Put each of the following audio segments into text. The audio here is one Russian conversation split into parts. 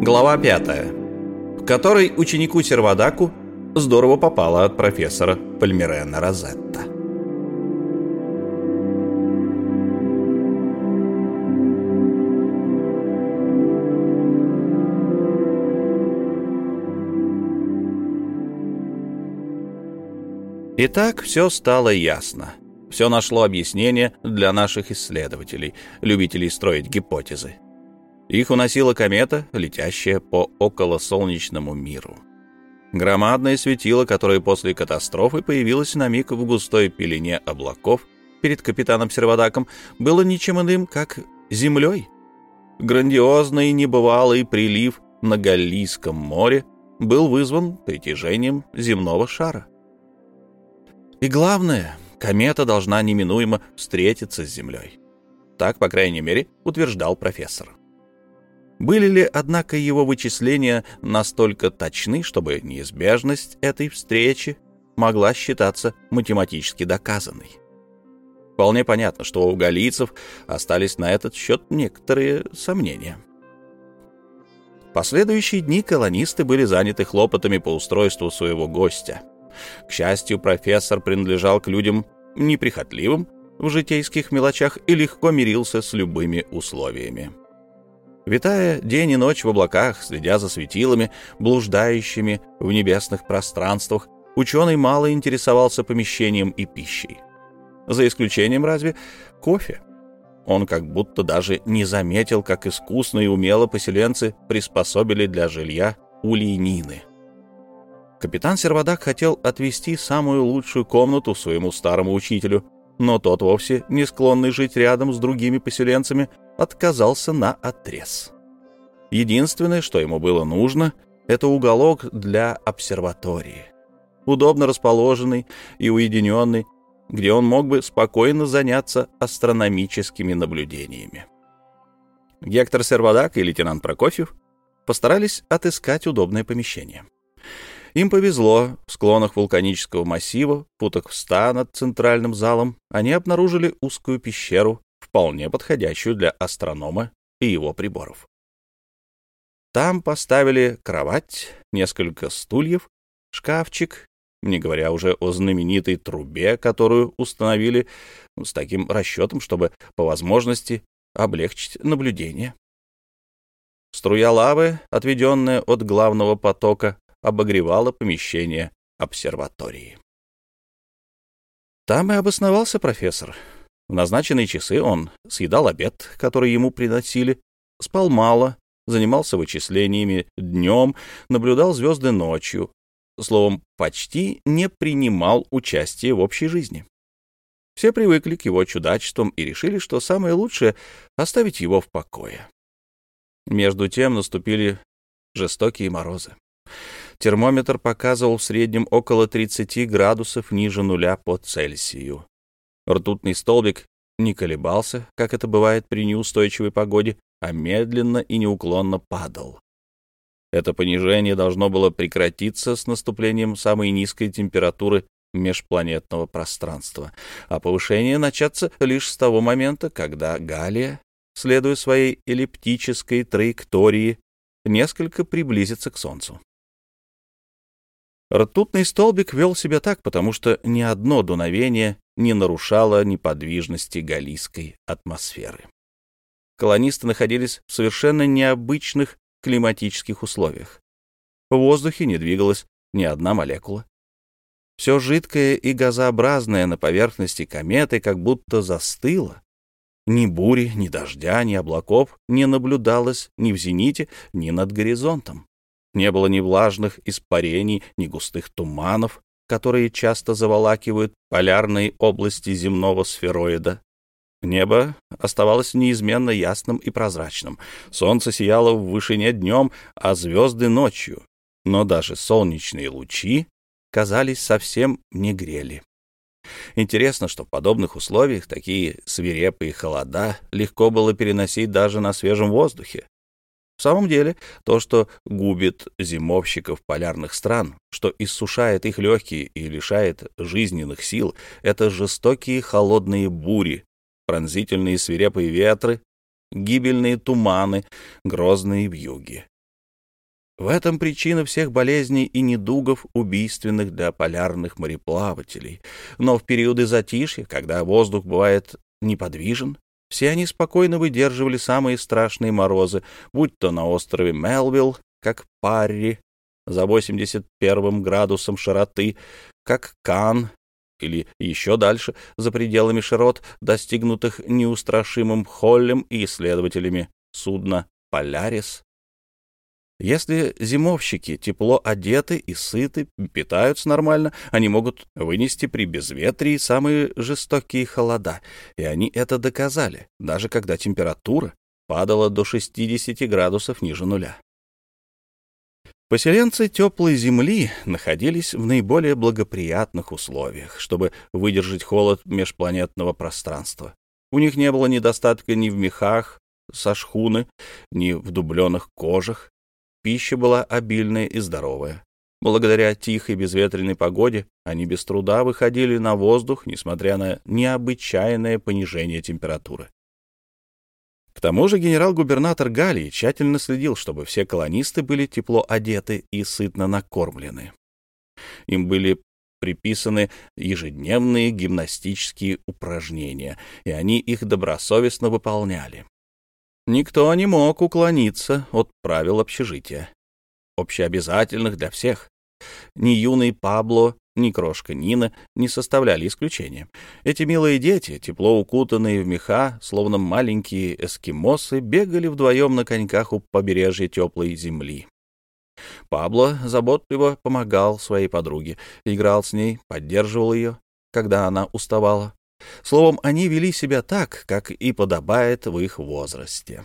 Глава 5, в которой ученику Сервадаку здорово попало от профессора Пальмирена Розетта. Итак, все стало ясно. Все нашло объяснение для наших исследователей, любителей строить гипотезы. Их уносила комета, летящая по околосолнечному миру. Громадное светило, которое после катастрофы появилось на миг в густой пелене облаков перед капитаном Сервадаком, было ничем иным, как землей. Грандиозный небывалый прилив на Галлийском море был вызван притяжением земного шара. И главное, комета должна неминуемо встретиться с Землей. Так, по крайней мере, утверждал профессор. Были ли, однако, его вычисления настолько точны, чтобы неизбежность этой встречи могла считаться математически доказанной? Вполне понятно, что у галийцев остались на этот счет некоторые сомнения. Последующие дни колонисты были заняты хлопотами по устройству своего гостя. К счастью, профессор принадлежал к людям неприхотливым в житейских мелочах и легко мирился с любыми условиями. Витая день и ночь в облаках, следя за светилами, блуждающими в небесных пространствах, ученый мало интересовался помещением и пищей. За исключением разве кофе. Он как будто даже не заметил, как искусно и умело поселенцы приспособили для жилья ульянины. Капитан Сервадак хотел отвести самую лучшую комнату своему старому учителю, но тот, вовсе не склонный жить рядом с другими поселенцами, отказался на отрез. Единственное, что ему было нужно, это уголок для обсерватории, удобно расположенный и уединенный, где он мог бы спокойно заняться астрономическими наблюдениями. Гектор Сервадак и лейтенант Прокофьев постарались отыскать удобное помещение. Им повезло, в склонах вулканического массива, путах в ста над центральным залом, они обнаружили узкую пещеру вполне подходящую для астронома и его приборов. Там поставили кровать, несколько стульев, шкафчик, не говоря уже о знаменитой трубе, которую установили с таким расчетом, чтобы по возможности облегчить наблюдение. Струя лавы, отведенная от главного потока, обогревала помещение обсерватории. Там и обосновался профессор, в назначенные часы он съедал обед, который ему приносили, спал мало, занимался вычислениями днем, наблюдал звезды ночью. Словом, почти не принимал участия в общей жизни. Все привыкли к его чудачествам и решили, что самое лучшее — оставить его в покое. Между тем наступили жестокие морозы. Термометр показывал в среднем около 30 градусов ниже нуля по Цельсию. Ртутный столбик не колебался, как это бывает при неустойчивой погоде, а медленно и неуклонно падал. Это понижение должно было прекратиться с наступлением самой низкой температуры межпланетного пространства, а повышение начаться лишь с того момента, когда Галия, следуя своей эллиптической траектории, несколько приблизится к Солнцу. Ртутный столбик вел себя так, потому что ни одно дуновение не нарушало неподвижности галийской атмосферы. Колонисты находились в совершенно необычных климатических условиях. В воздухе не двигалась ни одна молекула. Все жидкое и газообразное на поверхности кометы как будто застыло. Ни бури, ни дождя, ни облаков не наблюдалось ни в зените, ни над горизонтом. Не было ни влажных испарений, ни густых туманов, которые часто заволакивают полярные области земного сфероида. Небо оставалось неизменно ясным и прозрачным. Солнце сияло в вышине днем, а звезды ночью. Но даже солнечные лучи, казались, совсем не грели. Интересно, что в подобных условиях такие свирепые холода легко было переносить даже на свежем воздухе. В самом деле, то, что губит зимовщиков полярных стран, что иссушает их легкие и лишает жизненных сил, это жестокие холодные бури, пронзительные свирепые ветры, гибельные туманы, грозные вьюги. В этом причина всех болезней и недугов, убийственных для полярных мореплавателей. Но в периоды затишья, когда воздух бывает неподвижен, все они спокойно выдерживали самые страшные морозы, будь то на острове Мелвилл, как Парри, за 81 градусом широты, как Кан, или еще дальше, за пределами широт, достигнутых неустрашимым Холлем и исследователями судна «Полярис», если зимовщики тепло одеты и сыты, питаются нормально, они могут вынести при безветрии самые жестокие холода, и они это доказали, даже когда температура падала до 60 градусов ниже нуля. Поселенцы теплой земли находились в наиболее благоприятных условиях, чтобы выдержать холод межпланетного пространства. У них не было недостатка ни в мехах со шхуны, ни в дубленых кожах, Пища была обильная и здоровая. Благодаря тихой безветренной погоде они без труда выходили на воздух, несмотря на необычайное понижение температуры. К тому же генерал-губернатор Галлии тщательно следил, чтобы все колонисты были тепло одеты и сытно накормлены. Им были приписаны ежедневные гимнастические упражнения, и они их добросовестно выполняли. Никто не мог уклониться от правил общежития, общеобязательных для всех. Ни юный Пабло, ни крошка Нина не составляли исключения. Эти милые дети, тепло укутанные в меха, словно маленькие эскимосы, бегали вдвоем на коньках у побережья теплой земли. Пабло заботливо помогал своей подруге, играл с ней, поддерживал ее, когда она уставала. Словом, они вели себя так, как и подобает в их возрасте.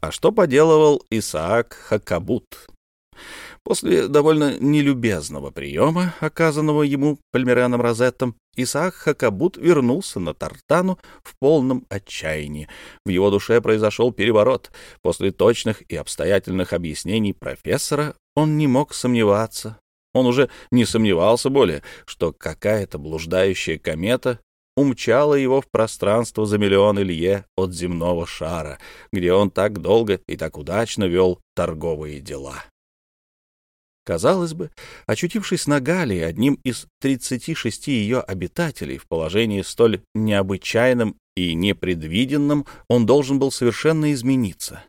А что поделывал Исаак Хакабут? После довольно нелюбезного приема, оказанного ему Пальмираном Розеттом, Исаак Хакабут вернулся на Тартану в полном отчаянии. В его душе произошел переворот. После точных и обстоятельных объяснений профессора он не мог сомневаться, он уже не сомневался более, что какая-то блуждающая комета умчала его в пространство за миллионы лье от земного шара, где он так долго и так удачно вел торговые дела. Казалось бы, очутившись на Галии, одним из 36 ее обитателей в положении столь необычайном и непредвиденном, он должен был совершенно измениться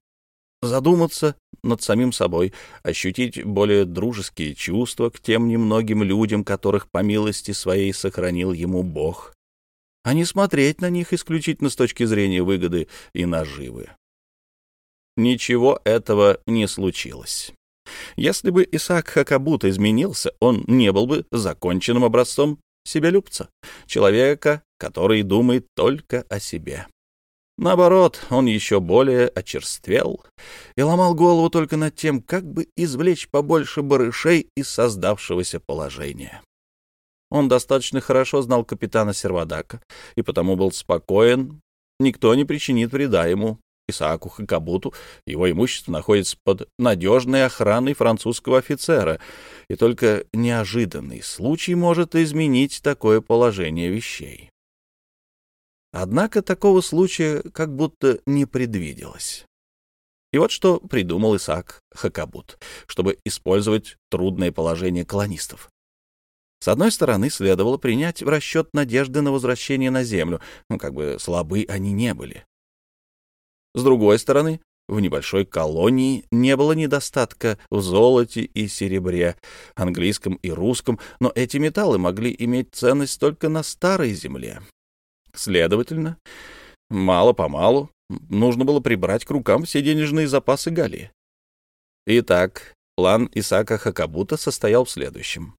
задуматься над самим собой, ощутить более дружеские чувства к тем немногим людям, которых по милости своей сохранил ему Бог, а не смотреть на них исключительно с точки зрения выгоды и наживы. Ничего этого не случилось. Если бы Исаак Хакабута изменился, он не был бы законченным образцом себялюбца, человека, который думает только о себе. Наоборот, он еще более очерствел и ломал голову только над тем, как бы извлечь побольше барышей из создавшегося положения. Он достаточно хорошо знал капитана Сервадака и потому был спокоен, никто не причинит вреда ему. Исааку Хакабуту его имущество находится под надежной охраной французского офицера, и только неожиданный случай может изменить такое положение вещей. Однако такого случая как будто не предвиделось. И вот что придумал Исаак Хакабут, чтобы использовать трудное положение колонистов. С одной стороны, следовало принять в расчет надежды на возвращение на Землю, ну, как бы слабы они не были. С другой стороны, в небольшой колонии не было недостатка в золоте и серебре, английском и русском, но эти металлы могли иметь ценность только на старой земле, Следовательно, мало-помалу нужно было прибрать к рукам все денежные запасы Галии. Итак, план Исаака Хакабута состоял в следующем.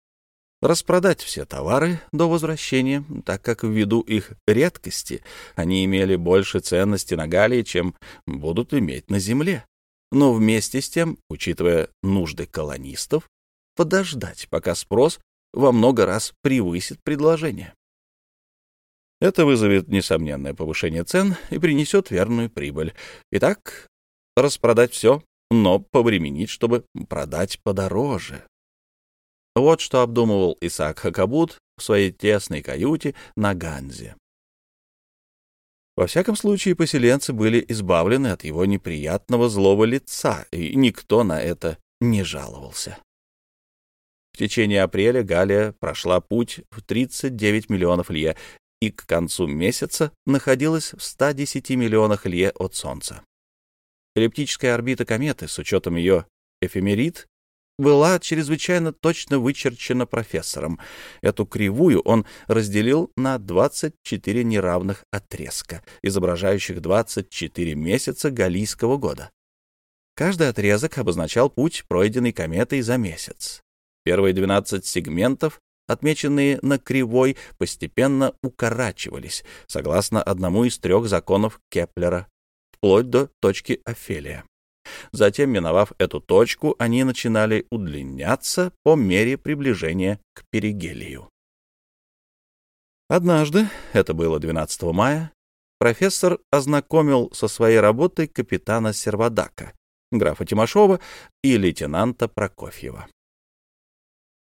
Распродать все товары до возвращения, так как ввиду их редкости они имели больше ценности на Галии, чем будут иметь на земле. Но вместе с тем, учитывая нужды колонистов, подождать, пока спрос во много раз превысит предложение. Это вызовет несомненное повышение цен и принесет верную прибыль. Итак, распродать все, но повременить, чтобы продать подороже. Вот что обдумывал Исаак Хакабут в своей тесной каюте на Ганзе. Во всяком случае, поселенцы были избавлены от его неприятного злого лица, и никто на это не жаловался. В течение апреля Галия прошла путь в 39 миллионов лье и к концу месяца находилась в 110 миллионах лье от Солнца. Эллиптическая орбита кометы, с учетом ее эфемерид, была чрезвычайно точно вычерчена профессором. Эту кривую он разделил на 24 неравных отрезка, изображающих 24 месяца галийского года. Каждый отрезок обозначал путь, пройденный кометой за месяц. Первые 12 сегментов, отмеченные на кривой, постепенно укорачивались, согласно одному из трех законов Кеплера, вплоть до точки Офелия. Затем, миновав эту точку, они начинали удлиняться по мере приближения к перигелию. Однажды, это было 12 мая, профессор ознакомил со своей работой капитана Сервадака, графа Тимошова и лейтенанта Прокофьева.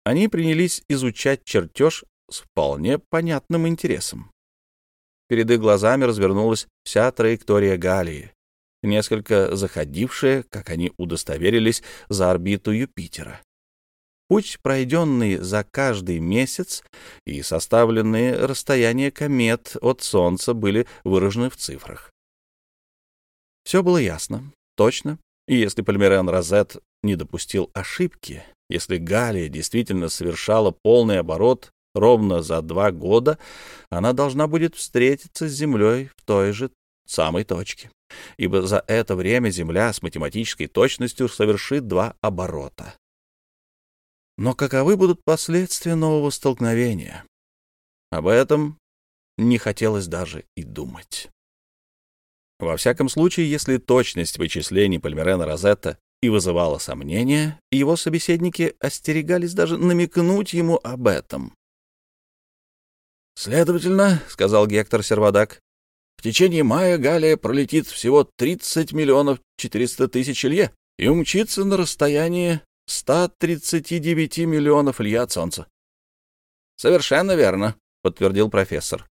Они принялись изучать чертеж с вполне понятным интересом. Перед их глазами развернулась вся траектория Галии, несколько заходившая, как они удостоверились, за орбиту Юпитера. Путь, пройденный за каждый месяц, и составленные расстояния комет от Солнца были выражены в цифрах. Все было ясно, точно, и если Пальмерен Розет не допустил ошибки, если Галия действительно совершала полный оборот ровно за два года, она должна будет встретиться с Землей в той же самой точке, ибо за это время Земля с математической точностью совершит два оборота. Но каковы будут последствия нового столкновения? Об этом не хотелось даже и думать. Во всяком случае, если точность вычислений Пальмерена Розетта и вызывала сомнения, его собеседники остерегались даже намекнуть ему об этом. «Следовательно, — сказал Гектор Сервадак, — в течение мая Галия пролетит всего 30 миллионов 400 тысяч лье и умчится на расстоянии 139 миллионов лье от Солнца. — Совершенно верно, — подтвердил профессор.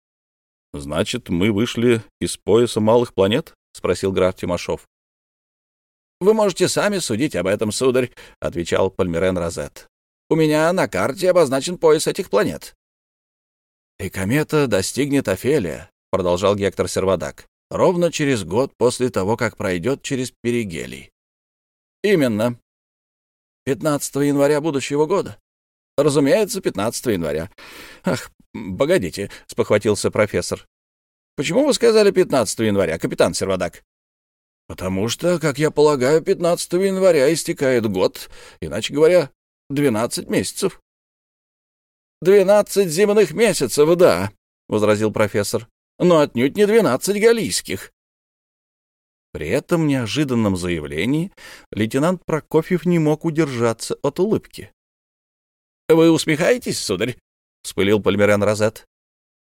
— Значит, мы вышли из пояса малых планет? — спросил граф Тимошов. — Вы можете сами судить об этом, сударь, — отвечал Пальмирен Розет. — У меня на карте обозначен пояс этих планет. — И комета достигнет Офелия, — продолжал Гектор Сервадак, — ровно через год после того, как пройдет через Перигелий. — Именно. 15 января будущего года. Разумеется, 15 января. Ах, погодите, — спохватился профессор. — Почему вы сказали 15 января, капитан Сервадак? Потому что, как я полагаю, 15 января истекает год, иначе говоря, 12 месяцев. «Двенадцать земных месяцев, да», — возразил профессор, — «но отнюдь не двенадцать галийских». При этом неожиданном заявлении лейтенант Прокофьев не мог удержаться от улыбки. «Вы усмехаетесь, сударь?» — вспылил Пальмерен Розет.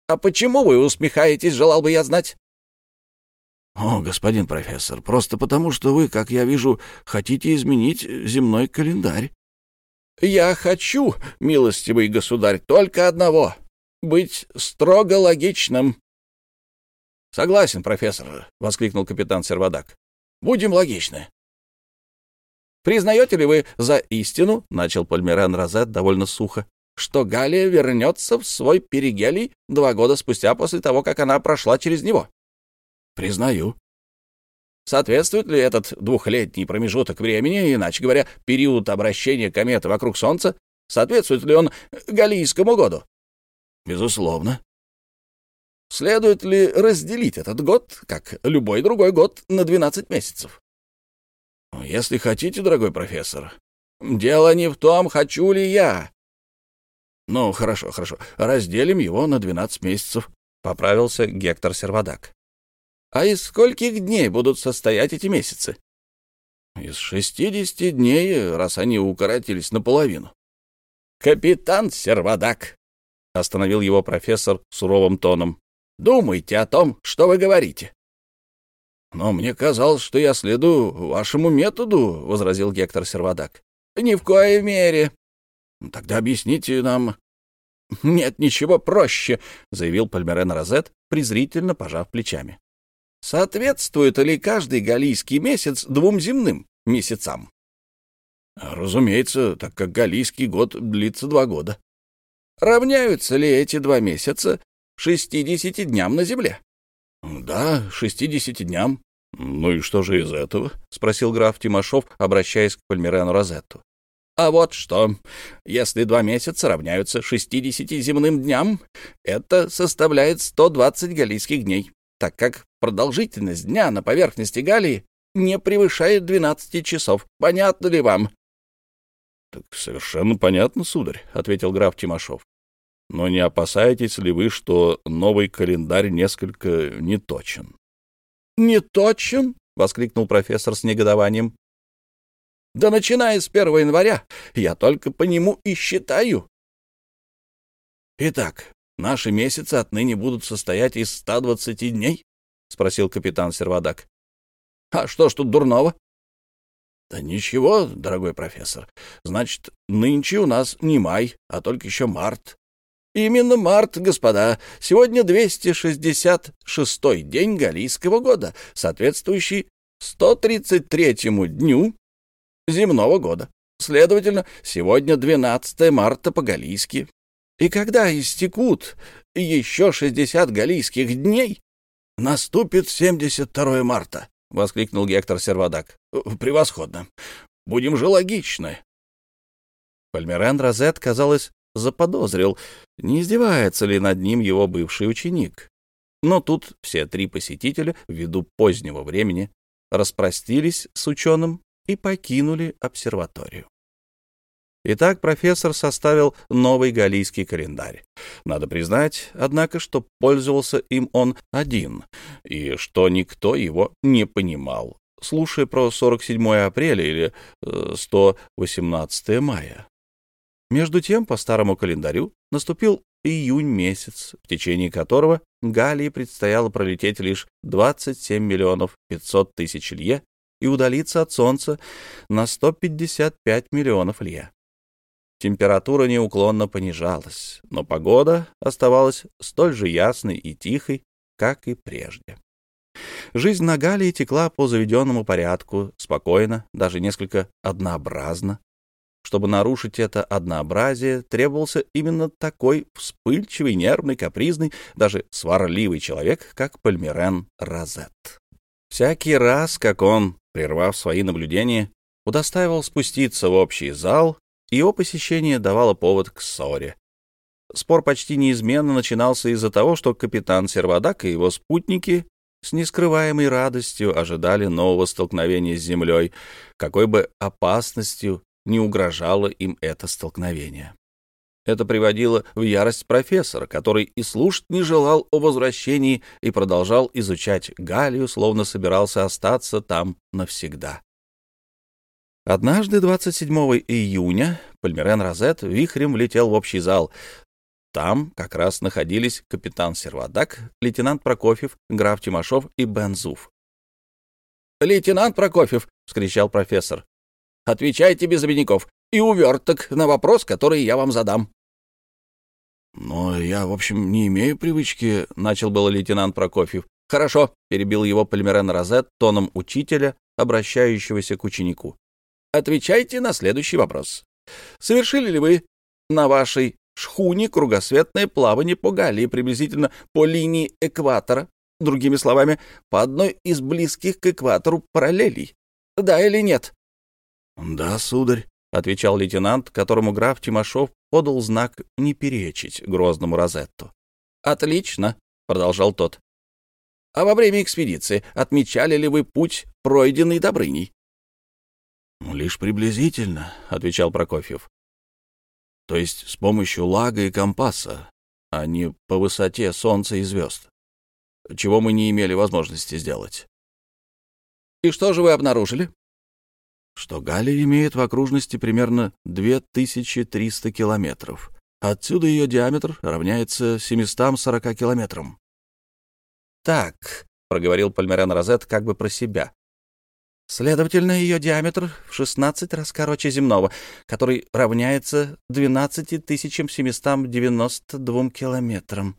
«А почему вы усмехаетесь, желал бы я знать?» «О, господин профессор, просто потому, что вы, как я вижу, хотите изменить земной календарь». «Я хочу, милостивый государь, только одного — быть строго логичным». «Согласен, профессор», — воскликнул капитан Сервадак. «Будем логичны». «Признаете ли вы за истину, — начал Пальмеран Розет довольно сухо, — что Галия вернется в свой перигелий два года спустя после того, как она прошла через него?» Признаю. Соответствует ли этот двухлетний промежуток времени, иначе говоря, период обращения кометы вокруг Солнца, соответствует ли он Галийскому году? Безусловно. Следует ли разделить этот год, как любой другой год, на 12 месяцев? Если хотите, дорогой профессор. Дело не в том, хочу ли я. Ну, хорошо, хорошо. Разделим его на 12 месяцев, — поправился Гектор Сервадак. А из скольких дней будут состоять эти месяцы? Из шестидесяти дней, раз они укоротились наполовину. Капитан Сервадак, — остановил его профессор суровым тоном, — думайте о том, что вы говорите. «Но мне казалось, что я следую вашему методу», — возразил Гектор Сервадак. «Ни в коей мере». «Тогда объясните нам...» «Нет ничего проще», — заявил Пальмерен Розет, презрительно пожав плечами. «Соответствует ли каждый галийский месяц двум земным месяцам?» «Разумеется, так как галийский год длится два года». «Равняются ли эти два месяца шестидесяти дням на земле?» «Да, шестидесяти дням». «Ну и что же из этого?» — спросил граф Тимошов, обращаясь к Пальмерену Розетту. А вот что. Если два месяца равняются 60 земным дням, это составляет 120 галлийских дней, так как продолжительность дня на поверхности Галлии не превышает 12 часов. Понятно ли вам? — Так совершенно понятно, сударь, — ответил граф Тимошов. — Но не опасаетесь ли вы, что новый календарь несколько неточен? — Неточен? — воскликнул профессор с негодованием. Да начиная с 1 января я только по нему и считаю. Итак, наши месяцы отныне будут состоять из 120 дней? — спросил капитан Сервадак. — А что ж тут дурного? — Да ничего, дорогой профессор. Значит, нынче у нас не май, а только еще март. Именно март, господа. Сегодня 266-й день Галийского года, соответствующий 133-му дню земного года. Следовательно, сегодня 12 марта по-галийски. И когда истекут еще 60 галийских дней, наступит 72 марта, — воскликнул Гектор Сервадак. — Превосходно. Будем же логичны. Пальмерен Розет, казалось, заподозрил, не издевается ли над ним его бывший ученик. Но тут все три посетителя, ввиду позднего времени, распростились с ученым и покинули обсерваторию. Итак, профессор составил новый галлийский календарь. Надо признать, однако, что пользовался им он один, и что никто его не понимал, слушая про 47 апреля или 118 э, мая. Между тем, по старому календарю наступил июнь месяц, в течение которого Галлии предстояло пролететь лишь 27 миллионов 500 тысяч лье и удалиться от Солнца на 155 миллионов лье. Температура неуклонно понижалась, но погода оставалась столь же ясной и тихой, как и прежде. Жизнь на Галии текла по заведенному порядку, спокойно, даже несколько однообразно. Чтобы нарушить это однообразие, требовался именно такой вспыльчивый, нервный, капризный, даже сварливый человек, как Пальмирен Розет. Всякий раз, как он прервав свои наблюдения, удостаивал спуститься в общий зал, его посещение давало повод к ссоре. Спор почти неизменно начинался из-за того, что капитан Сервадак и его спутники с нескрываемой радостью ожидали нового столкновения с землей, какой бы опасностью не угрожало им это столкновение. Это приводило в ярость профессора, который и слушать не желал о возвращении и продолжал изучать Галию, словно собирался остаться там навсегда. Однажды, 27 июня, Пальмерен Розет вихрем влетел в общий зал. Там как раз находились капитан Сервадак, лейтенант Прокофьев, граф Тимошов и Бензуф. «Лейтенант Прокофьев!» — вскричал профессор. «Отвечайте без обиняков и уверток на вопрос, который я вам задам». «Но я, в общем, не имею привычки», — начал был лейтенант Прокофьев. «Хорошо», — перебил его Пальмерен Розет тоном учителя, обращающегося к ученику. «Отвечайте на следующий вопрос. Совершили ли вы на вашей шхуне кругосветное плавание по Галлии приблизительно по линии экватора, другими словами, по одной из близких к экватору параллелей? Да или нет?» «Да, сударь», — отвечал лейтенант, которому граф Тимошов подал знак не перечить грозному Розетту. «Отлично», — продолжал тот. «А во время экспедиции отмечали ли вы путь, пройденный Добрыней?» «Лишь приблизительно», — отвечал Прокофьев. «То есть с помощью лага и компаса, а не по высоте солнца и звезд, чего мы не имели возможности сделать». «И что же вы обнаружили?» что Галия имеет в окружности примерно 2300 километров. Отсюда ее диаметр равняется 740 километрам. «Так», — проговорил Пальмерен Розет как бы про себя, Следовательно, ее диаметр в 16 раз короче земного, который равняется 12 792 километрам.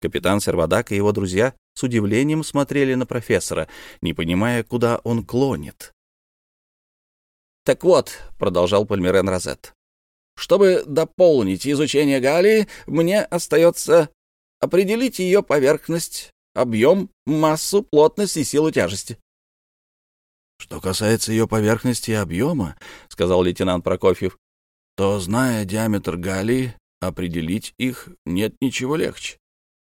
Капитан Сервадак и его друзья с удивлением смотрели на профессора, не понимая, куда он клонит. «Так вот», — продолжал Пальмирен Розет, — «чтобы дополнить изучение Галлии, мне остается определить ее поверхность, объем, массу, плотность и силу тяжести. Что касается ее поверхности и объема, — сказал лейтенант Прокофьев, — то, зная диаметр галлии, определить их нет ничего легче.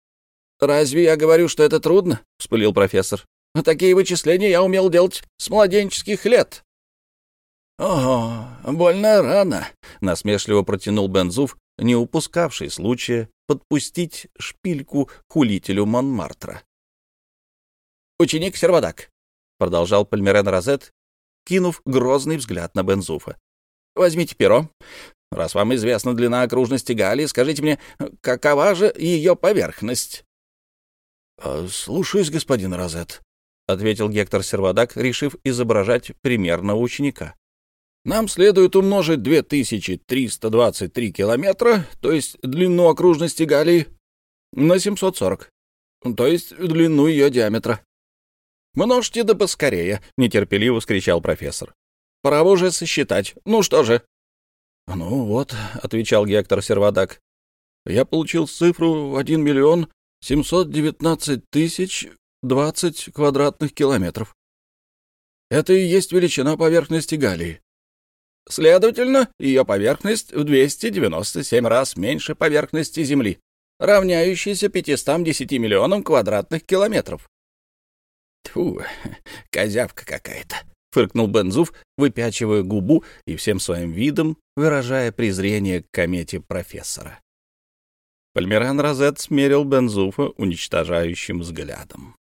— Разве я говорю, что это трудно? — вспылил профессор. — Такие вычисления я умел делать с младенческих лет. — Ого, больно рано, — насмешливо протянул Бензуф, не упускавший случая подпустить шпильку хулителю Монмартра. «Ученик Сервадак, — продолжал Пальмерен Розет, кинув грозный взгляд на Бензуфа. «Возьмите перо. Раз вам известна длина окружности Галии, скажите мне, какова же ее поверхность?» «А, «Слушаюсь, господин Розет», — ответил Гектор Сервадак, решив изображать примерного ученика. «Нам следует умножить 2323 километра, то есть длину окружности Галии, на 740, то есть длину ее диаметра. «Множьте да поскорее!» — нетерпеливо скричал профессор. «Пора уже сосчитать. Ну что же?» «Ну вот», — отвечал Гектор Сервадак, — «я получил цифру в один миллион семьсот девятнадцать тысяч двадцать квадратных километров. Это и есть величина поверхности Галлии. Следовательно, ее поверхность в 297 раз меньше поверхности Земли, равняющейся 510 миллионам квадратных километров. Тьфу, козявка какая-то, — фыркнул Бензуф, выпячивая губу и всем своим видом выражая презрение к комете профессора. Пальмиран Розет смерил Бензуфа уничтожающим взглядом.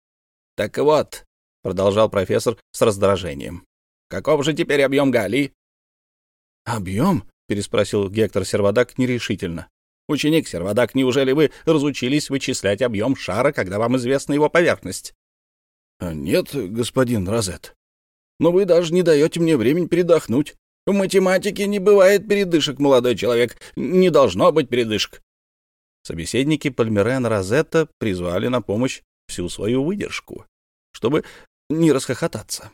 — Так вот, — продолжал профессор с раздражением, — каков же теперь объем Галии? — Объем? — переспросил Гектор Сервадак нерешительно. — Ученик Сервадак, неужели вы разучились вычислять объем шара, когда вам известна его поверхность? А, «Нет, господин Розет. Но вы даже не даете мне времени передохнуть. В математике не бывает передышек, молодой человек. Не должно быть передышек». Собеседники Пальмерен Розетта призвали на помощь всю свою выдержку, чтобы не расхохотаться.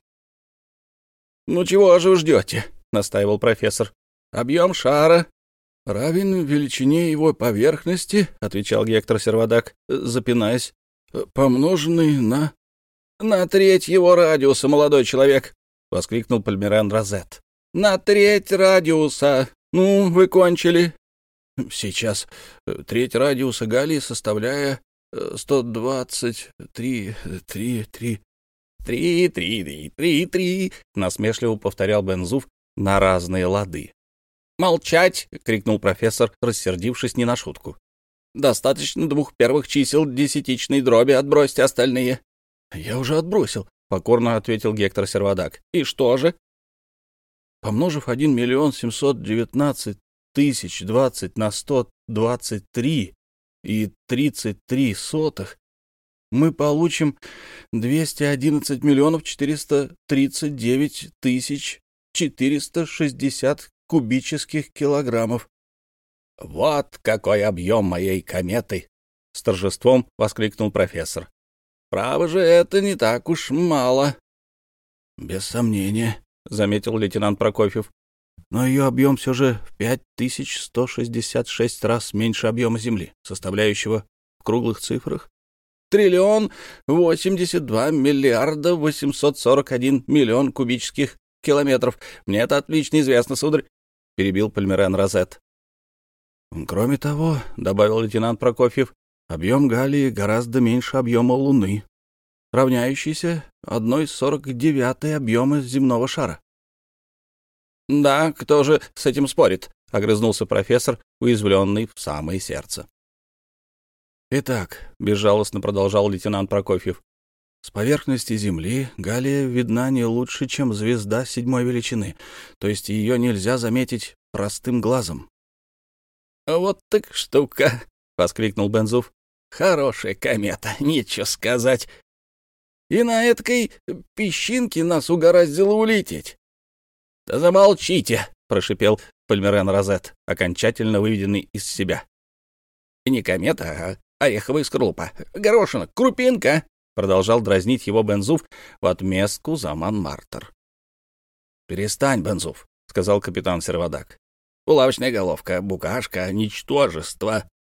«Ну чего же вы ждете?» — настаивал профессор. «Объем шара равен величине его поверхности», — отвечал Гектор Сервадак, запинаясь, — «помноженный на «На треть его радиуса, молодой человек!» — воскликнул Пальмиран Розет. «На треть радиуса! Ну, вы кончили!» «Сейчас э, треть радиуса Галии, составляя э, сто двадцать три, три, три...» «Три, три, три, три, три!» — насмешливо повторял Бензуф на разные лады. «Молчать!» — крикнул профессор, рассердившись не на шутку. «Достаточно двух первых чисел десятичной дроби, отбросьте остальные. «Я уже отбросил», — покорно ответил Гектор Сервадак. «И что же?» «Помножив один миллион семьсот девятнадцать тысяч двадцать на сто двадцать три и тридцать три сотых, мы получим двести одиннадцать миллионов четыреста тридцать девять тысяч четыреста шестьдесят кубических килограммов. «Вот какой объем моей кометы!» — с торжеством воскликнул профессор. Право же, это не так уж мало. — Без сомнения, — заметил лейтенант Прокофьев. — Но ее объем все же в 5166 раз меньше объема Земли, составляющего в круглых цифрах триллион восемьдесят два миллиарда восемьсот сорок один миллион кубических километров. Мне это отлично известно, сударь, — перебил Пальмерен Розет. — Кроме того, — добавил лейтенант Прокофьев, Объем Галлии гораздо меньше объема Луны, равняющийся одной сорок девятой объема земного шара. — Да, кто же с этим спорит? — огрызнулся профессор, уязвленный в самое сердце. — Итак, — безжалостно продолжал лейтенант Прокофьев, — с поверхности Земли Галлия видна не лучше, чем звезда седьмой величины, то есть ее нельзя заметить простым глазом. — Вот так штука! — воскликнул Бензуф. Хорошая комета, нечего сказать. и на этой песчинке нас угораздило улететь. — Да замолчите! — прошипел Пальмерен Розет, окончательно выведенный из себя. — Не комета, а ореховая скорлупа, горошина, крупинка! — продолжал дразнить его Бензуф в отместку за Манмартер. — Перестань, Бензуф, — сказал капитан Сервадак. — Улавочная головка, букашка, ничтожество. —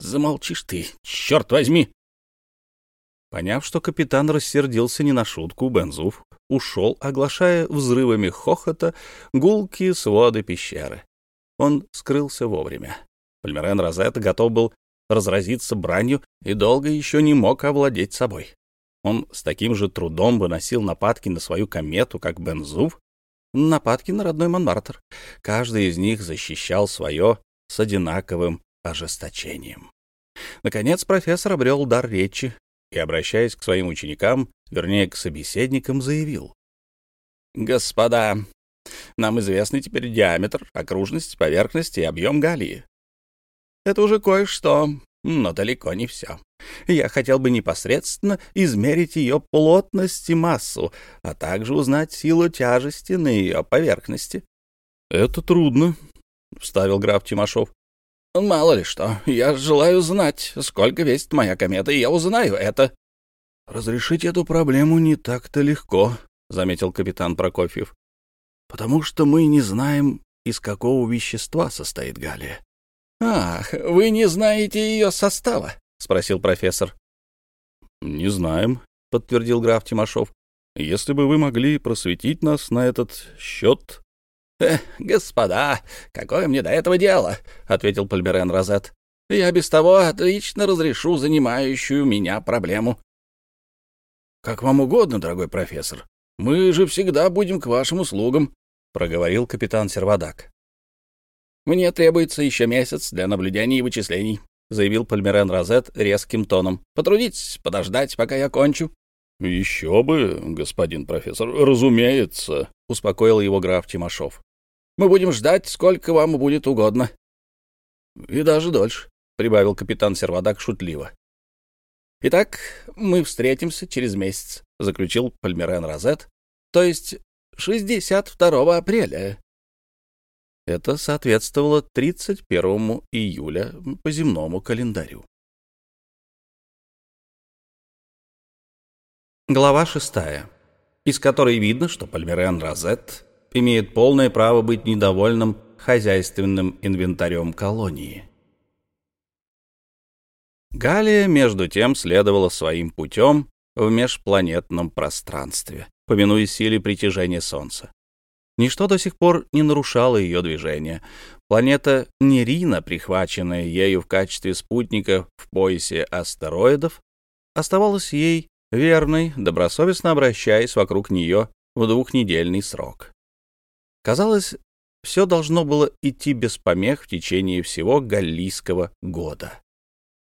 Замолчишь ты, черт возьми! Поняв, что капитан рассердился не на шутку, Бензуф ушел, оглашая взрывами хохота гулкие своды пещеры. Он скрылся вовремя. Пальмерен Розет готов был разразиться бранью и долго еще не мог овладеть собой. Он с таким же трудом выносил нападки на свою комету, как Бензуф, нападки на родной Монмартр. Каждый из них защищал свое с одинаковым ожесточением. Наконец профессор обрел дар речи и, обращаясь к своим ученикам, вернее, к собеседникам, заявил. «Господа, нам известны теперь диаметр, окружность, поверхность и объем галлии. Это уже кое-что, но далеко не все. Я хотел бы непосредственно измерить ее плотность и массу, а также узнать силу тяжести на ее поверхности». «Это трудно», — вставил граф Тимошов. Мало ли что. Я желаю знать, сколько весит моя комета, и я узнаю это. Разрешить эту проблему не так-то легко, заметил капитан Прокофьев. Потому что мы не знаем, из какого вещества состоит галлия. Ах, вы не знаете ее состава? спросил профессор. Не знаем, подтвердил граф Тимошов. Если бы вы могли просветить нас на этот счет, «Э, господа, какое мне до этого дело?» — ответил Пальмерен Розет. «Я без того отлично разрешу занимающую меня проблему». «Как вам угодно, дорогой профессор. Мы же всегда будем к вашим услугам», — проговорил капитан Сервадак. «Мне требуется еще месяц для наблюдений и вычислений», — заявил Пальмерен Розет резким тоном. «Потрудитесь подождать, пока я кончу». «Еще бы, господин профессор, разумеется», — успокоил его граф Тимошов. Мы будем ждать, сколько вам будет угодно. — И даже дольше, — прибавил капитан Сервадак шутливо. — Итак, мы встретимся через месяц, — заключил Пальмерен Розет, — то есть 62 апреля. Это соответствовало 31 июля по земному календарю. Глава шестая, из которой видно, что Пальмерен Розет имеет полное право быть недовольным хозяйственным инвентарем колонии. Галия, между тем, следовала своим путем в межпланетном пространстве, помянуя силе притяжения Солнца. Ничто до сих пор не нарушало ее движение. Планета Нерина, прихваченная ею в качестве спутника в поясе астероидов, оставалась ей верной, добросовестно обращаясь вокруг нее в двухнедельный срок. Казалось, все должно было идти без помех в течение всего галлийского года.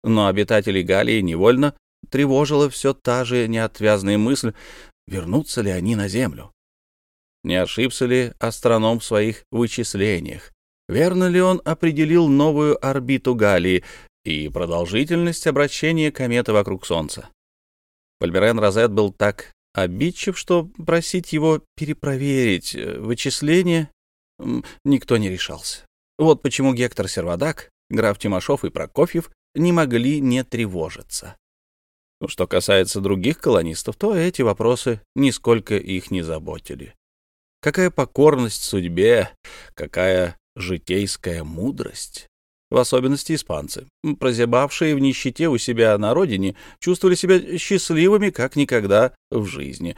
Но обитателей Галлии невольно тревожила все та же неотвязная мысль, вернутся ли они на Землю. Не ошибся ли астроном в своих вычислениях? Верно ли он определил новую орбиту Галлии и продолжительность обращения кометы вокруг Солнца? Пальмерен Розет был так обидчив, что просить его перепроверить э, вычисления никто не решался. Вот почему Гектор Сервадак, граф Тимошов и Прокофьев не могли не тревожиться. Ну, что касается других колонистов, то эти вопросы нисколько их не заботили. Какая покорность судьбе, какая житейская мудрость в особенности испанцы, прозябавшие в нищете у себя на родине, чувствовали себя счастливыми как никогда в жизни.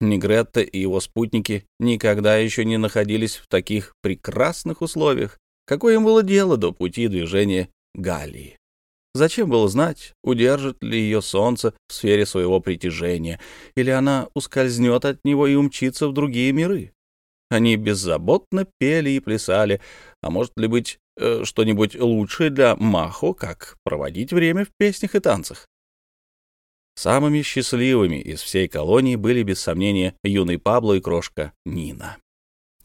Негретто и его спутники никогда еще не находились в таких прекрасных условиях. Какое им было дело до пути движения Галлии? Зачем было знать, удержит ли ее солнце в сфере своего притяжения, или она ускользнет от него и умчится в другие миры? Они беззаботно пели и плясали, а может ли быть что-нибудь лучшее для Махо, как проводить время в песнях и танцах? Самыми счастливыми из всей колонии были, без сомнения, юный Пабло и крошка Нина.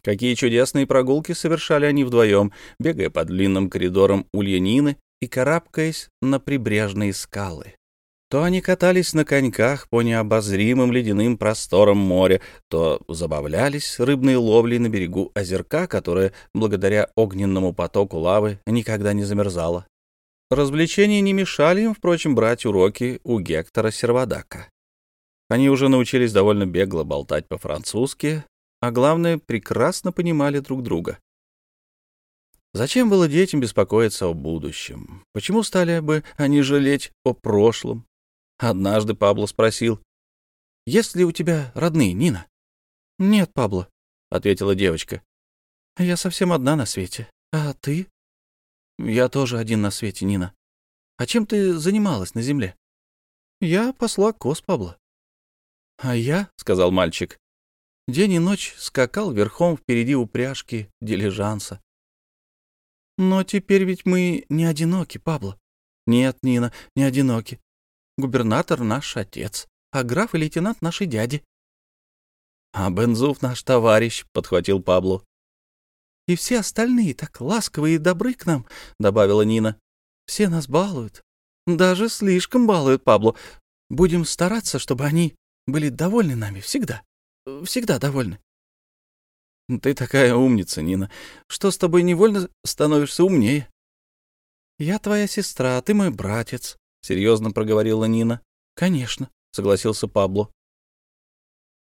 Какие чудесные прогулки совершали они вдвоем, бегая по длинным коридорам Ульянины и карабкаясь на прибрежные скалы. То они катались на коньках по необозримым ледяным просторам моря, то забавлялись рыбной ловлей на берегу озерка, которая, благодаря огненному потоку лавы, никогда не замерзала. Развлечения не мешали им, впрочем, брать уроки у Гектора Сервадака. Они уже научились довольно бегло болтать по-французски, а главное, прекрасно понимали друг друга. Зачем было детям беспокоиться о будущем? Почему стали бы они жалеть о прошлом? Однажды Пабло спросил, «Есть ли у тебя родные, Нина?» «Нет, Пабло», — ответила девочка. «Я совсем одна на свете. А ты?» «Я тоже один на свете, Нина. А чем ты занималась на земле?» «Я посла коз, Пабло». «А я», — сказал мальчик, — «день и ночь скакал верхом впереди упряжки дилижанса». «Но теперь ведь мы не одиноки, Пабло». «Нет, Нина, не одиноки. Губернатор наш отец, а граф и лейтенант наши дяди. — А Бензуф наш товарищ, — подхватил Пабло. — И все остальные так ласковые и добры к нам, — добавила Нина. — Все нас балуют. Даже слишком балуют, Пабло. Будем стараться, чтобы они были довольны нами всегда. Всегда довольны. — Ты такая умница, Нина. Что с тобой невольно становишься умнее? — Я твоя сестра, ты мой братец, серьезно проговорила Нина. Конечно, согласился Пабло.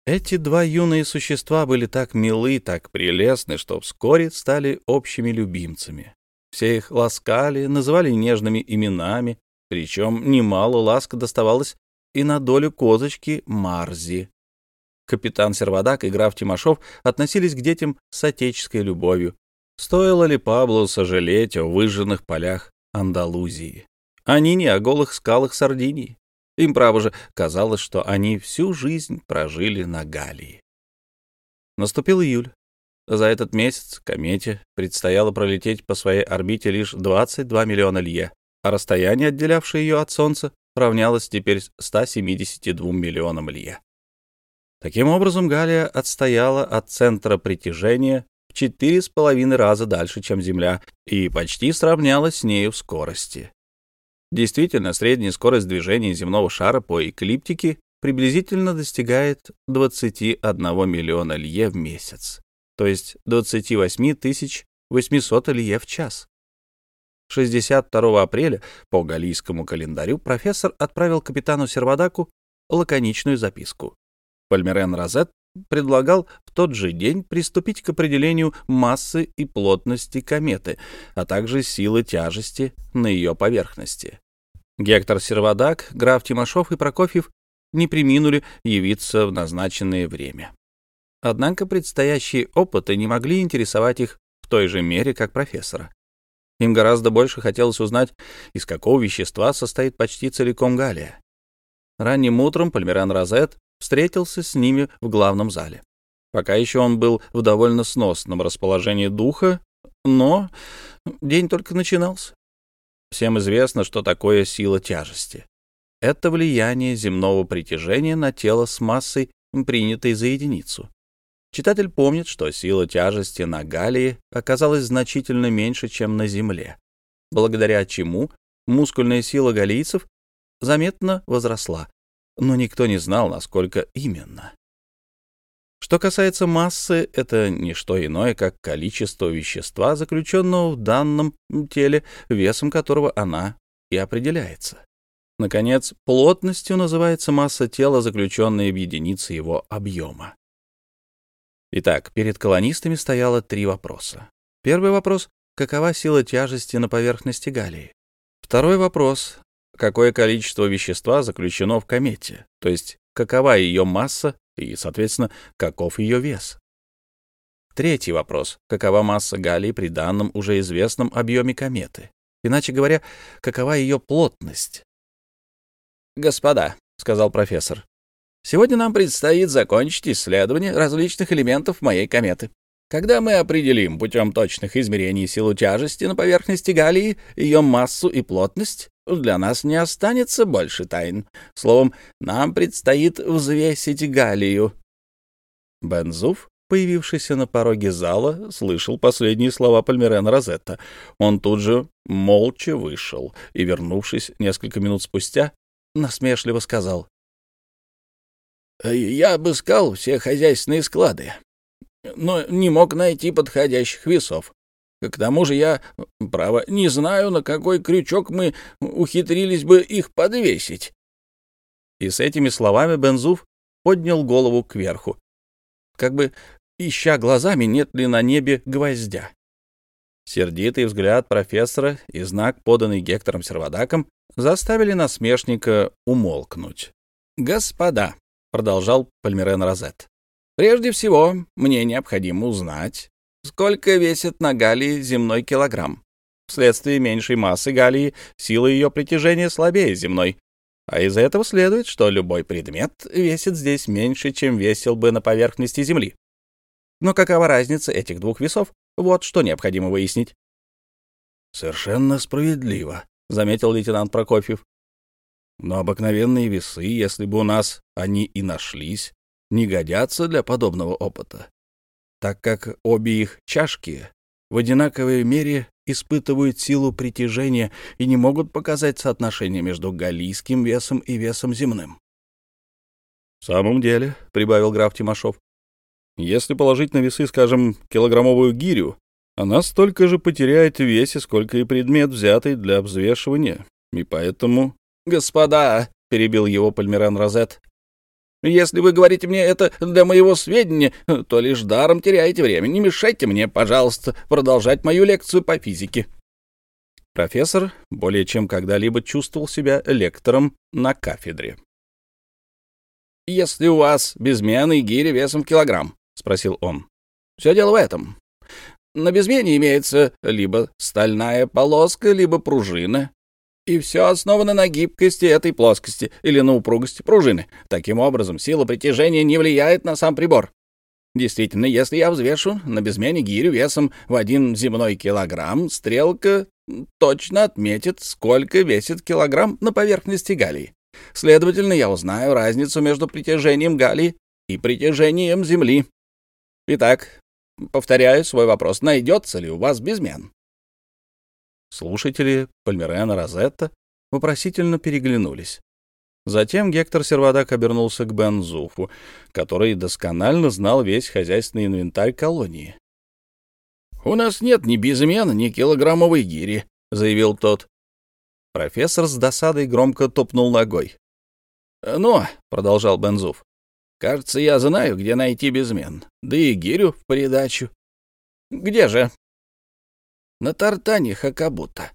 Эти два юные существа были так милы, так прелестны, что вскоре стали общими любимцами. Все их ласкали, называли нежными именами, причем немало ласк доставалось и на долю козочки Марзи. Капитан Сервадак и граф Тимошов относились к детям с отеческой любовью. Стоило ли Пабло сожалеть о выжженных полях Андалузии? Они не о голых скалах Сардинии. Им, право же, казалось, что они всю жизнь прожили на Галлии. Наступил июль. За этот месяц комете предстояло пролететь по своей орбите лишь 22 миллиона лье, а расстояние, отделявшее ее от Солнца, равнялось теперь 172 миллионам лье. Таким образом, Галлия отстояла от центра притяжения в четыре с половиной раза дальше, чем Земля, и почти сравнялась с нею в скорости. Действительно, средняя скорость движения земного шара по эклиптике приблизительно достигает 21 миллиона лье в месяц, то есть 28 800 лье в час. 62 апреля по галийскому календарю профессор отправил капитану Сервадаку лаконичную записку. Пальмерен Розет предлагал в тот же день приступить к определению массы и плотности кометы, а также силы тяжести на ее поверхности. Гектор Сервадак, граф Тимошов и Прокофьев не приминули явиться в назначенное время. Однако предстоящие опыты не могли интересовать их в той же мере, как профессора. Им гораздо больше хотелось узнать, из какого вещества состоит почти целиком галлия. Ранним утром Пальмиран Розет встретился с ними в главном зале. Пока еще он был в довольно сносном расположении духа, но день только начинался. Всем известно, что такое сила тяжести. Это влияние земного притяжения на тело с массой, принятой за единицу. Читатель помнит, что сила тяжести на Галлии оказалась значительно меньше, чем на Земле, благодаря чему мускульная сила галлийцев заметно возросла, но никто не знал, насколько именно. Что касается массы, это не что иное, как количество вещества, заключенного в данном теле, весом которого она и определяется. Наконец, плотностью называется масса тела, заключенная в единице его объема. Итак, перед колонистами стояло три вопроса. Первый вопрос — какова сила тяжести на поверхности Галлии? Второй вопрос — какое количество вещества заключено в комете, то есть какова ее масса и, соответственно, каков ее вес. Третий вопрос. Какова масса галлии при данном уже известном объеме кометы? Иначе говоря, какова ее плотность? «Господа», — сказал профессор, — «сегодня нам предстоит закончить исследование различных элементов моей кометы. Когда мы определим путем точных измерений силу тяжести на поверхности Галлии, ее массу и плотность, для нас не останется больше тайн. Словом, нам предстоит взвесить Галлию. Бензуф, появившийся на пороге зала, слышал последние слова Пальмерена Розетта. Он тут же молча вышел и, вернувшись несколько минут спустя, насмешливо сказал. «Я обыскал все хозяйственные склады, но не мог найти подходящих весов. К тому же я, право, не знаю, на какой крючок мы ухитрились бы их подвесить». И с этими словами Бензуф поднял голову кверху, как бы ища глазами, нет ли на небе гвоздя. Сердитый взгляд профессора и знак, поданный Гектором Сервадаком, заставили насмешника умолкнуть. «Господа», — продолжал Пальмирен Розет, — «прежде всего мне необходимо узнать, сколько весит на Галлии земной килограмм. Вследствие меньшей массы Галлии сила ее притяжения слабее земной, а из этого следует, что любой предмет весит здесь меньше, чем весил бы на поверхности Земли. Но какова разница этих двух весов? Вот что необходимо выяснить. — Совершенно справедливо, — заметил лейтенант Прокофьев. — Но обыкновенные весы, если бы у нас они и нашлись, не годятся для подобного опыта, так как обе их чашки в одинаковой мере испытывают силу притяжения и не могут показать соотношение между галлийским весом и весом земным. — В самом деле, — прибавил граф Тимошов, — если положить на весы, скажем, килограммовую гирю, она столько же потеряет в весе, сколько и предмет, взятый для взвешивания, и поэтому... — Господа, — перебил его Пальмиран Розет, — если вы говорите мне это для моего сведения, то лишь даром теряете время. Не мешайте мне, пожалуйста, продолжать мою лекцию по физике. Профессор более чем когда-либо чувствовал себя лектором на кафедре. «Если у вас безменный гири весом килограмм?» — спросил он. «Все дело в этом. На безмене имеется либо стальная полоска, либо пружина, и все основано на гибкости этой плоскости или на упругости пружины. Таким образом, сила притяжения не влияет на сам прибор. Действительно, если я взвешу на безмене гирю весом в один земной килограмм, стрелка точно отметит, сколько весит килограмм на поверхности галлии. Следовательно, я узнаю разницу между притяжением галлии и притяжением Земли. Итак, Повторяю свой вопрос, найдется ли у вас безмен? Слушатели Пальмерена Розетта вопросительно переглянулись. Затем Гектор Сервадак обернулся к Бензуфу, который досконально знал весь хозяйственный инвентарь колонии. — У нас нет ни безмена, ни килограммовой гири, — заявил тот. Профессор с досадой громко топнул ногой. — Ну, — продолжал Бензуф, Кажется, я знаю, где найти безмен. Да и гирю в придачу. Где же? На тартане Хакабута.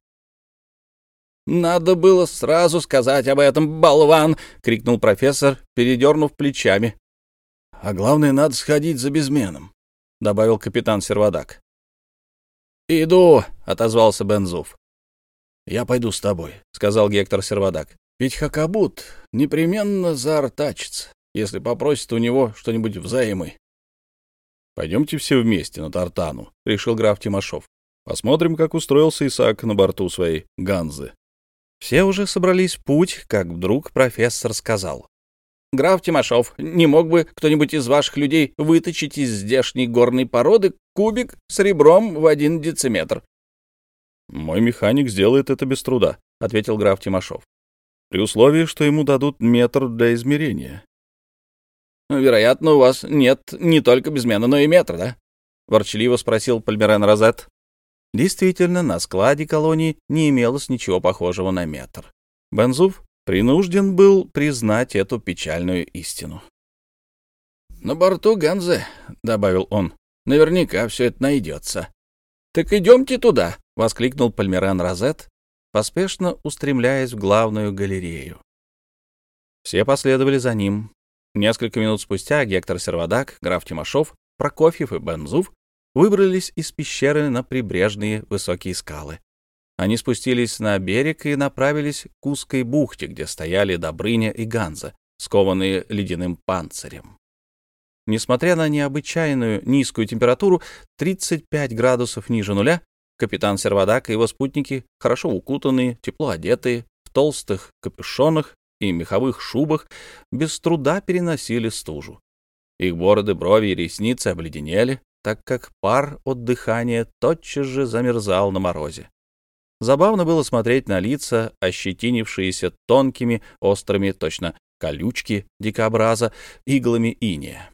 «Надо было сразу сказать об этом, болван!» — крикнул профессор, передернув плечами. «А главное, надо сходить за безменом», — добавил капитан Сервадак. «Иду», — отозвался Бензуф. «Я пойду с тобой», — сказал Гектор Сервадак. «Ведь Хакабут непременно заортачится если попросит у него что-нибудь взаймы. — Пойдемте все вместе на Тартану, — решил граф Тимошов. — Посмотрим, как устроился Исаак на борту своей Ганзы. Все уже собрались в путь, как вдруг профессор сказал. — Граф Тимошов, не мог бы кто-нибудь из ваших людей выточить из здешней горной породы кубик с ребром в один дециметр? — Мой механик сделает это без труда, — ответил граф Тимошов. — При условии, что ему дадут метр для измерения. Вероятно, у вас нет не только безмена, но и метра, да? — ворчливо спросил Пальмерен Розет. Действительно, на складе колонии не имелось ничего похожего на метр. Бензуф принужден был признать эту печальную истину. «На борту Ганзе», — добавил он, — «наверняка все это найдется». «Так идемте туда», — воскликнул Пальмерен Розет, поспешно устремляясь в главную галерею. Все последовали за ним. Несколько минут спустя Гектор Сервадак, граф Тимошов, Прокофьев и Бензуф выбрались из пещеры на прибрежные высокие скалы. Они спустились на берег и направились к узкой бухте, где стояли Добрыня и Ганза, скованные ледяным панцирем. Несмотря на необычайную низкую температуру, 35 градусов ниже нуля, капитан Сервадак и его спутники, хорошо укутанные, тепло одетые, в толстых капюшонах и меховых шубах без труда переносили стужу. Их бороды, брови и ресницы обледенели, так как пар от дыхания тотчас же замерзал на морозе. Забавно было смотреть на лица, ощетинившиеся тонкими, острыми, точно колючки дикобраза, иглами иния.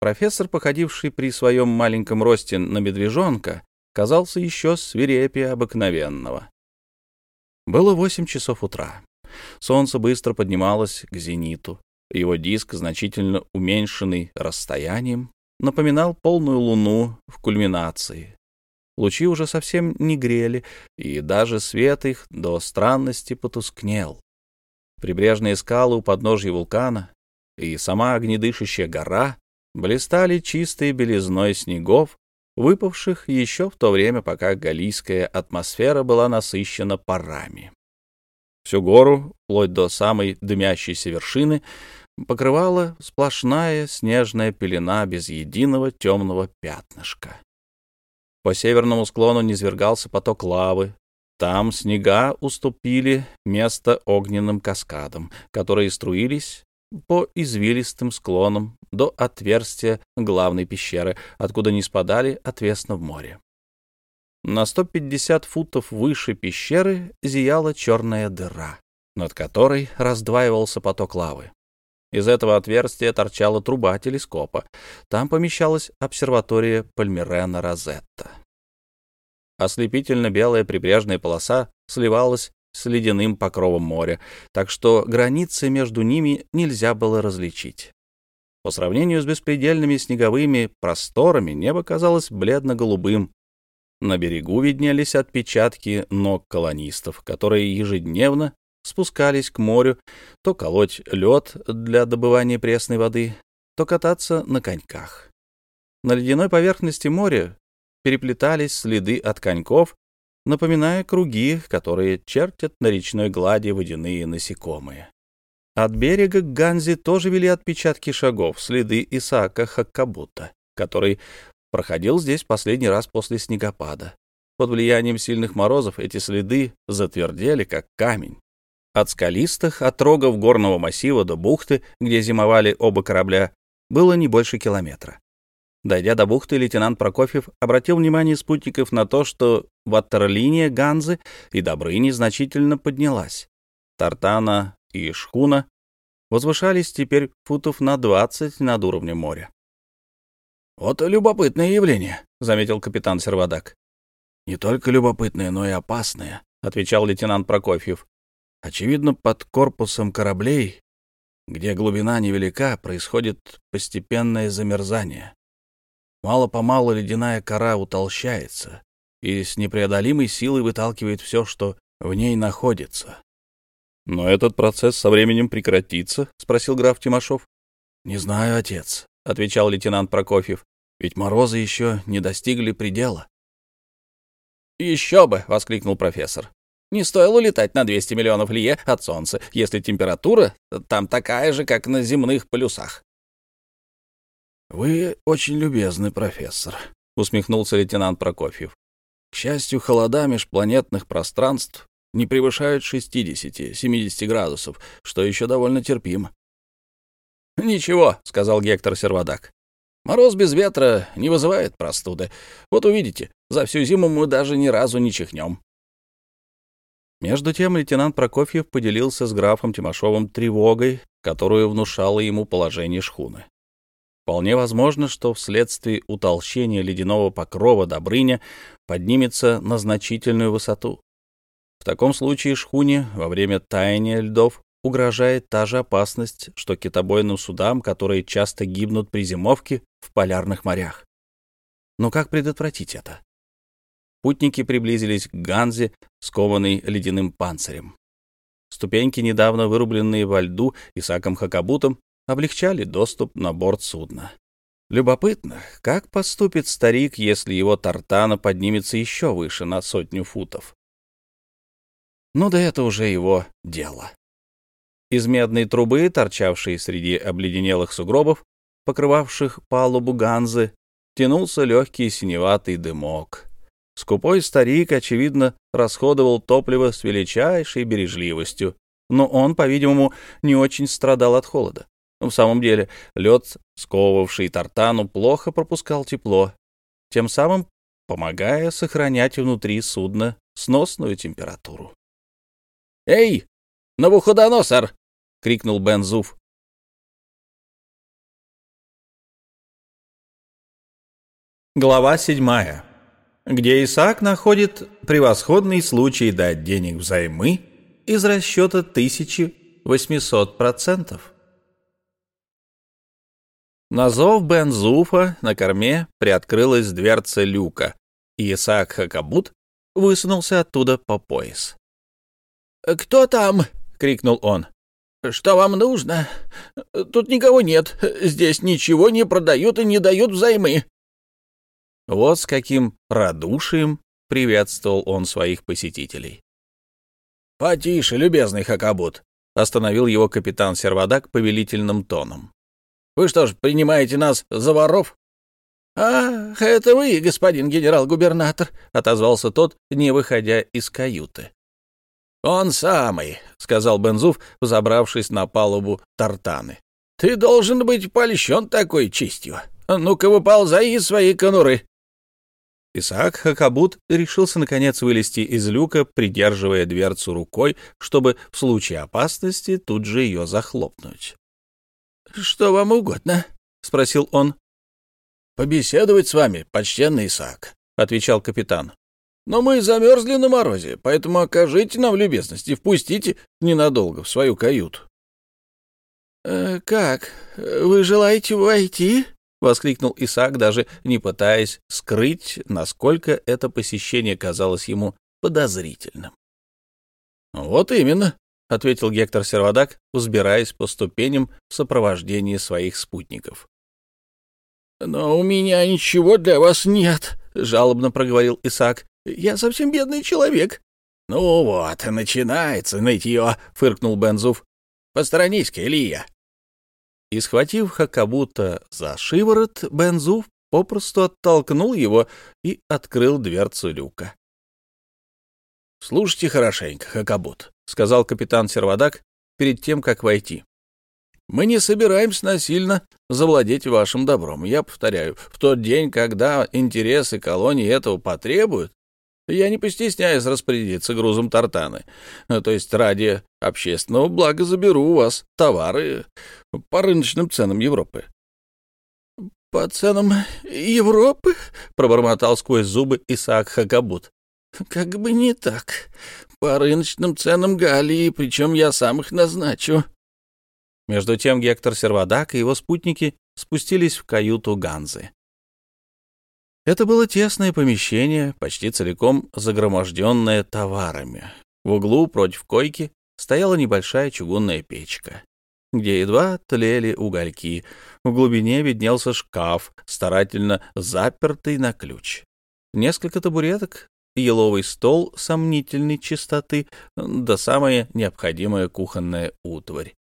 Профессор, походивший при своем маленьком росте на медвежонка, казался еще свирепее обыкновенного. Было восемь часов утра. Солнце быстро поднималось к зениту. Его диск, значительно уменьшенный расстоянием, напоминал полную луну в кульминации. Лучи уже совсем не грели, и даже свет их до странности потускнел. Прибрежные скалы у подножья вулкана и сама огнедышащая гора блистали чистой белизной снегов, выпавших еще в то время, пока галийская атмосфера была насыщена парами. Всю гору, вплоть до самой дымящейся вершины, покрывала сплошная снежная пелена без единого темного пятнышка. По северному склону низвергался поток лавы. Там снега уступили место огненным каскадам, которые струились по извилистым склонам до отверстия главной пещеры, откуда не спадали отвесно в море. На 150 футов выше пещеры зияла черная дыра, над которой раздваивался поток лавы. Из этого отверстия торчала труба телескопа. Там помещалась обсерватория Пальмирена Розетта. Ослепительно белая прибрежная полоса сливалась с ледяным покровом моря, так что границы между ними нельзя было различить. По сравнению с беспредельными снеговыми просторами небо казалось бледно-голубым. На берегу виднелись отпечатки ног колонистов, которые ежедневно спускались к морю, то колоть лед для добывания пресной воды, то кататься на коньках. На ледяной поверхности моря переплетались следы от коньков, напоминая круги, которые чертят на речной глади водяные насекомые. От берега к Ганзе тоже вели отпечатки шагов, следы Исаака Хаккабута, который проходил здесь последний раз после снегопада. Под влиянием сильных морозов эти следы затвердели, как камень. От скалистых отрогов горного массива до бухты, где зимовали оба корабля, было не больше километра. Дойдя до бухты, лейтенант Прокофьев обратил внимание спутников на то, что ватерлиния Ганзы и Добрыни значительно поднялась. Тартана и Шхуна возвышались теперь футов на двадцать над уровнем моря. «Вот любопытное явление», — заметил капитан Сервадак. «Не только любопытное, но и опасное», — отвечал лейтенант Прокофьев. Очевидно, под корпусом кораблей, где глубина невелика, происходит постепенное замерзание. Мало-помалу ледяная кора утолщается и с непреодолимой силой выталкивает все, что в ней находится. — Но этот процесс со временем прекратится? — спросил граф Тимошов. — Не знаю, отец, — отвечал лейтенант Прокофьев, — ведь морозы еще не достигли предела. — Еще бы! — воскликнул профессор. Не стоило летать на 200 миллионов лье от Солнца, если температура там такая же, как на земных полюсах. «Вы очень любезный профессор», — усмехнулся лейтенант Прокофьев. «К счастью, холода межпланетных пространств не превышают 60-70 градусов, что еще довольно терпимо». «Ничего», — сказал Гектор Сервадак. «Мороз без ветра не вызывает простуды. Вот увидите, за всю зиму мы даже ни разу не чихнем». Между тем лейтенант Прокофьев поделился с графом Тимошовым тревогой, которую внушало ему положение шхуны. Вполне возможно, что вследствие утолщения ледяного покрова Добрыня поднимется на значительную высоту. В таком случае шхуне во время таяния льдов угрожает та же опасность, что китобойным судам, которые часто гибнут при зимовке в полярных морях. Но как предотвратить это? Путники приблизились к Ганзе, скованной ледяным панцирем. Ступеньки, недавно вырубленные во льду Исаком Хакабутом, облегчали доступ на борт судна. Любопытно, как поступит старик, если его тартана поднимется еще выше на сотню футов? Ну да это уже его дело. Из медной трубы, торчавшей среди обледенелых сугробов, покрывавших палубу Ганзы, тянулся легкий синеватый дымок. Скупой старик, очевидно, расходовал топливо с величайшей бережливостью, но он, по-видимому, не очень страдал от холода. В самом деле, лед, сковывавший тартану, плохо пропускал тепло, тем самым помогая сохранять внутри судна сносную температуру. «Эй, Навуходоносор!» — крикнул Бен Зуф. Глава седьмая, где Исаак находит превосходный случай дать денег взаймы из расчета 1800%. На зов Бензуфа на корме приоткрылась дверца люка, и Исаак Хакабут высунулся оттуда по пояс. «Кто там?» — крикнул он. «Что вам нужно? Тут никого нет. Здесь ничего не продают и не дают взаймы». Вот с каким радушием приветствовал он своих посетителей. «Потише, любезный Хакабут», — остановил его капитан Сервадак повелительным тоном. «Вы что ж, принимаете нас за воров?» «Ах, это вы, господин генерал-губернатор», — отозвался тот, не выходя из каюты. «Он самый», — сказал Бензуф, взобравшись на палубу тартаны. «Ты должен быть польщен такой честью. Ну-ка, выползай из своей конуры». Исаак Хакабут решился, наконец, вылезти из люка, придерживая дверцу рукой, чтобы в случае опасности тут же ее захлопнуть. «Что вам угодно?» — спросил он. «Побеседовать с вами, почтенный Исаак», — отвечал капитан. «Но мы замерзли на морозе, поэтому окажите нам любезность и впустите ненадолго в свою каюту». «Э, «Как? Вы желаете войти?» — воскликнул Исаак, даже не пытаясь скрыть, насколько это посещение казалось ему подозрительным. «Вот именно», — ответил Гектор Сервадак, взбираясь по ступеням в сопровождении своих спутников. «Но у меня ничего для вас нет», — жалобно проговорил Исаак. «Я совсем бедный человек». «Ну вот, начинается нытье», — фыркнул Бензуф. «Посторонись-ка, Илья». И, схватив Хакабута за шиворот, Бензуф попросту оттолкнул его и открыл дверцу люка. — Слушайте хорошенько, Хакабут, — сказал капитан Сервадак перед тем, как войти. — Мы не собираемся насильно завладеть вашим добром. Я повторяю, в тот день, когда интересы колонии этого потребуют, я не постесняюсь распорядиться грузом тартаны. Ну, то есть ради общественного блага заберу у вас товары по рыночным ценам Европы. — По ценам Европы? — пробормотал сквозь зубы Исаак Хакабут. — Как бы не так. По рыночным ценам Галлии, причем я сам их назначу. Между тем Гектор Сервадак и его спутники спустились в каюту Ганзы. Это было тесное помещение, почти целиком загроможденное товарами. В углу против койки стояла небольшая чугунная печка, где едва тлели угольки. В глубине виднелся шкаф, старательно запертый на ключ. Несколько табуреток, еловый стол сомнительной чистоты, да самая необходимая кухонная утварь.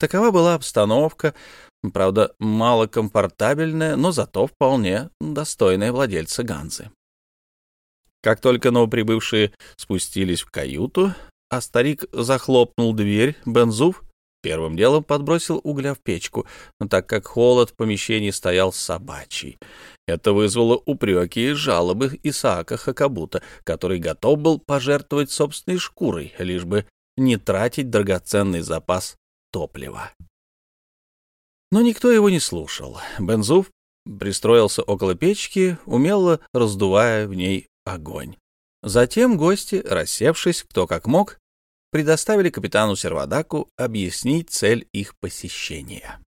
Такова была обстановка, правда, малокомфортабельная, но зато вполне достойная владельца Ганзы. Как только новоприбывшие спустились в каюту, а старик захлопнул дверь, Бензуф первым делом подбросил угля в печку, так как холод в помещении стоял собачий. Это вызвало упреки и жалобы Исаака Хакабута, который готов был пожертвовать собственной шкурой, лишь бы не тратить драгоценный запас топлива. Но никто его не слушал. Бензуф пристроился около печки, умело раздувая в ней огонь. Затем гости, рассевшись кто как мог, предоставили капитану Сервадаку объяснить цель их посещения.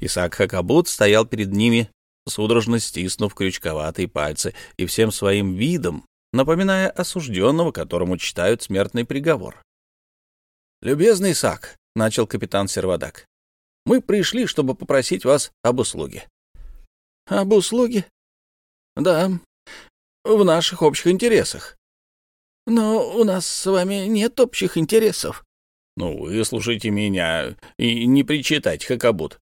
Исаак Хакабут стоял перед ними, судорожно стиснув крючковатые пальцы и всем своим видом, напоминая осужденного, которому читают смертный приговор. «Любезный Исаак», — начал капитан Сервадак, мы пришли, чтобы попросить вас об услуге. — Об услуге? — Да, в наших общих интересах. — Но у нас с вами нет общих интересов. — Ну, выслушайте меня и не причитайте, Хакабут.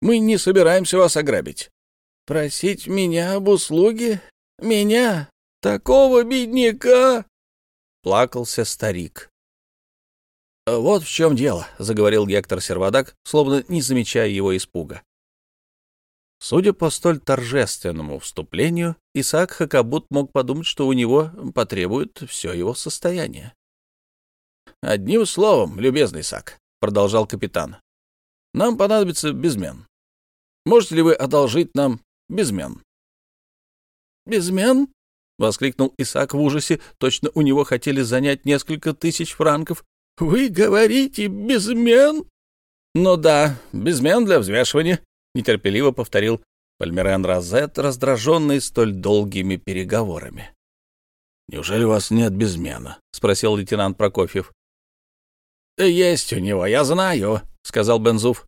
Мы не собираемся вас ограбить. — Просить меня об услуге? Меня? Такого бедняка? — плакался старик. «Вот в чем дело», — заговорил Гектор Сервадак, словно не замечая его испуга. Судя по столь торжественному вступлению, Исаак Хакабут мог подумать, что у него потребует все его состояние. «Одним словом, любезный Исаак», — продолжал капитан, — «нам понадобится безмен. Можете ли вы одолжить нам безмен?» «Безмен?» — воскликнул Исаак в ужасе. Точно у него хотели занять несколько тысяч франков. «Вы говорите безмен?» «Ну да, безмен для взвешивания», — нетерпеливо повторил Пальмерен Розет, раздраженный столь долгими переговорами. «Неужели у вас нет безмена?» — спросил лейтенант Прокофьев. «Есть у него, я знаю», — сказал Бензуф.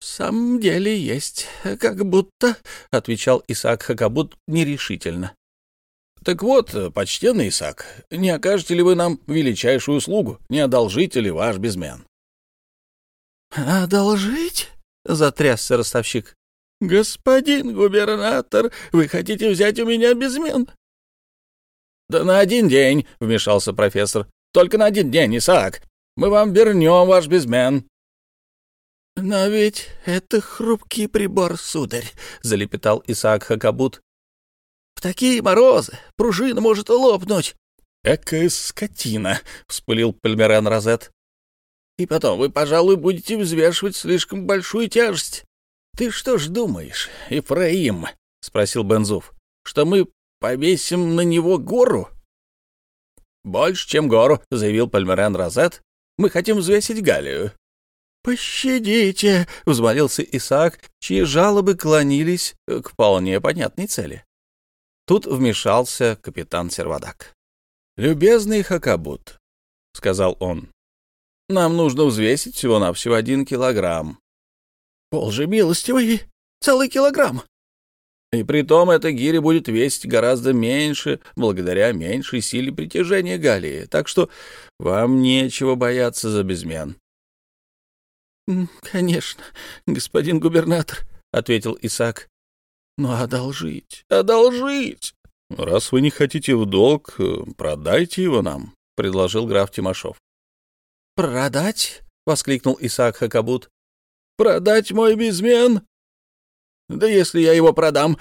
«В самом деле есть, как будто», — отвечал Исаак Хакабут нерешительно. «Так вот, почтенный Исаак, не окажете ли вы нам величайшую услугу? Не одолжите ли ваш безмен?» «Одолжить?» — затрясся ростовщик. «Господин губернатор, вы хотите взять у меня безмен?» «Да на один день», — вмешался профессор. «Только на один день, Исаак. Мы вам вернем ваш безмен». «Но ведь это хрупкий прибор, сударь», — залепетал Исаак Хакабут. «В такие морозы пружина может лопнуть». «Экая скотина», — вспылил Пальмеран Розет. «И потом вы, пожалуй, будете взвешивать слишком большую тяжесть. Ты что ж думаешь, Ефраим?» — спросил Бензуф. «Что мы повесим на него гору?» «Больше, чем гору», — заявил Пальмерен Розет. «Мы хотим взвесить Галию». «Пощадите!» — взмолился Исаак, чьи жалобы клонились к вполне понятной цели. Тут вмешался капитан Сервадак. «Любезный Хакабут», — сказал он, — «нам нужно взвесить всего-навсего один килограмм. Боже милостивый, целый килограмм. И при том эта гиря будет весить гораздо меньше, благодаря меньшей силе притяжения Галии, так что вам нечего бояться за безмен. — Конечно, господин губернатор, — ответил Исаак. — Но одолжить, одолжить! — Раз вы не хотите в долг, продайте его нам, — предложил граф Тимошов. — Продать? — воскликнул Исаак Хакабут. Продать мой безмен? Да если я его продам,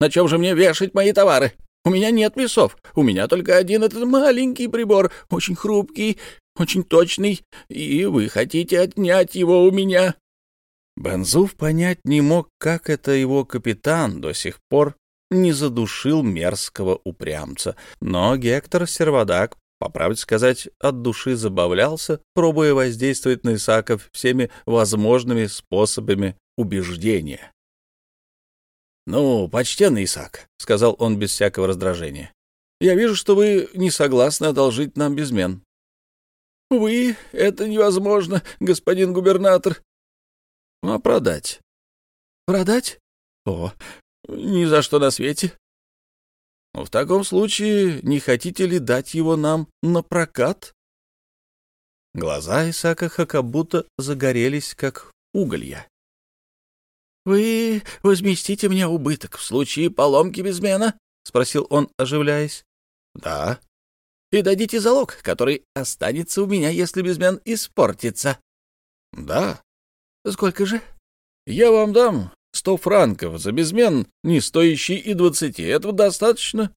на чем же мне вешать мои товары? У меня нет весов, у меня только один этот маленький прибор, очень хрупкий, очень точный, и вы хотите отнять его у меня. Бензуф понять не мог, как это его капитан до сих пор не задушил мерзкого упрямца, но Гектор Сервадак по правде сказать, от души забавлялся, пробуя воздействовать на Исаков всеми возможными способами убеждения. «Ну, почтенный Исаак», — сказал он без всякого раздражения, — «я вижу, что вы не согласны одолжить нам безмен». «Увы, это невозможно, господин губернатор». «Ну, а продать?» «Продать? О, ни за что на свете. В таком случае не хотите ли дать его нам на прокат? Глаза Исака Хакабута загорелись, как уголья. — Вы возместите мне убыток в случае поломки безмена? — спросил он, оживляясь. — Да. — И дадите залог, который останется у меня, если безмен испортится? — Да. — Сколько же? — Я вам дам Сто франков за безмен, не стоящий и двадцати. Этого достаточно?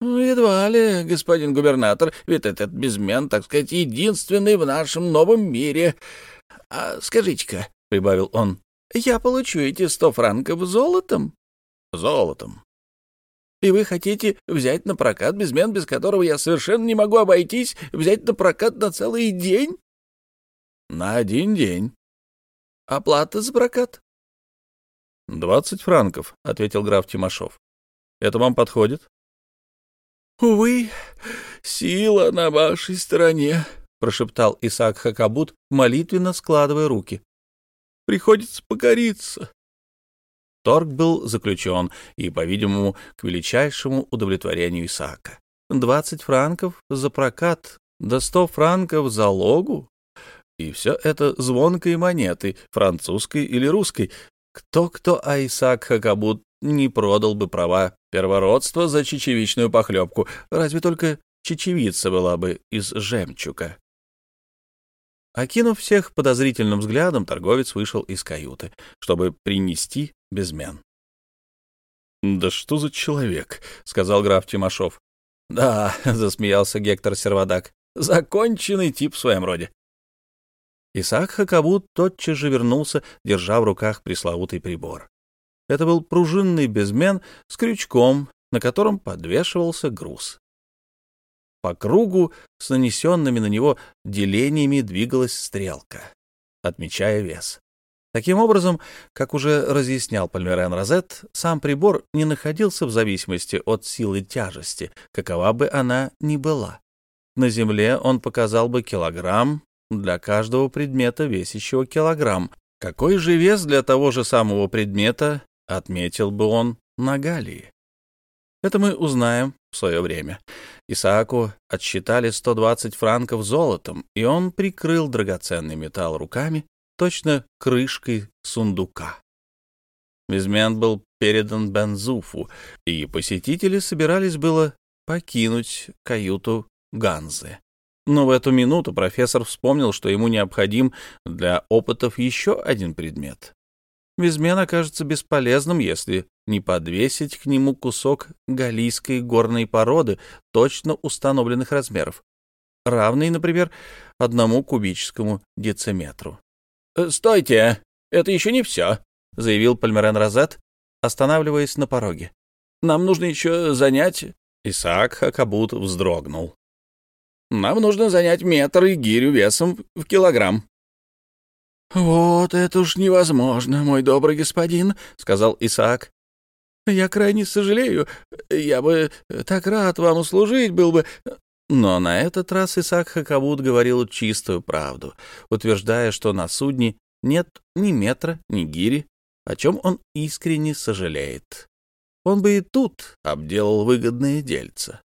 Ну, — Едва ли, господин губернатор, ведь этот безмен, так сказать, единственный в нашем новом мире. А скажите-ка, — прибавил он, — я получу эти сто франков золотом? — Золотом. — И вы хотите взять на прокат безмен, без которого я совершенно не могу обойтись, взять на прокат на целый день? — На один день. — Оплата за прокат? — Двадцать франков, — ответил граф Тимошов. — Это вам подходит? — Увы, сила на вашей стороне, — прошептал Исаак Хакабут, молитвенно складывая руки. — Приходится покориться. Торг был заключен, и, по-видимому, к величайшему удовлетворению Исаака. Двадцать франков за прокат, да сто франков за логу. И все это звонкой монеты, французской или русской, кто-кто, а Исаак Хакабут не продал бы права первородства за чечевичную похлебку, разве только чечевица была бы из жемчуга. Окинув всех подозрительным взглядом, торговец вышел из каюты, чтобы принести Безмен. «Да что за человек?» — сказал граф Тимошов. «Да», — засмеялся Гектор Сервадак, — «законченный тип в своем роде». Исаак Хакабут тотчас же вернулся, держа в руках пресловутый прибор. Это был пружинный безмен с крючком, на котором подвешивался груз. По кругу с нанесенными на него делениями двигалась стрелка, отмечая вес. Таким образом, как уже разъяснял Пальмерен Розет, сам прибор не находился в зависимости от силы тяжести, какова бы она ни была. На Земле он показал бы килограмм для каждого предмета, весящего килограмм. Какой же вес для того же самого предмета отметил бы он на Галлии? Это мы узнаем в свое время. Исааку отсчитали 120 франков золотом, и он прикрыл драгоценный металл руками, точно крышкой сундука. Визмент был передан Бензуфу, и посетители собирались было покинуть каюту Ганзы. Но в эту минуту профессор вспомнил, что ему необходим для опытов еще один предмет. Визмен окажется бесполезным, если не подвесить к нему кусок галийской горной породы точно установленных размеров, равный, например, одному кубическому дециметру. «Э, «Стойте! Это еще не все!» — заявил Пальмерен Розет, останавливаясь на пороге. «Нам нужно еще занять...» Исаак Хакабут вздрогнул. «Нам нужно занять метр и гирю весом в килограмм». «Вот это уж невозможно, мой добрый господин», — сказал Исаак. «Я крайне сожалею. Я бы так рад вам услужить был бы, но на этот раз Исаак Хакабут говорил чистую правду, утверждая, что на судне нет ни метра, ни гири, о чем он искренне сожалеет. Он бы и тут обделал выгодные дельца.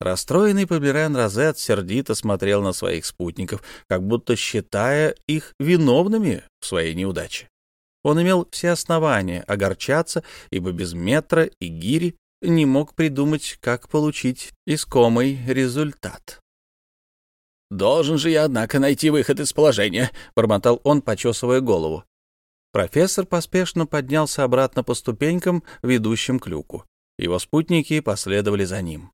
Расстроенный Поберен Розет сердито смотрел на своих спутников, как будто считая их виновными в своей неудаче. Он имел все основания огорчаться, ибо без метра и гири не мог придумать, как получить искомый результат. «Должен же я, однако, найти выход из положения», — бормотал он, почесывая голову. Профессор поспешно поднялся обратно по ступенькам, ведущим к люку. Его спутники последовали за ним.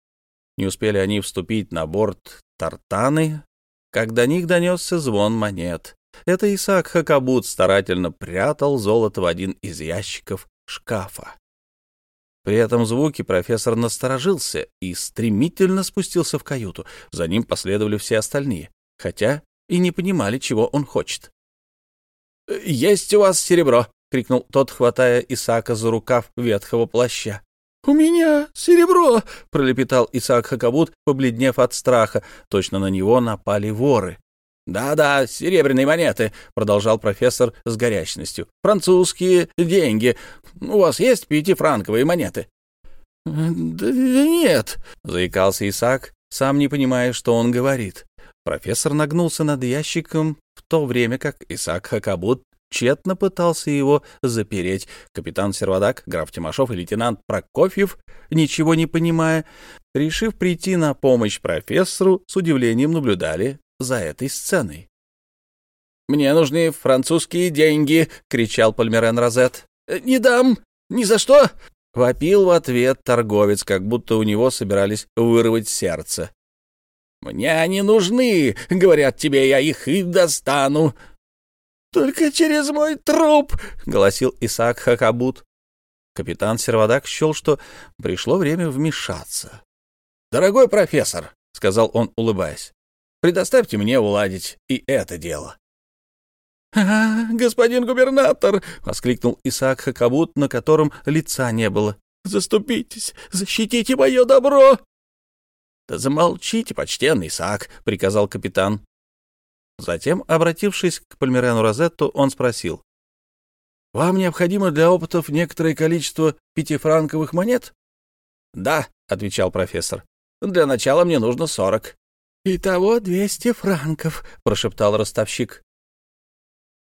Не успели они вступить на борт Тартаны, как до них донесся звон монет. Это Исаак Хакабут старательно прятал золото в один из ящиков шкафа. При этом звуке профессор насторожился и стремительно спустился в каюту. За ним последовали все остальные, хотя и не понимали, чего он хочет. «Есть у вас серебро!» — крикнул тот, хватая Исаака за рукав ветхого плаща. «У меня серебро!» — пролепетал Исаак Хакабут, побледнев от страха. Точно на него напали воры. «Да-да, серебряные монеты», — продолжал профессор с горячностью. «Французские деньги. У вас есть пятифранковые монеты?» «Да нет», — заикался Исаак, сам не понимая, что он говорит. Профессор нагнулся над ящиком в то время, как Исаак Хакабут тщетно пытался его запереть. Капитан Сервадак, граф Тимошов и лейтенант Прокофьев, ничего не понимая, решив прийти на помощь профессору, с удивлением наблюдали за этой сценой. «Мне нужны французские деньги!» — кричал Пальмерен Розет. «Не дам! Ни за что!» — вопил в ответ торговец, как будто у него собирались вырвать сердце. «Мне они нужны! Говорят тебе, я их и достану!» «Только через мой труп!» — голосил Исаак Хакабут. Капитан Сервадак счел, что пришло время вмешаться. «Дорогой профессор», — сказал он, улыбаясь, Предоставьте мне уладить и это дело. — А, господин губернатор! — воскликнул Исаак Хакабут, на котором лица не было. — Заступитесь, защитите мое добро! — Да замолчите, почтенный Исаак, — приказал капитан. Затем, обратившись к Пальмерену Розетту, он спросил. — Вам необходимо для опытов некоторое количество пятифранковых монет? — Да, — отвечал профессор. — Для начала мне нужно сорок. «Итого двести франков», — прошептал ростовщик.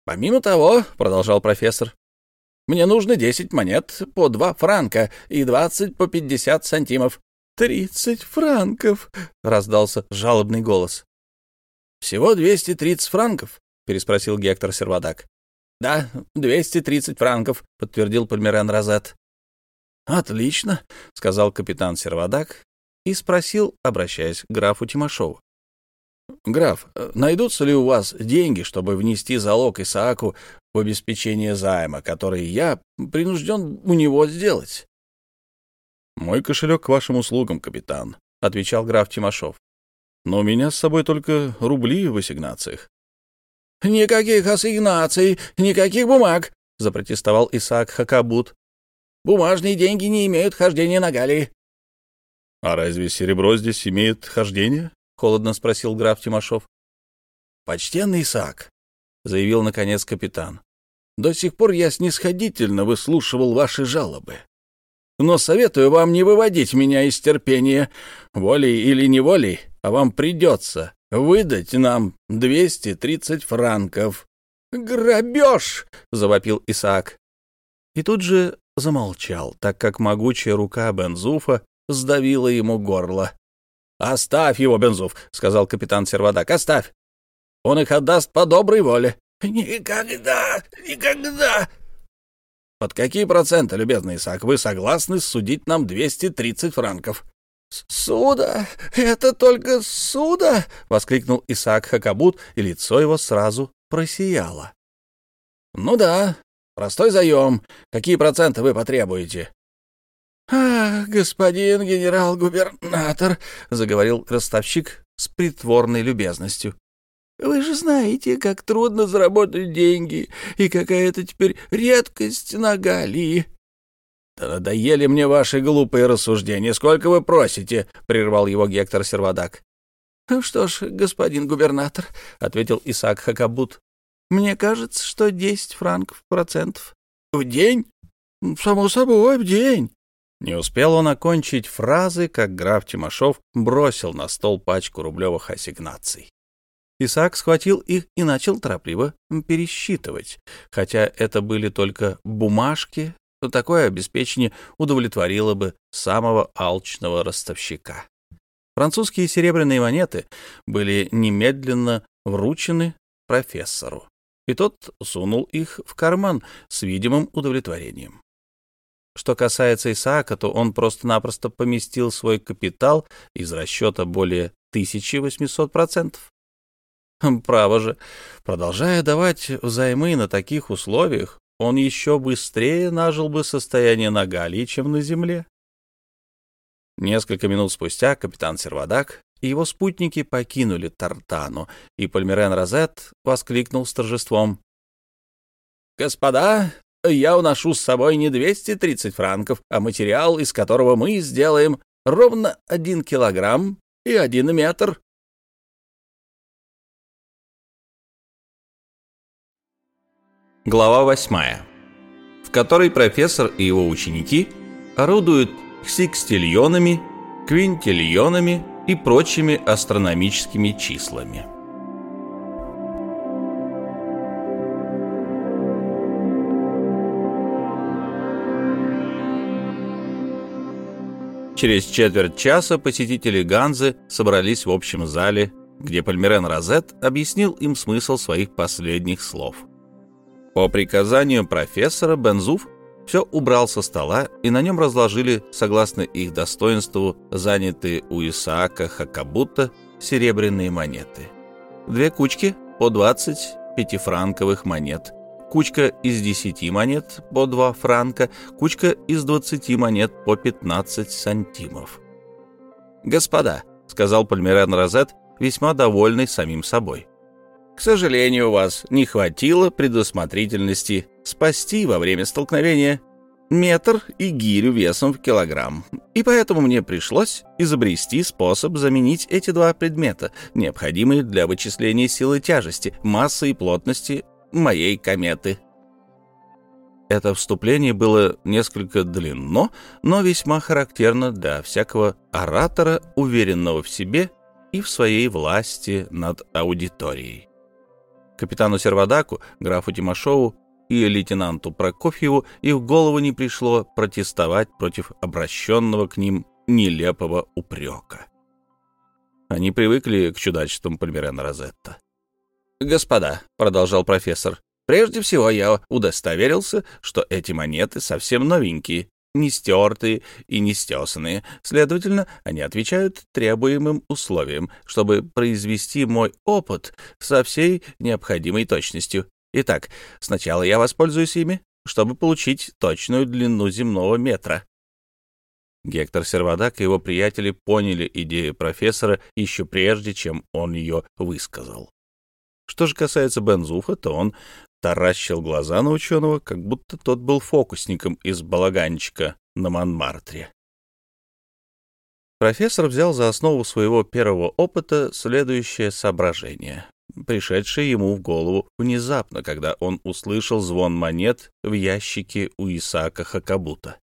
«Помимо того», — продолжал профессор, — «мне нужно десять монет по два франка и двадцать по пятьдесят сантимов». «Тридцать франков», — раздался жалобный голос. «Всего двести тридцать франков?» — переспросил Гектор Сервадак. Да, 230 франков, подтвердил Пальмерен Розет. Отлично, сказал капитан Сервадак и спросил, обращаясь к графу Тимошову. «Граф, найдутся ли у вас деньги, чтобы внести залог Исааку в обеспечение займа, который я принужден у него сделать?» «Мой кошелек к вашим услугам, капитан», — отвечал граф Тимошов. «Но у меня с собой только рубли в ассигнациях». «Никаких ассигнаций, никаких бумаг», — запротестовал Исаак Хакабут. «Бумажные деньги не имеют хождения на Галии». «А разве серебро здесь имеет хождение?» — холодно спросил граф Тимошов. «Почтенный Исаак», — заявил наконец капитан, — «до сих пор я снисходительно выслушивал ваши жалобы. Но советую вам не выводить меня из терпения, волей или неволей, а вам придется выдать нам 230 франков». «Грабеж!» — завопил Исаак. И тут же замолчал, так как могучая рука Бензуфа сдавила ему горло. «Оставь его, Бензуф», — сказал капитан Сервадак, — «оставь. Он их отдаст по доброй воле». «Никогда, никогда!» «Под какие проценты, любезный Исаак, вы согласны судить нам 230 франков?» «Суда! Это только суда!» — воскликнул Исаак Хакабут, и лицо его сразу просияло. «Ну да, простой заем. Какие проценты вы потребуете?» «Ах, господин генерал-губернатор», — заговорил ростовщик с притворной любезностью. «Вы же знаете, как трудно заработать деньги, и какая это теперь редкость на Галии». «Да надоели мне ваши глупые рассуждения. Сколько вы просите?» — прервал его Гектор Сервадак. «Что ж, господин губернатор», — ответил Исаак Хакабут, — «мне кажется, что десять франков процентов». «В день?» «Само собой, в день». Не успел он окончить фразы, как граф Тимошов бросил на стол пачку рублевых ассигнаций. Исаак схватил их и начал торопливо пересчитывать. Хотя это были только бумажки, то такое обеспечение удовлетворило бы самого алчного ростовщика. Французские серебряные монеты были немедленно вручены профессору, и тот сунул их в карман с видимым удовлетворением. Что касается Исаака, то он просто-напросто поместил свой капитал из расчета более 1800%. Хм, право же, продолжая давать взаймы на таких условиях, он еще быстрее нажил бы состояние на Галии, чем на земле. Несколько минут спустя капитан Сервадак и его спутники покинули Тартану, и Пальмерен Розет воскликнул с торжеством. «Господа, я уношу с собой не 230 франков, а материал, из которого мы сделаем ровно один килограмм и один метр. Глава 8, в которой профессор и его ученики орудуют секстильонами, квинтильонами и прочими астрономическими числами. Через четверть часа посетители Ганзы собрались в общем зале, где Пальмерен Розет объяснил им смысл своих последних слов. По приказанию профессора Бензуф все убрал со стола, и на нем разложили, согласно их достоинству, занятые у Исаака Хакабута серебряные монеты. Две кучки по 20 пятифранковых монет – кучка из 10 монет по 2 франка, кучка из 20 монет по 15 сантимов. «Господа», — сказал Пальмерен Розет, весьма довольный самим собой, «к сожалению, у вас не хватило предусмотрительности спасти во время столкновения метр и гирю весом в килограмм, и поэтому мне пришлось изобрести способ заменить эти два предмета, необходимые для вычисления силы тяжести, массы и плотности моей кометы. Это вступление было несколько длинно, но весьма характерно для всякого оратора, уверенного в себе и в своей власти над аудиторией. Капитану Сервадаку, графу Тимошову и лейтенанту Прокофьеву и в голову не пришло протестовать против обращенного к ним нелепого упрека. Они привыкли к чудачествам Пальмерена Розетта. «Господа», — продолжал профессор, Прежде всего я удостоверился, что эти монеты совсем новенькие, не стертые и не стесанные. Следовательно, они отвечают требуемым условиям, чтобы произвести мой опыт со всей необходимой точностью. Итак, сначала я воспользуюсь ими, чтобы получить точную длину земного метра. Гектор Сервадак и его приятели поняли идею профессора еще прежде, чем он ее высказал. Что же касается Бензуфа, то он таращил глаза на ученого, как будто тот был фокусником из балаганчика на Монмартре. Профессор взял за основу своего первого опыта следующее соображение, пришедшее ему в голову внезапно, когда он услышал звон монет в ящике у Исаака Хакабута.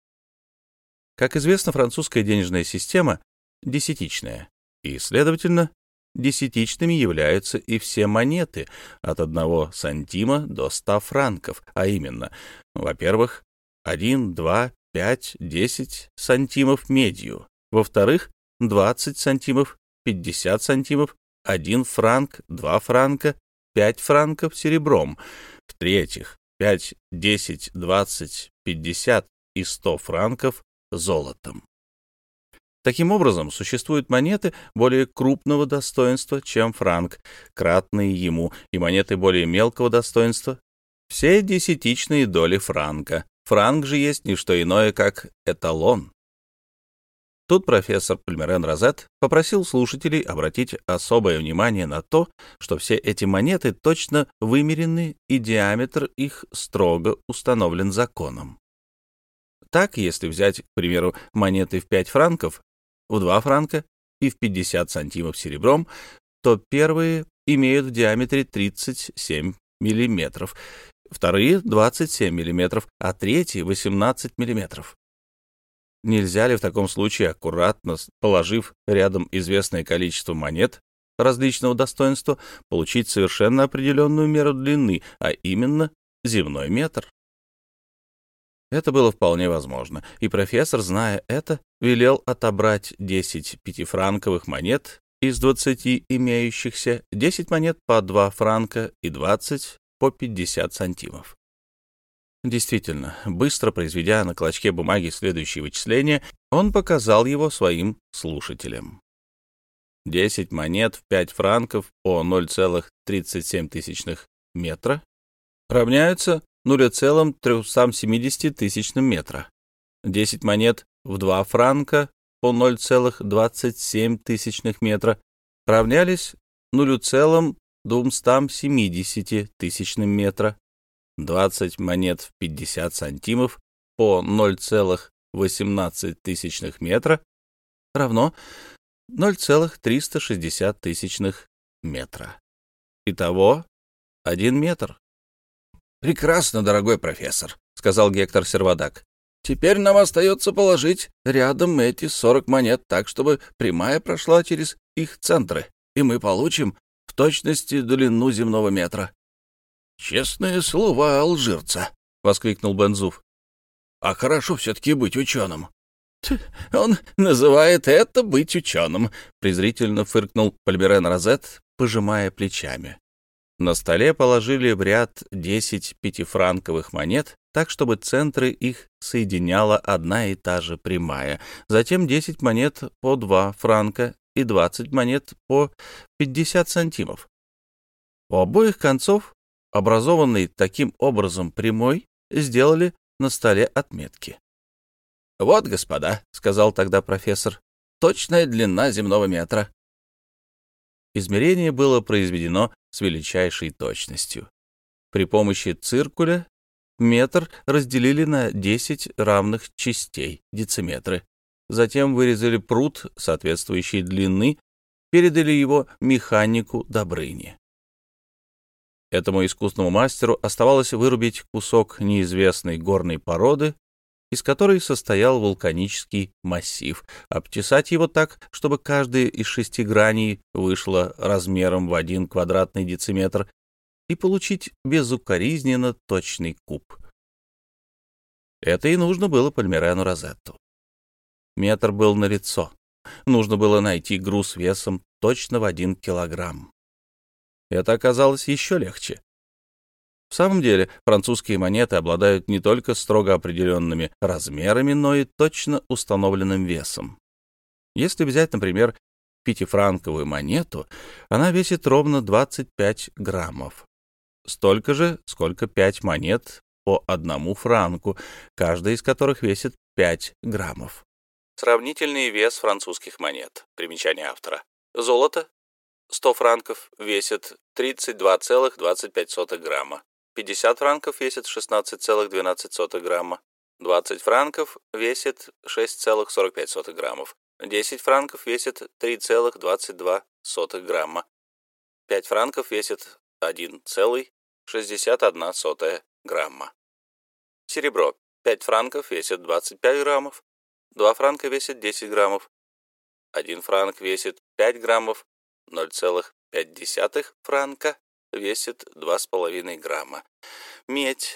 Как известно, французская денежная система десятичная, и, следовательно, Десятичными являются и все монеты от одного сантима до ста франков, а именно, во-первых, один, два, пять, десять сантимов медью, во-вторых, двадцать сантимов, пятьдесят сантимов, один франк, два франка, пять франков серебром, в-третьих, пять, десять, двадцать, пятьдесят и сто франков золотом. Таким образом, существуют монеты более крупного достоинства, чем франк, кратные ему, и монеты более мелкого достоинства. Все десятичные доли франка. Франк же есть не что иное, как эталон. Тут профессор Пальмерен Розет попросил слушателей обратить особое внимание на то, что все эти монеты точно вымерены и диаметр их строго установлен законом. Так, если взять, к примеру, монеты в 5 франков, в 2 франка и в 50 сантимов серебром, то первые имеют в диаметре 37 миллиметров, вторые — 27 миллиметров, а третьи — 18 миллиметров. Нельзя ли в таком случае, аккуратно положив рядом известное количество монет различного достоинства, получить совершенно определенную меру длины, а именно земной метр? Это было вполне возможно, и профессор, зная это, велел отобрать 10 пятифранковых монет из 20 имеющихся, 10 монет по 2 франка и 20 по 50 сантимов. Действительно, быстро произведя на клочке бумаги следующее вычисление, он показал его своим слушателям. 10 монет в 5 франков по 0,37 метра равняются 0,370 тысячным метра. 10 монет в 2 франка по 0,27 тысячных метра равнялись 0,270 тысячным метра. 20 монет в 50 сантимов по 0,18 тысячных метра равно 0,360 тысячных метра. Итого 1 метр. «Прекрасно, дорогой профессор», — сказал Гектор Сервадак. «Теперь нам остается положить рядом эти сорок монет так, чтобы прямая прошла через их центры, и мы получим в точности длину земного метра». «Честное слово алжирца», — воскликнул Бензуф. «А хорошо все-таки быть ученым». «Он называет это быть ученым», — презрительно фыркнул Пальберен Розет, пожимая плечами. На столе положили в ряд 10 пятифранковых монет, так, чтобы центры их соединяла одна и та же прямая. Затем 10 монет по 2 франка и 20 монет по 50 сантимов. У обоих концов, образованной таким образом прямой, сделали на столе отметки. «Вот, господа», — сказал тогда профессор, — «точная длина земного метра». Измерение было произведено с величайшей точностью. При помощи циркуля метр разделили на 10 равных частей, дециметры. Затем вырезали пруд соответствующей длины, передали его механику Добрыни. Этому искусному мастеру оставалось вырубить кусок неизвестной горной породы из которой состоял вулканический массив, обтесать его так, чтобы каждая из шести граней вышла размером в один квадратный дециметр, и получить безукоризненно точный куб. Это и нужно было Пальмерену Розетту. Метр был налицо. Нужно было найти груз весом точно в один килограмм. Это оказалось еще легче. В самом деле, французские монеты обладают не только строго определенными размерами, но и точно установленным весом. Если взять, например, пятифранковую монету, она весит ровно 25 граммов. Столько же, сколько 5 монет по одному франку, каждая из которых весит 5 граммов. Сравнительный вес французских монет. Примечание автора. Золото 100 франков весит 32,25 грамма. 50 франков весит 16,12 грамма. 20 франков весит 6,45 граммов. 10 франков весит 3,22 грамма. 5 франков весит 1,61 грамма. Серебро. 5 франков весит 25 граммов. 2 франка весит 10 граммов. 1 франк весит 5 граммов. 0,5 франка весит 2,5 грамма. Медь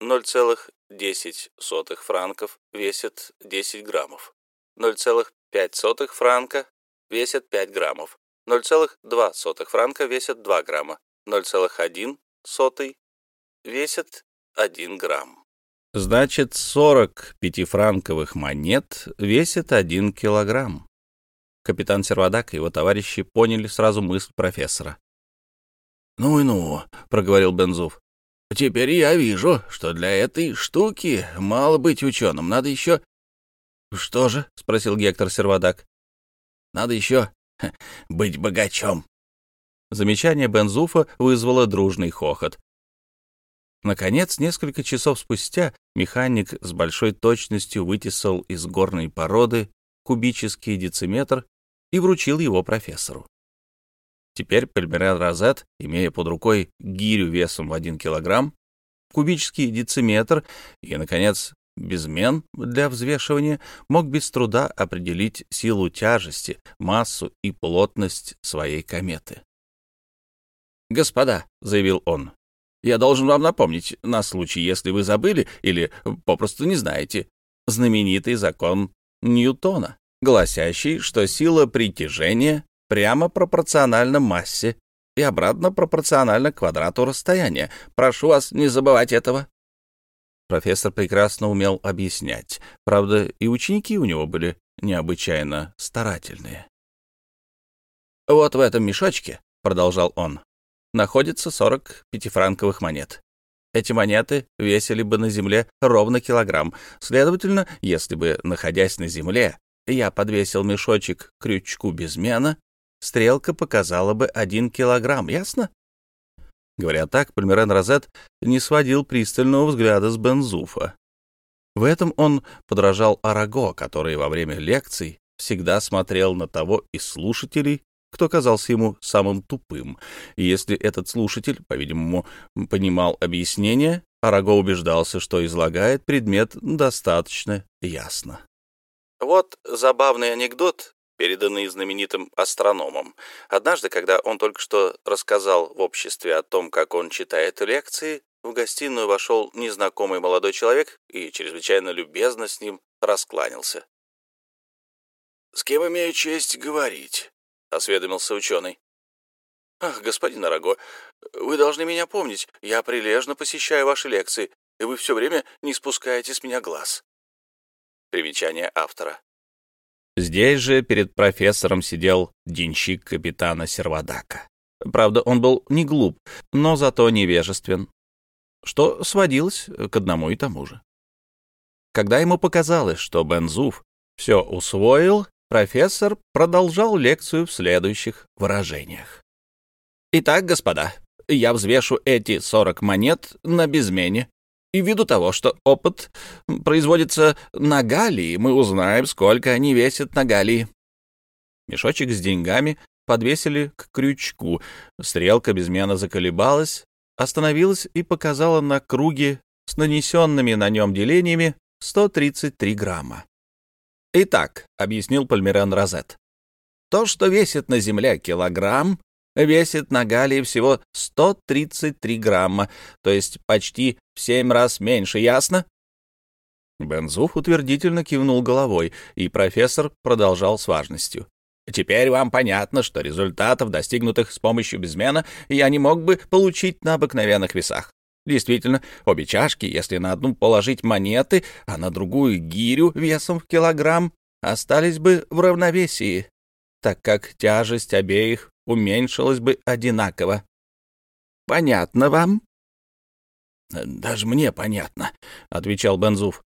0,10 франков весит 10 граммов. 0,5 франка весит 5 граммов. 0,2 франка весит 2 грамма. 0,1 весит 1 грамм. Значит, 40 пятифранковых монет весит 1 килограмм. Капитан Сервадак и его товарищи поняли сразу мысль профессора. «Ну и ну», — проговорил Бензуф. «Теперь я вижу, что для этой штуки мало быть ученым, надо еще...» «Что же?» — спросил Гектор Сервадак. «Надо еще быть богачом». Замечание Бензуфа вызвало дружный хохот. Наконец, несколько часов спустя, механик с большой точностью вытесал из горной породы кубический дециметр и вручил его профессору. Теперь Пельмерен Розет, имея под рукой гирю весом в 1 килограмм, кубический дециметр и, наконец, безмен для взвешивания, мог без труда определить силу тяжести, массу и плотность своей кометы. «Господа», — заявил он, — «я должен вам напомнить, на случай, если вы забыли или попросту не знаете, знаменитый закон Ньютона, гласящий, что сила притяжения прямо пропорционально массе и обратно пропорционально квадрату расстояния. Прошу вас не забывать этого. Профессор прекрасно умел объяснять. Правда, и ученики у него были необычайно старательные. «Вот в этом мешочке», — продолжал он, — «находится 40 пятифранковых монет. Эти монеты весили бы на Земле ровно килограмм. Следовательно, если бы, находясь на Земле, я подвесил мешочек к крючку безмена, стрелка показала бы один килограмм, ясно? Говоря так, Пальмерен Розет не сводил пристального взгляда с Бензуфа. В этом он подражал Араго, который во время лекций всегда смотрел на того из слушателей, кто казался ему самым тупым. И если этот слушатель, по-видимому, понимал объяснение, Араго убеждался, что излагает предмет достаточно ясно. Вот забавный анекдот, переданный знаменитым астрономом. Однажды, когда он только что рассказал в обществе о том, как он читает лекции, в гостиную вошел незнакомый молодой человек и чрезвычайно любезно с ним раскланялся. «С кем имею честь говорить?» — осведомился ученый. «Ах, господин Араго, вы должны меня помнить. Я прилежно посещаю ваши лекции, и вы все время не спускаете с меня глаз». Примечание автора. Здесь же перед профессором сидел денщик капитана Сервадака. Правда, он был не глуп, но зато невежествен, что сводилось к одному и тому же. Когда ему показалось, что Бензуф все усвоил, профессор продолжал лекцию в следующих выражениях. «Итак, господа, я взвешу эти сорок монет на безмене и ввиду того, что опыт производится на галлии, мы узнаем, сколько они весят на галлии. Мешочек с деньгами подвесили к крючку. Стрелка безмена заколебалась, остановилась и показала на круге с нанесенными на нем делениями 133 грамма. «Итак», — объяснил Пальмирен Розет, — «то, что весит на Земле килограмм, весит на Галлии всего 133 грамма, то есть почти в семь раз меньше, ясно?» Бензуф утвердительно кивнул головой, и профессор продолжал с важностью. «Теперь вам понятно, что результатов, достигнутых с помощью безмена, я не мог бы получить на обыкновенных весах. Действительно, обе чашки, если на одну положить монеты, а на другую гирю весом в килограмм, остались бы в равновесии, так как тяжесть обеих уменьшилась бы одинаково. Понятно вам? Даже мне понятно, отвечал Бензуф.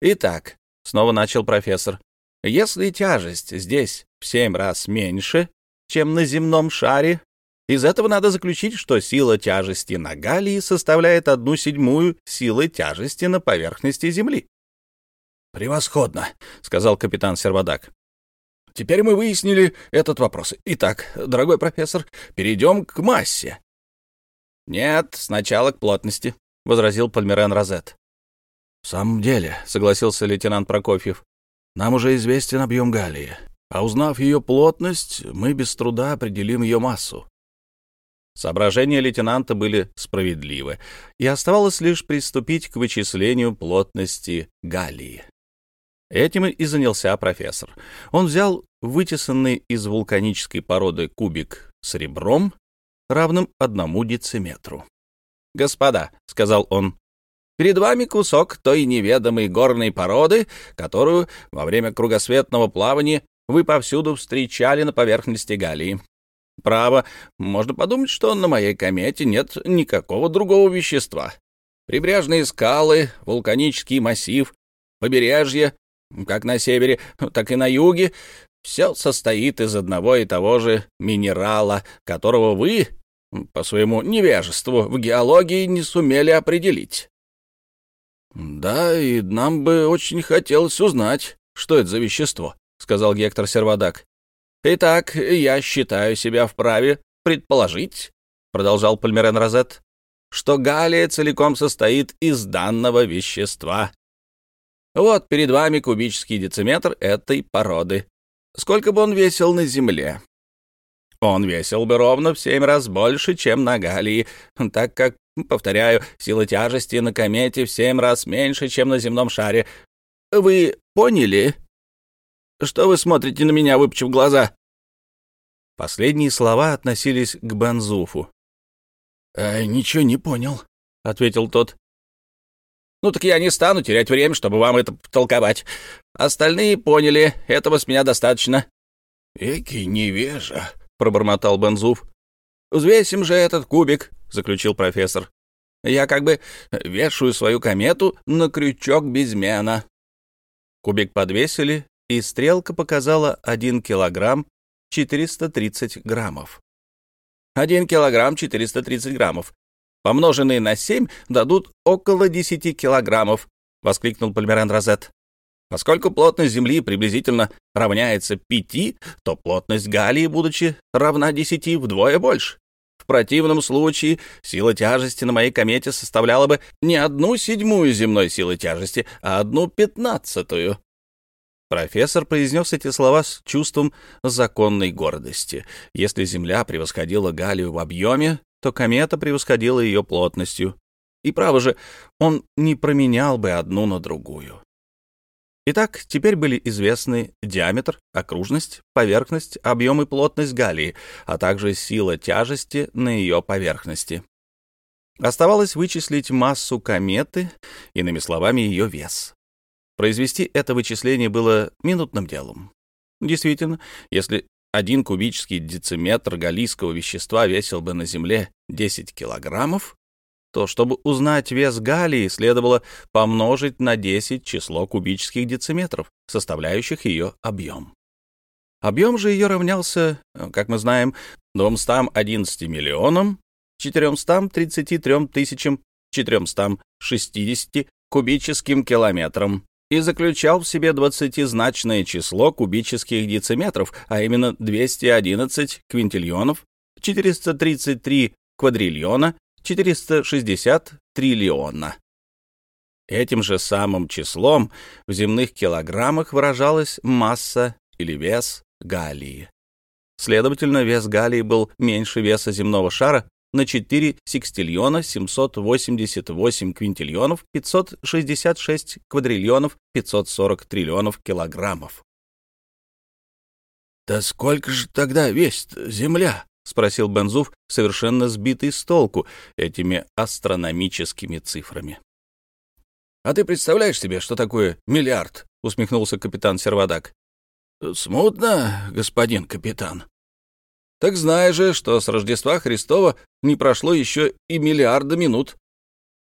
Итак, снова начал профессор. Если тяжесть здесь в семь раз меньше, чем на земном шаре, из этого надо заключить, что сила тяжести на Галлии составляет одну седьмую силы тяжести на поверхности Земли. «Превосходно», — сказал капитан Сервадак. «Теперь мы выяснили этот вопрос. Итак, дорогой профессор, перейдем к массе». «Нет, сначала к плотности», — возразил Пальмерен Розет. «В самом деле», — согласился лейтенант Прокофьев, — «нам уже известен объем галлии, а узнав ее плотность, мы без труда определим ее массу». Соображения лейтенанта были справедливы, и оставалось лишь приступить к вычислению плотности галлии. Этим и занялся профессор. Он взял вытесанный из вулканической породы кубик с ребром, равным одному дециметру. «Господа», — сказал он, — «перед вами кусок той неведомой горной породы, которую во время кругосветного плавания вы повсюду встречали на поверхности Галлии. Право, можно подумать, что на моей комете нет никакого другого вещества. Прибрежные скалы, вулканический массив, побережье, как на севере, так и на юге, все состоит из одного и того же минерала, которого вы, по своему невежеству в геологии, не сумели определить. — Да, и нам бы очень хотелось узнать, что это за вещество, — сказал Гектор Сервадак. «Итак, я считаю себя вправе предположить, — продолжал Пальмерен Розет, — что галлия целиком состоит из данного вещества. Вот перед вами кубический дециметр этой породы. Сколько бы он весил на Земле? Он весил бы ровно в семь раз больше, чем на Галлии, так как, повторяю, сила тяжести на комете в семь раз меньше, чем на земном шаре. Вы поняли? Что вы смотрите на меня, выпучив глаза?» Последние слова относились к Бензуфу. «Э, «Ничего не понял», — ответил тот. «Ну так я не стану терять время, чтобы вам это толковать. Остальные поняли, этого с меня достаточно». «Эки невежа», — пробормотал Бензуф. «Взвесим же этот кубик», — заключил профессор. «Я как бы вешаю свою комету на крючок безмена». Кубик подвесили, и стрелка показала 1 килограмм 430 граммов. 1 килограмм 430 граммов, помноженные на 7, дадут около 10 килограммов, — воскликнул Пальмерен Розет. Поскольку плотность Земли приблизительно равняется 5, то плотность Галлии, будучи равна 10, вдвое больше. В противном случае сила тяжести на моей комете составляла бы не одну седьмую земной силы тяжести, а одну пятнадцатую. Профессор произнес эти слова с чувством законной гордости. Если Земля превосходила Галлию в объеме, то комета превосходила ее плотностью. И право же, он не променял бы одну на другую. Итак, теперь были известны диаметр, окружность, поверхность, объем и плотность Галлии, а также сила тяжести на ее поверхности. Оставалось вычислить массу кометы, иными словами, ее вес. Произвести это вычисление было минутным делом. Действительно, если один кубический дециметр галлийского вещества весил бы на Земле 10 килограммов, то чтобы узнать вес галлии, следовало помножить на 10 число кубических дециметров, составляющих ее объем. Объем же ее равнялся, как мы знаем, 211 миллионам 433 тысячам 460 кубическим километрам и заключал в себе двадцатизначное число кубических дециметров, а именно 211 квинтильонов, 433 квадриллиона, 460 триллиона. Этим же самым числом в земных килограммах выражалась масса или вес галлии. Следовательно, вес галлии был меньше веса земного шара на 4 секстиллиона 788 квинтильонов 566 квадриллионов 540 триллионов килограммов. «Да сколько же тогда весит Земля?» — спросил Бензуф, совершенно сбитый с толку этими астрономическими цифрами. «А ты представляешь себе, что такое миллиард?» — усмехнулся капитан Сервадак. «Смутно, господин капитан». «Так знай же, что с Рождества Христова не прошло еще и миллиарда минут.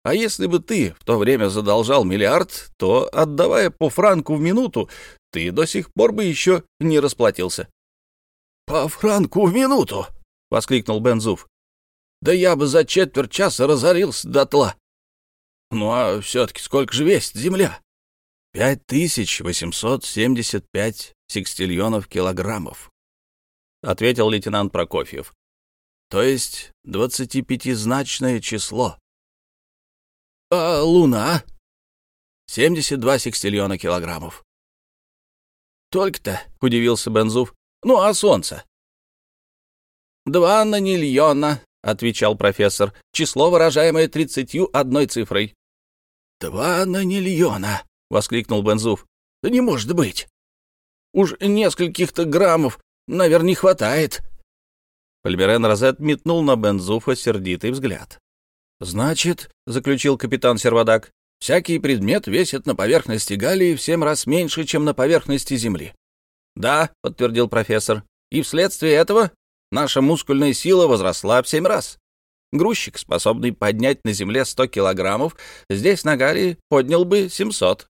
А если бы ты в то время задолжал миллиард, то, отдавая по франку в минуту, ты до сих пор бы еще не расплатился». «По франку в минуту!» — воскликнул Бензуф. «Да я бы за четверть часа разорился дотла. Ну а все-таки сколько же весит земля?» «Пять тысяч восемьсот семьдесят пять секстильонов килограммов», — ответил лейтенант Прокофьев. «То есть двадцатипятизначное число». «А луна?» «Семьдесят два секстильона килограммов». «Только-то», — удивился Бензуф. «Ну а солнце?» «Два нанильона», — отвечал профессор, — число, выражаемое тридцатью одной цифрой. «Два нанильона», — воскликнул Бензуф. «Да не может быть! Уж нескольких-то граммов, наверное, не хватает». Пальмерен Розет метнул на Бензуфа сердитый взгляд. «Значит, — заключил капитан Сервадак, — всякий предмет весит на поверхности Галлии в семь раз меньше, чем на поверхности Земли». «Да», — подтвердил профессор, — «и вследствие этого наша мускульная сила возросла в семь раз. Грузчик, способный поднять на земле 100 килограммов, здесь на Галлии поднял бы 700.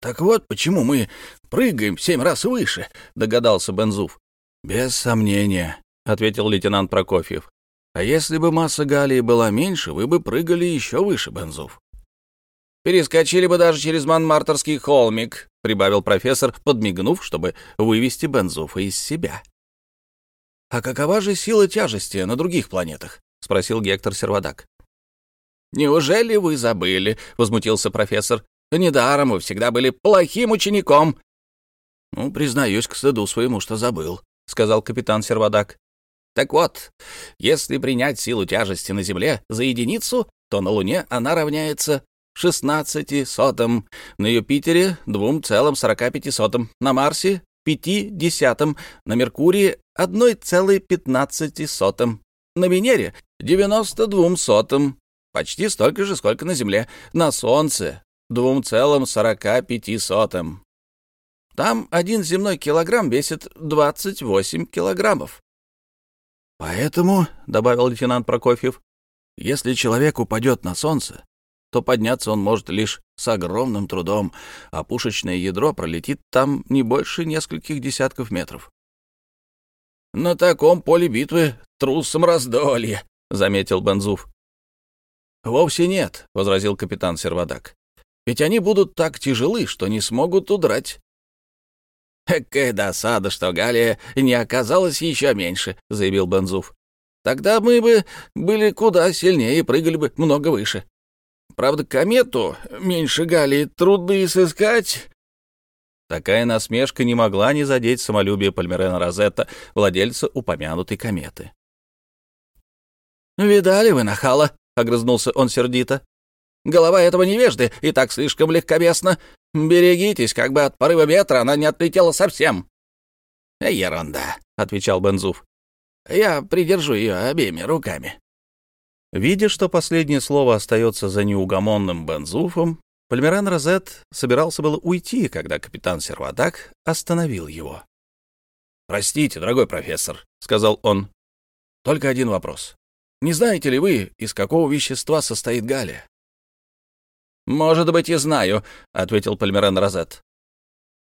«Так вот почему мы прыгаем семь раз выше», — догадался Бензуф. «Без сомнения», — ответил лейтенант Прокофьев. «А если бы масса Галлии была меньше, вы бы прыгали еще выше, Бензуф». «Перескочили бы даже через Монмартерский холмик», — прибавил профессор, подмигнув, чтобы вывести Бензуфа из себя. «А какова же сила тяжести на других планетах?» — спросил Гектор Сервадак. «Неужели вы забыли?» — возмутился профессор. «Недаром вы всегда были плохим учеником». «Ну, признаюсь к стыду своему, что забыл», — сказал капитан Сервадак. «Так вот, если принять силу тяжести на Земле за единицу, то на Луне она равняется 16 сотым, на Юпитере — 2,45, на Марсе пяти десятым, на Меркурии — одной целой пятнадцати сотым, на Венере — девяносто двум сотым, почти столько же, сколько на Земле, на Солнце — двум целым сорока пяти сотым. Там один земной килограмм весит двадцать восемь килограммов. «Поэтому, — добавил лейтенант Прокофьев, — если человек упадет на солнце, то подняться он может лишь с огромным трудом, а пушечное ядро пролетит там не больше нескольких десятков метров. — На таком поле битвы трусом раздолье, — заметил Бензуф. — Вовсе нет, — возразил капитан Сервадак. — Ведь они будут так тяжелы, что не смогут удрать. — Какая досада, что Галия не оказалась еще меньше, — заявил Бензуф. — Тогда мы бы были куда сильнее и прыгали бы много выше. Правда, комету меньше Галии труды сыскать. Такая насмешка не могла не задеть самолюбие Пальмерена Розетта, владельца упомянутой кометы. «Видали вы, нахала?» — огрызнулся он сердито. «Голова этого невежды и так слишком легковесна. Берегитесь, как бы от порыва ветра она не отлетела совсем». «Ерунда», — отвечал Бензуф. «Я придержу ее обеими руками». Видя, что последнее слово остается за неугомонным Бензуфом, Пальмеран Розет собирался было уйти, когда капитан Сервадак остановил его. «Простите, дорогой профессор», — сказал он. «Только один вопрос. Не знаете ли вы, из какого вещества состоит галлия?» «Может быть, и знаю», — ответил Пальмеран Розет.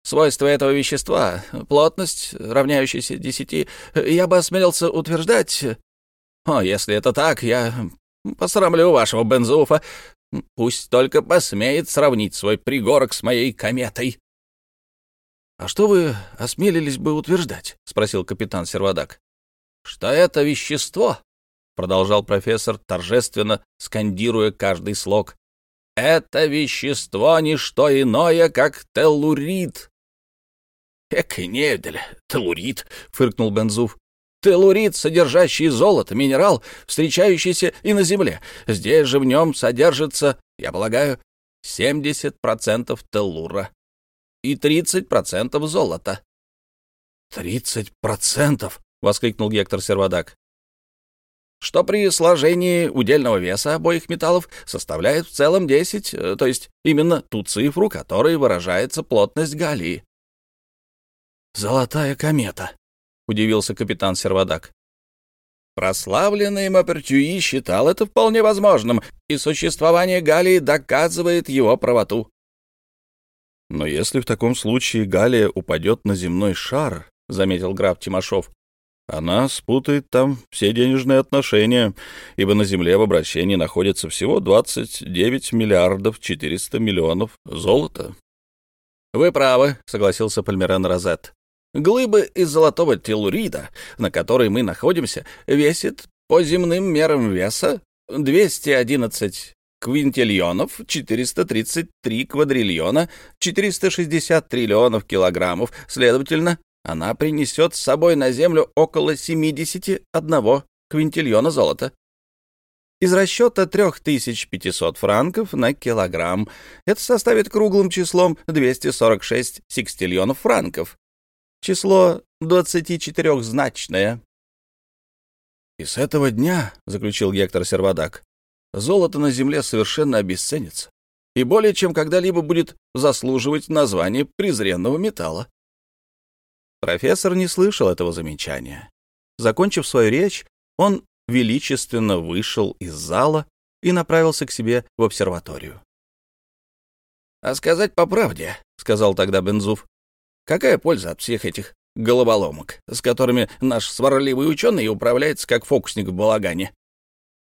«Свойства этого вещества, плотность, равняющаяся десяти, я бы осмелился утверждать, о, если это так, я посрамлю вашего Бензуфа. Пусть только посмеет сравнить свой пригорок с моей кометой. — А что вы осмелились бы утверждать? — спросил капитан Сервадак. — Что это вещество, — продолжал профессор, торжественно скандируя каждый слог, — это вещество — не что иное, как теллурид. — Эк, невдель, теллурид, — фыркнул Бензуф. Теллурит, содержащий золото, минерал, встречающийся и на Земле. Здесь же в нем содержится, я полагаю, 70% теллура и 30% золота. «Тридцать процентов!» — воскликнул Гектор Сервадак, что при сложении удельного веса обоих металлов составляет в целом 10, э, то есть именно ту цифру, которой выражается плотность галлии. «Золотая комета», — удивился капитан Сервадак. Прославленный Мапертюи считал это вполне возможным, и существование галлии доказывает его правоту. «Но если в таком случае галлия упадет на земной шар», — заметил граф Тимошов, она спутает там все денежные отношения, ибо на Земле в обращении находится всего 29 миллиардов 400 миллионов золота. — Вы правы, — согласился Пальмерен Розет. — Глыбы из золотого телурида, на которой мы находимся, весит по земным мерам веса 211 квинтильонов, 433 квадриллиона, 460 триллионов килограммов, следовательно, она принесет с собой на землю около 71 квинтильона золота. Из расчета 3500 франков на килограмм это составит круглым числом 246 секстильонов франков. Число 24-значное. «И с этого дня, — заключил Гектор Сервадак, — золото на земле совершенно обесценится и более чем когда-либо будет заслуживать названия презренного металла. Профессор не слышал этого замечания. Закончив свою речь, он величественно вышел из зала и направился к себе в обсерваторию. «А сказать по правде», — сказал тогда Бензуф, — «какая польза от всех этих головоломок, с которыми наш сварливый ученый управляется как фокусник в балагане?»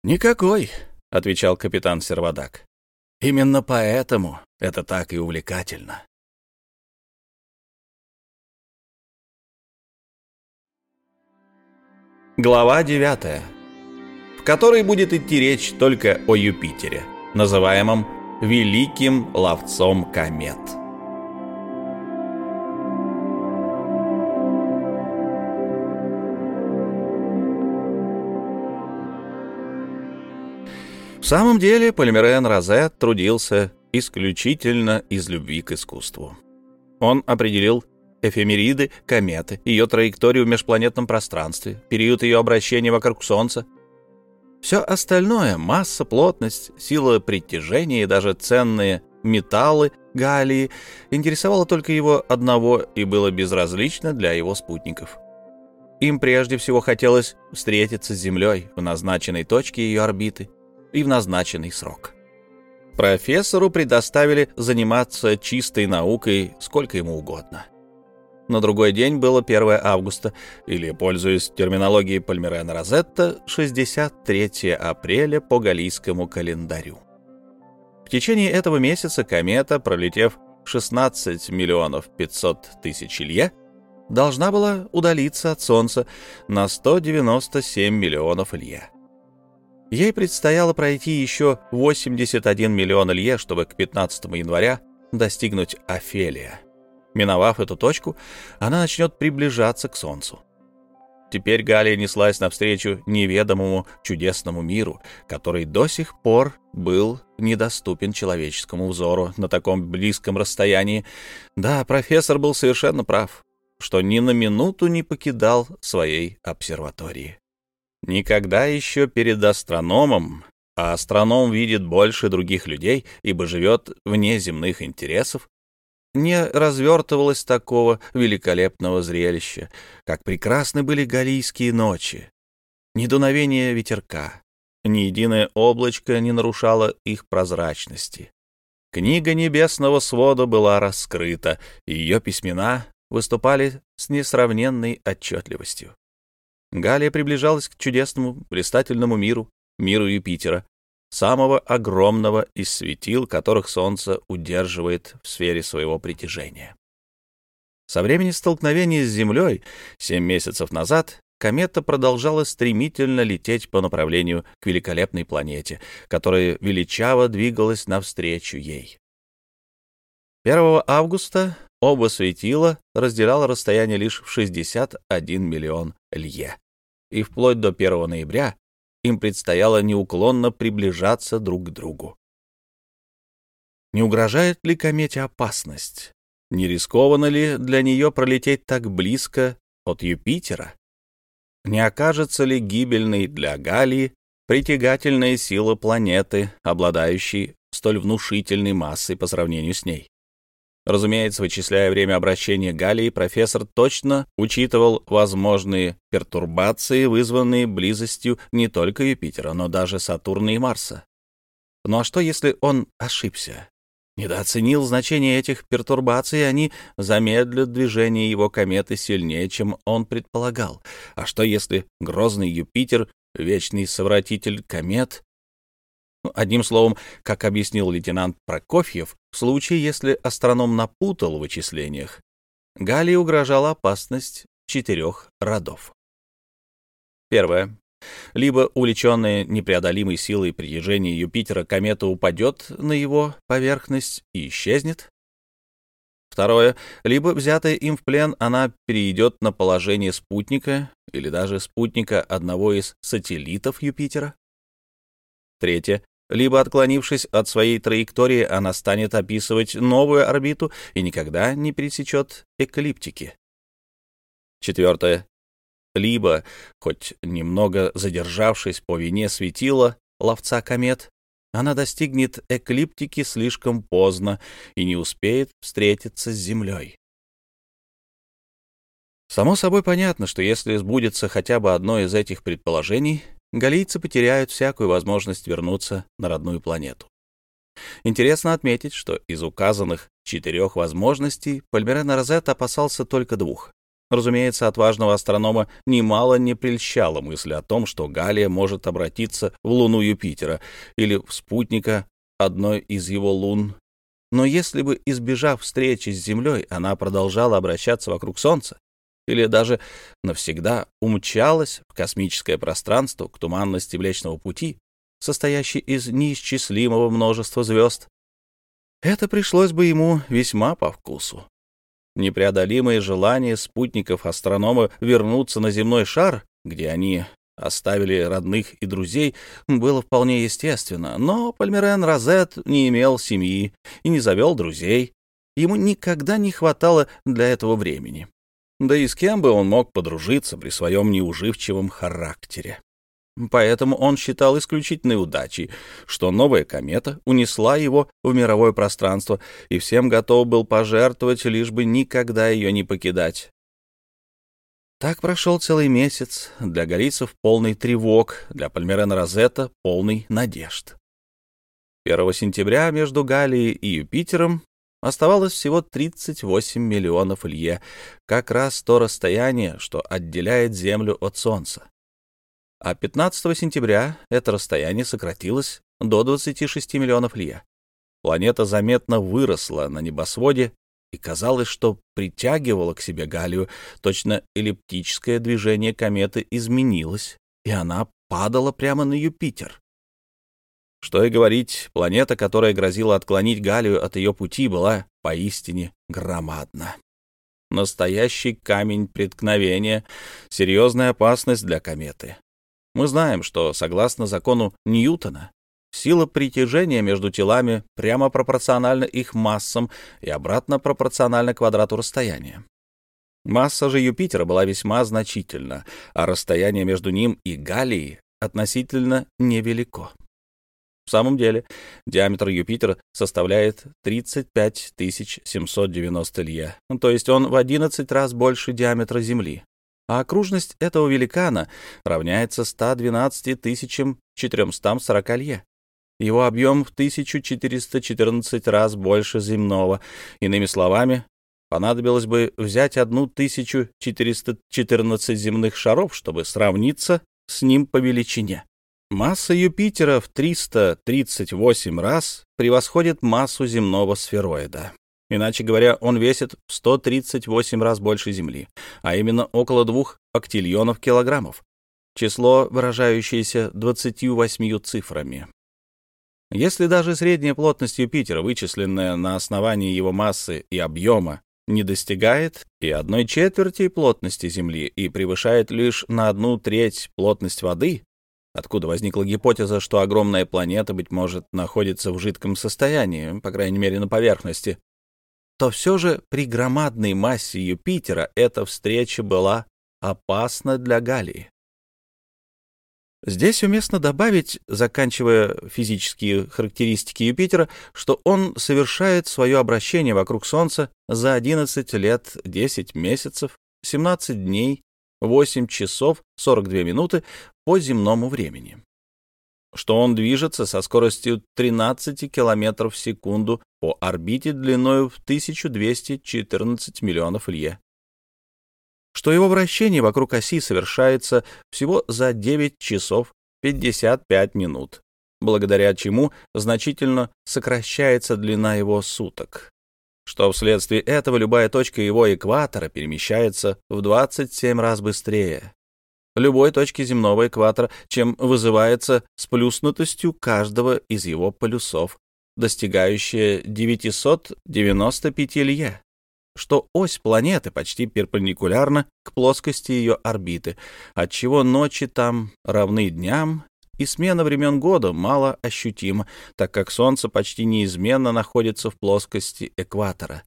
«Никакой», — отвечал капитан Сервадак. «Именно поэтому это так и увлекательно». Глава 9, в которой будет идти речь только о Юпитере, называемом Великим ловцом комет. В самом деле Полимерен Розет трудился исключительно из любви к искусству. Он определил эфемериды, кометы, ее траекторию в межпланетном пространстве, период ее обращения вокруг Солнца. Все остальное — масса, плотность, сила притяжения и даже ценные металлы, галлии — интересовало только его одного и было безразлично для его спутников. Им прежде всего хотелось встретиться с Землей в назначенной точке ее орбиты и в назначенный срок. Профессору предоставили заниматься чистой наукой сколько ему угодно — на другой день было 1 августа, или, пользуясь терминологией Пальмерена Розетта, 63 апреля по галийскому календарю. В течение этого месяца комета, пролетев 16 миллионов 500 тысяч лье, должна была удалиться от Солнца на 197 миллионов лье. Ей предстояло пройти еще 81 миллион лье, чтобы к 15 января достигнуть Офелия. Миновав эту точку, она начнет приближаться к Солнцу. Теперь Галия неслась навстречу неведомому чудесному миру, который до сих пор был недоступен человеческому взору на таком близком расстоянии. Да, профессор был совершенно прав, что ни на минуту не покидал своей обсерватории. Никогда еще перед астрономом, а астроном видит больше других людей, ибо живет вне земных интересов, не развертывалось такого великолепного зрелища, как прекрасны были галийские ночи. Ни дуновение ветерка, ни единое облачко не нарушало их прозрачности. Книга небесного свода была раскрыта, и ее письмена выступали с несравненной отчетливостью. Галия приближалась к чудесному, блистательному миру, миру Юпитера, самого огромного из светил, которых Солнце удерживает в сфере своего притяжения. Со времени столкновения с Землей семь месяцев назад комета продолжала стремительно лететь по направлению к великолепной планете, которая величаво двигалась навстречу ей. 1 августа оба светила разделяло расстояние лишь в 61 миллион лье, и вплоть до 1 ноября им предстояло неуклонно приближаться друг к другу. Не угрожает ли комете опасность? Не рискованно ли для нее пролететь так близко от Юпитера? не окажется ли гибельной для Галлии притягательная сила планеты, обладающей столь внушительной массой по сравнению с ней. Разумеется, вычисляя время обращения Галлии, профессор точно учитывал возможные пертурбации, вызванные близостью не только Юпитера, но даже Сатурна и Марса. Ну а что, если он ошибся? Недооценил значение этих пертурбаций, они замедлят движение его кометы сильнее, чем он предполагал. А что, если грозный Юпитер, вечный совратитель комет, Одним словом, как объяснил лейтенант Прокофьев, в случае, если астроном напутал в вычислениях, Галии угрожала опасность четырех родов. Первое. Либо увлеченная непреодолимой силой притяжения Юпитера комета упадет на его поверхность и исчезнет. Второе. Либо взятая им в плен, она перейдет на положение спутника или даже спутника одного из сателлитов Юпитера. Третье. Либо, отклонившись от своей траектории, она станет описывать новую орбиту и никогда не пересечет эклиптики. Четвертое. Либо, хоть немного задержавшись по вине светила ловца комет, она достигнет эклиптики слишком поздно и не успеет встретиться с Землей. Само собой понятно, что если сбудется хотя бы одно из этих предположений, галийцы потеряют всякую возможность вернуться на родную планету. Интересно отметить, что из указанных четырех возможностей Пальмерен Розет опасался только двух. Разумеется, отважного астронома немало не прельщала мысль о том, что Галия может обратиться в луну Юпитера или в спутника одной из его лун. Но если бы, избежав встречи с Землей, она продолжала обращаться вокруг Солнца, или даже навсегда умчалась в космическое пространство к туманности Млечного Пути, состоящей из неисчислимого множества звезд, это пришлось бы ему весьма по вкусу. Непреодолимое желание спутников астронома вернуться на земной шар, где они оставили родных и друзей, было вполне естественно, но Пальмерен Розет не имел семьи и не завел друзей. Ему никогда не хватало для этого времени. Да и с кем бы он мог подружиться при своем неуживчивом характере. Поэтому он считал исключительной удачей, что новая комета унесла его в мировое пространство и всем готов был пожертвовать, лишь бы никогда ее не покидать. Так прошел целый месяц, для галийцев полный тревог, для Пальмерена Розетта полный надежд. 1 сентября между Галией и Юпитером Оставалось всего 38 миллионов лье, как раз то расстояние, что отделяет Землю от Солнца. А 15 сентября это расстояние сократилось до 26 миллионов лье. Планета заметно выросла на небосводе, и казалось, что притягивала к себе Галию, точно эллиптическое движение кометы изменилось, и она падала прямо на Юпитер. Что и говорить, планета, которая грозила отклонить Галию от ее пути, была поистине громадна. Настоящий камень преткновения, серьезная опасность для кометы. Мы знаем, что, согласно закону Ньютона, сила притяжения между телами прямо пропорциональна их массам и обратно пропорциональна квадрату расстояния. Масса же Юпитера была весьма значительна, а расстояние между ним и Галией относительно невелико. В самом деле, диаметр Юпитера составляет 35 790 лье, то есть он в 11 раз больше диаметра Земли. А окружность этого великана равняется 112 440 лье. Его объем в 1414 раз больше земного. Иными словами, понадобилось бы взять 1414 земных шаров, чтобы сравниться с ним по величине. Масса Юпитера в 338 раз превосходит массу земного сфероида. Иначе говоря, он весит в 138 раз больше Земли, а именно около двух октильонов килограммов. Число, выражающееся 28 цифрами. Если даже средняя плотность Юпитера, вычисленная на основании его массы и объема, не достигает и одной четверти плотности Земли и превышает лишь на одну треть плотность воды, откуда возникла гипотеза, что огромная планета, быть может, находится в жидком состоянии, по крайней мере, на поверхности, то все же при громадной массе Юпитера эта встреча была опасна для Галлии. Здесь уместно добавить, заканчивая физические характеристики Юпитера, что он совершает свое обращение вокруг Солнца за 11 лет 10 месяцев, 17 дней, 8 часов 42 минуты по земному времени. Что он движется со скоростью 13 км в секунду по орбите длиной в 1214 миллионов лье что его вращение вокруг оси совершается всего за 9 часов 55 минут, благодаря чему значительно сокращается длина его суток, что вследствие этого любая точка его экватора перемещается в 27 раз быстрее. Любой точки земного экватора, чем вызывается сплюснутостью каждого из его полюсов, достигающая 995 лье что ось планеты почти перпендикулярна к плоскости ее орбиты, отчего ночи там равны дням, и смена времен года мало ощутима, так как Солнце почти неизменно находится в плоскости экватора.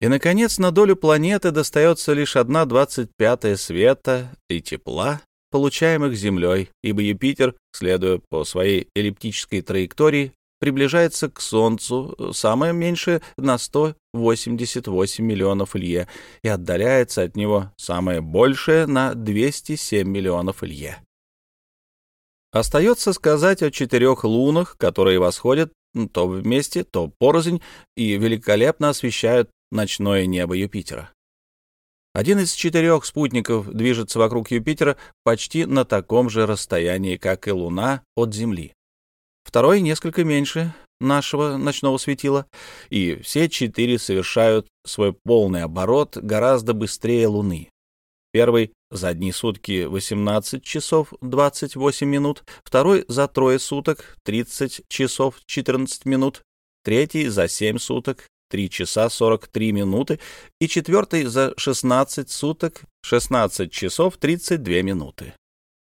И, наконец, на долю планеты достается лишь одна двадцать пятая света и тепла, получаемых Землей, ибо Юпитер, следуя по своей эллиптической траектории, приближается к Солнцу самое меньшее на 188 миллионов лье и отдаляется от него самое большее на 207 миллионов лье. Остается сказать о четырех лунах, которые восходят то вместе, то порознь и великолепно освещают ночное небо Юпитера. Один из четырех спутников движется вокруг Юпитера почти на таком же расстоянии, как и Луна от Земли второй несколько меньше нашего ночного светила, и все четыре совершают свой полный оборот гораздо быстрее Луны. Первый за одни сутки 18 часов 28 минут, второй за трое суток 30 часов 14 минут, третий за 7 суток 3 часа 43 минуты и четвертый за 16 суток 16 часов 32 минуты.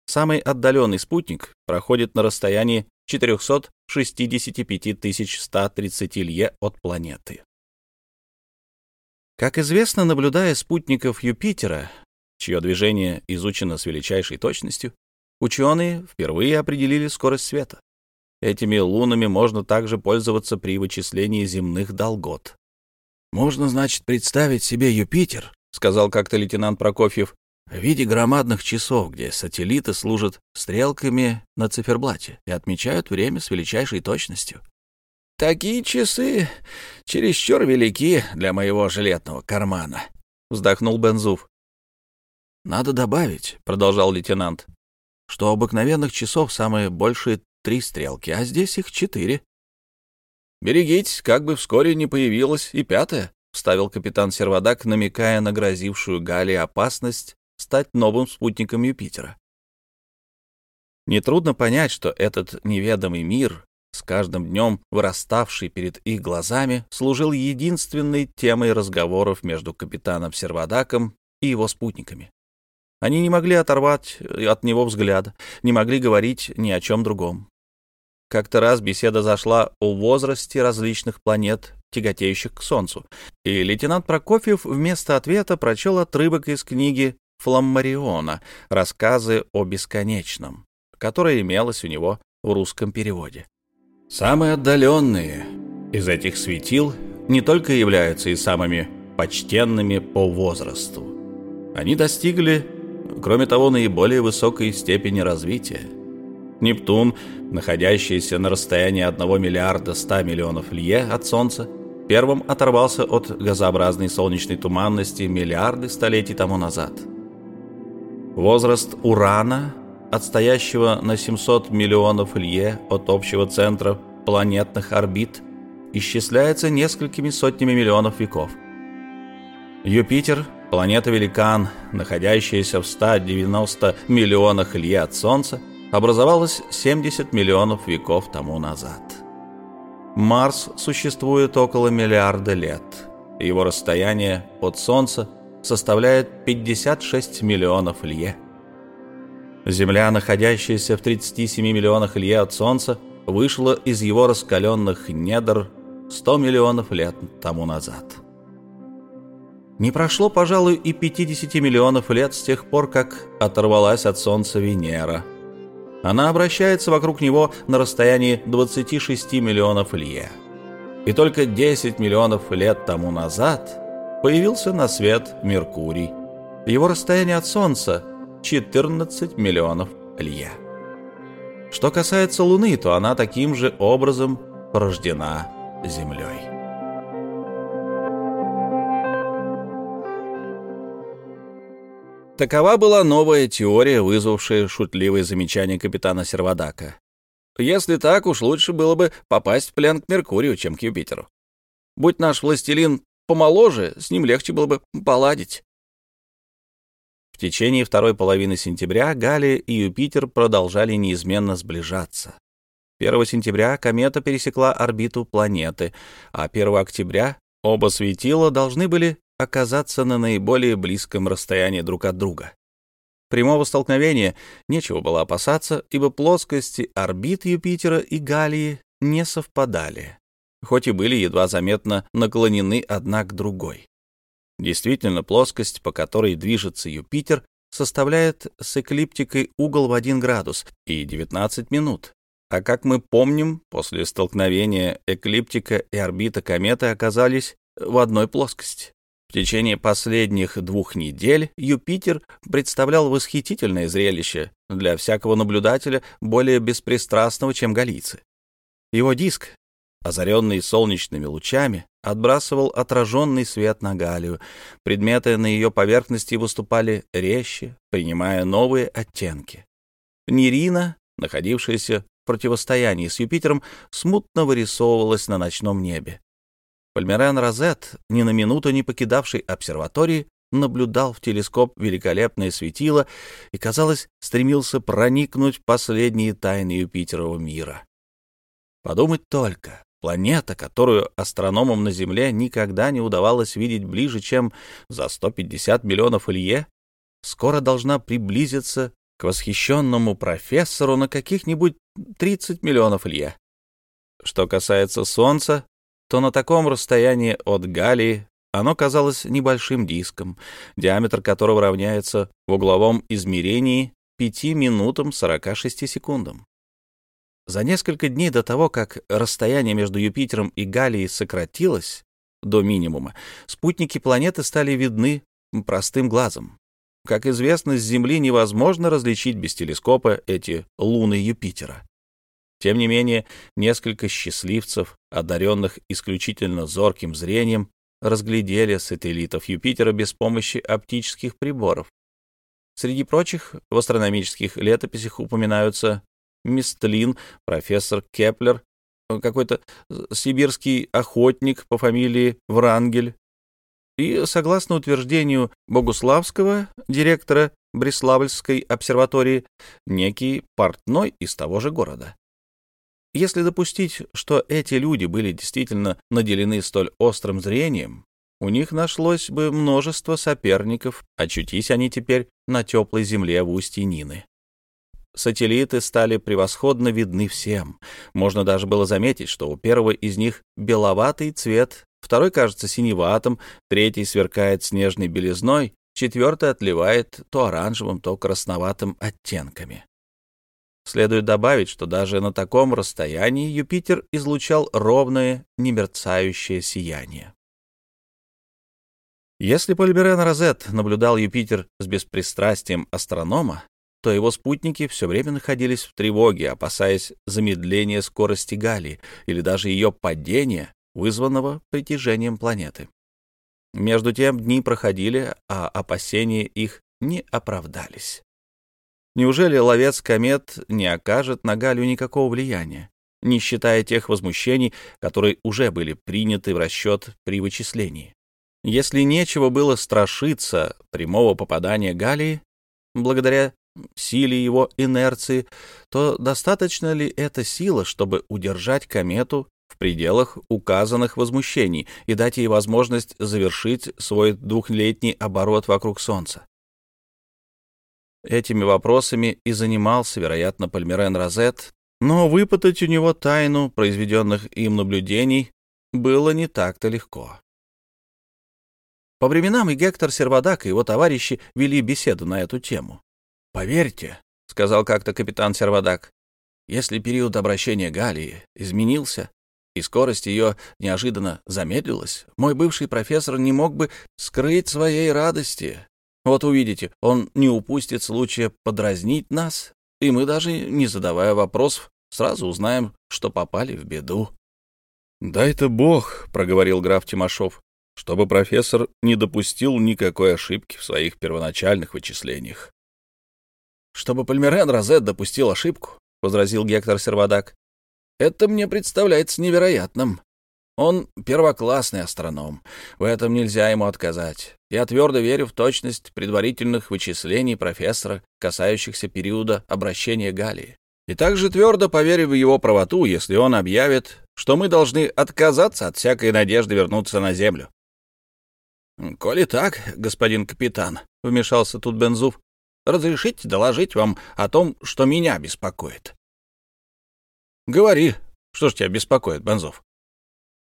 Самый отдаленный спутник проходит на расстоянии 465 130 лье от планеты. Как известно, наблюдая спутников Юпитера, чье движение изучено с величайшей точностью, ученые впервые определили скорость света. Этими лунами можно также пользоваться при вычислении земных долгот. «Можно, значит, представить себе Юпитер», — сказал как-то лейтенант Прокофьев, в виде громадных часов, где сателлиты служат стрелками на циферблате и отмечают время с величайшей точностью. «Такие часы чересчур велики для моего жилетного кармана», — вздохнул Бензуф. «Надо добавить», — продолжал лейтенант, — «что обыкновенных часов самые большие три стрелки, а здесь их четыре». «Берегитесь, как бы вскоре не появилась и пятая», — вставил капитан Сервадак, намекая на грозившую Гали опасность стать новым спутником Юпитера. Нетрудно понять, что этот неведомый мир, с каждым днем выраставший перед их глазами, служил единственной темой разговоров между капитаном Сервадаком и его спутниками. Они не могли оторвать от него взгляда, не могли говорить ни о чем другом. Как-то раз беседа зашла о возрасте различных планет, тяготеющих к Солнцу, и лейтенант Прокофьев вместо ответа прочел отрывок из книги Фламмариона «Рассказы о бесконечном», которое имелось у него в русском переводе. Самые отдаленные из этих светил не только являются и самыми почтенными по возрасту. Они достигли, кроме того, наиболее высокой степени развития. Нептун, находящийся на расстоянии 1 миллиарда 100 миллионов лье от Солнца, первым оторвался от газообразной солнечной туманности миллиарды столетий тому назад – Возраст Урана, отстоящего на 700 миллионов лье от общего центра планетных орбит, исчисляется несколькими сотнями миллионов веков. Юпитер, планета-великан, находящаяся в 190 миллионах лье от Солнца, образовалась 70 миллионов веков тому назад. Марс существует около миллиарда лет. Его расстояние от Солнца составляет 56 миллионов лье. Земля, находящаяся в 37 миллионах лье от Солнца, вышла из его раскаленных недр 100 миллионов лет тому назад. Не прошло, пожалуй, и 50 миллионов лет с тех пор, как оторвалась от Солнца Венера, она обращается вокруг него на расстоянии 26 миллионов лье. И только 10 миллионов лет тому назад появился на свет Меркурий. Его расстояние от Солнца — 14 миллионов лье. Что касается Луны, то она таким же образом порождена Землей. Такова была новая теория, вызвавшая шутливые замечания капитана Сервадака. Если так, уж лучше было бы попасть в плен к Меркурию, чем к Юпитеру. Будь наш властелин помоложе, с ним легче было бы поладить. В течение второй половины сентября Галия и Юпитер продолжали неизменно сближаться. 1 сентября комета пересекла орбиту планеты, а 1 октября оба светила должны были оказаться на наиболее близком расстоянии друг от друга. Прямого столкновения нечего было опасаться, ибо плоскости орбит Юпитера и Галии не совпадали, хоть и были едва заметно наклонены одна к другой. Действительно, плоскость, по которой движется Юпитер, составляет с эклиптикой угол в 1 градус и 19 минут. А как мы помним, после столкновения эклиптика и орбита кометы оказались в одной плоскости. В течение последних двух недель Юпитер представлял восхитительное зрелище для всякого наблюдателя, более беспристрастного, чем галийцы. Его диск, озаренный солнечными лучами, отбрасывал отраженный свет на Галию. Предметы на ее поверхности выступали резче, принимая новые оттенки. Нерина, находившаяся в противостоянии с Юпитером, смутно вырисовывалась на ночном небе. Пальмерен Розет, ни на минуту не покидавший обсерватории, наблюдал в телескоп великолепное светило и, казалось, стремился проникнуть в последние тайны Юпитерова мира. Подумать только, Планета, которую астрономам на Земле никогда не удавалось видеть ближе, чем за 150 миллионов Илье, скоро должна приблизиться к восхищенному профессору на каких-нибудь 30 миллионов Илье. Что касается Солнца, то на таком расстоянии от Галлии оно казалось небольшим диском, диаметр которого равняется в угловом измерении 5 минутам 46 секундам. За несколько дней до того, как расстояние между Юпитером и Галией сократилось до минимума, спутники планеты стали видны простым глазом. Как известно, с Земли невозможно различить без телескопа эти луны Юпитера. Тем не менее, несколько счастливцев, одаренных исключительно зорким зрением, разглядели сателлитов Юпитера без помощи оптических приборов. Среди прочих в астрономических летописях упоминаются Местлин, профессор Кеплер, какой-то сибирский охотник по фамилии Врангель. И, согласно утверждению Богуславского, директора Бреславльской обсерватории, некий портной из того же города. Если допустить, что эти люди были действительно наделены столь острым зрением, у них нашлось бы множество соперников, очутись они теперь на теплой земле в устье Нины. Сателлиты стали превосходно видны всем. Можно даже было заметить, что у первого из них беловатый цвет, второй кажется синеватым, третий сверкает снежной белизной, четвертый отливает то оранжевым, то красноватым оттенками. Следует добавить, что даже на таком расстоянии Юпитер излучал ровное, немерцающее сияние. Если Пальберен Розет наблюдал Юпитер с беспристрастием астронома, то его спутники все время находились в тревоге, опасаясь замедления скорости Галии или даже ее падения, вызванного притяжением планеты. Между тем дни проходили, а опасения их не оправдались. Неужели ловец комет не окажет на Галию никакого влияния, не считая тех возмущений, которые уже были приняты в расчет при вычислении? Если нечего было страшиться прямого попадания Галии, благодаря силе его инерции, то достаточно ли эта сила, чтобы удержать комету в пределах указанных возмущений и дать ей возможность завершить свой двухлетний оборот вокруг Солнца? Этими вопросами и занимался, вероятно, Пальмерен Розет, но выпытать у него тайну произведенных им наблюдений было не так-то легко. По временам и Гектор Сервадак и его товарищи вели беседу на эту тему. «Поверьте», — сказал как-то капитан Сервадак. «Если период обращения Галии изменился, и скорость ее неожиданно замедлилась, мой бывший профессор не мог бы скрыть своей радости. Вот увидите, он не упустит случая подразнить нас, и мы, даже не задавая вопросов, сразу узнаем, что попали в беду». «Дай-то бог», — проговорил граф Тимошов, чтобы профессор не допустил никакой ошибки в своих первоначальных вычислениях. «Чтобы Пальмерен Розет допустил ошибку», — возразил Гектор Сервадак, — «это мне представляется невероятным. Он первоклассный астроном, в этом нельзя ему отказать. Я твердо верю в точность предварительных вычислений профессора, касающихся периода обращения Галлии. И также твердо поверю в его правоту, если он объявит, что мы должны отказаться от всякой надежды вернуться на Землю. — Коли так, господин капитан, — вмешался тут Бензуф, — разрешите доложить вам о том, что меня беспокоит. — Говори, что ж тебя беспокоит, Бензуф? —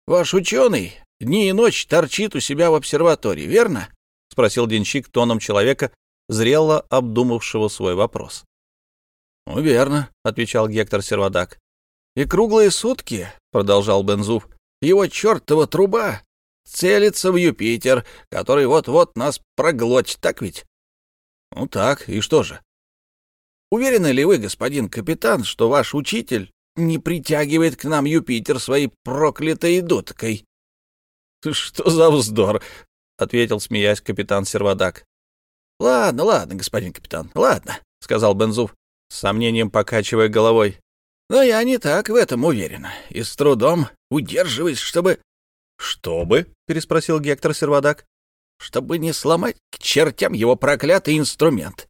Ваш ученый дни и ночь торчит у себя в обсерватории, верно? — спросил денщик тоном человека, зрело обдумавшего свой вопрос. — Ну, верно, — отвечал Гектор Сервадак. — И круглые сутки, — продолжал Бензуф, — его чертова труба целится в Юпитер, который вот-вот нас проглотит, так ведь? — Ну так, и что же? — Уверены ли вы, господин капитан, что ваш учитель не притягивает к нам Юпитер своей проклятой дудкой? — Что за вздор? — ответил, смеясь, капитан Сервадак. — Ладно, ладно, господин капитан, ладно, — сказал Бензуф, с сомнением покачивая головой. — Но я не так в этом уверена и с трудом удерживаюсь, чтобы... — Чтобы? — переспросил Гектор Сервадак. — Чтобы не сломать к чертям его проклятый инструмент.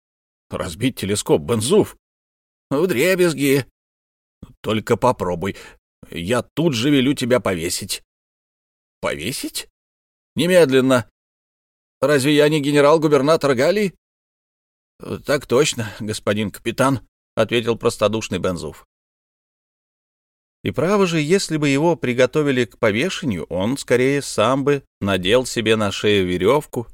— Разбить телескоп, Бензуф? — В дребезги. — Только попробуй. Я тут же велю тебя повесить. — Повесить? — Немедленно. Разве я не генерал-губернатор Галии? — Так точно, господин капитан, — ответил простодушный Бензуф. И право же, если бы его приготовили к повешению, он скорее сам бы надел себе на шею веревку,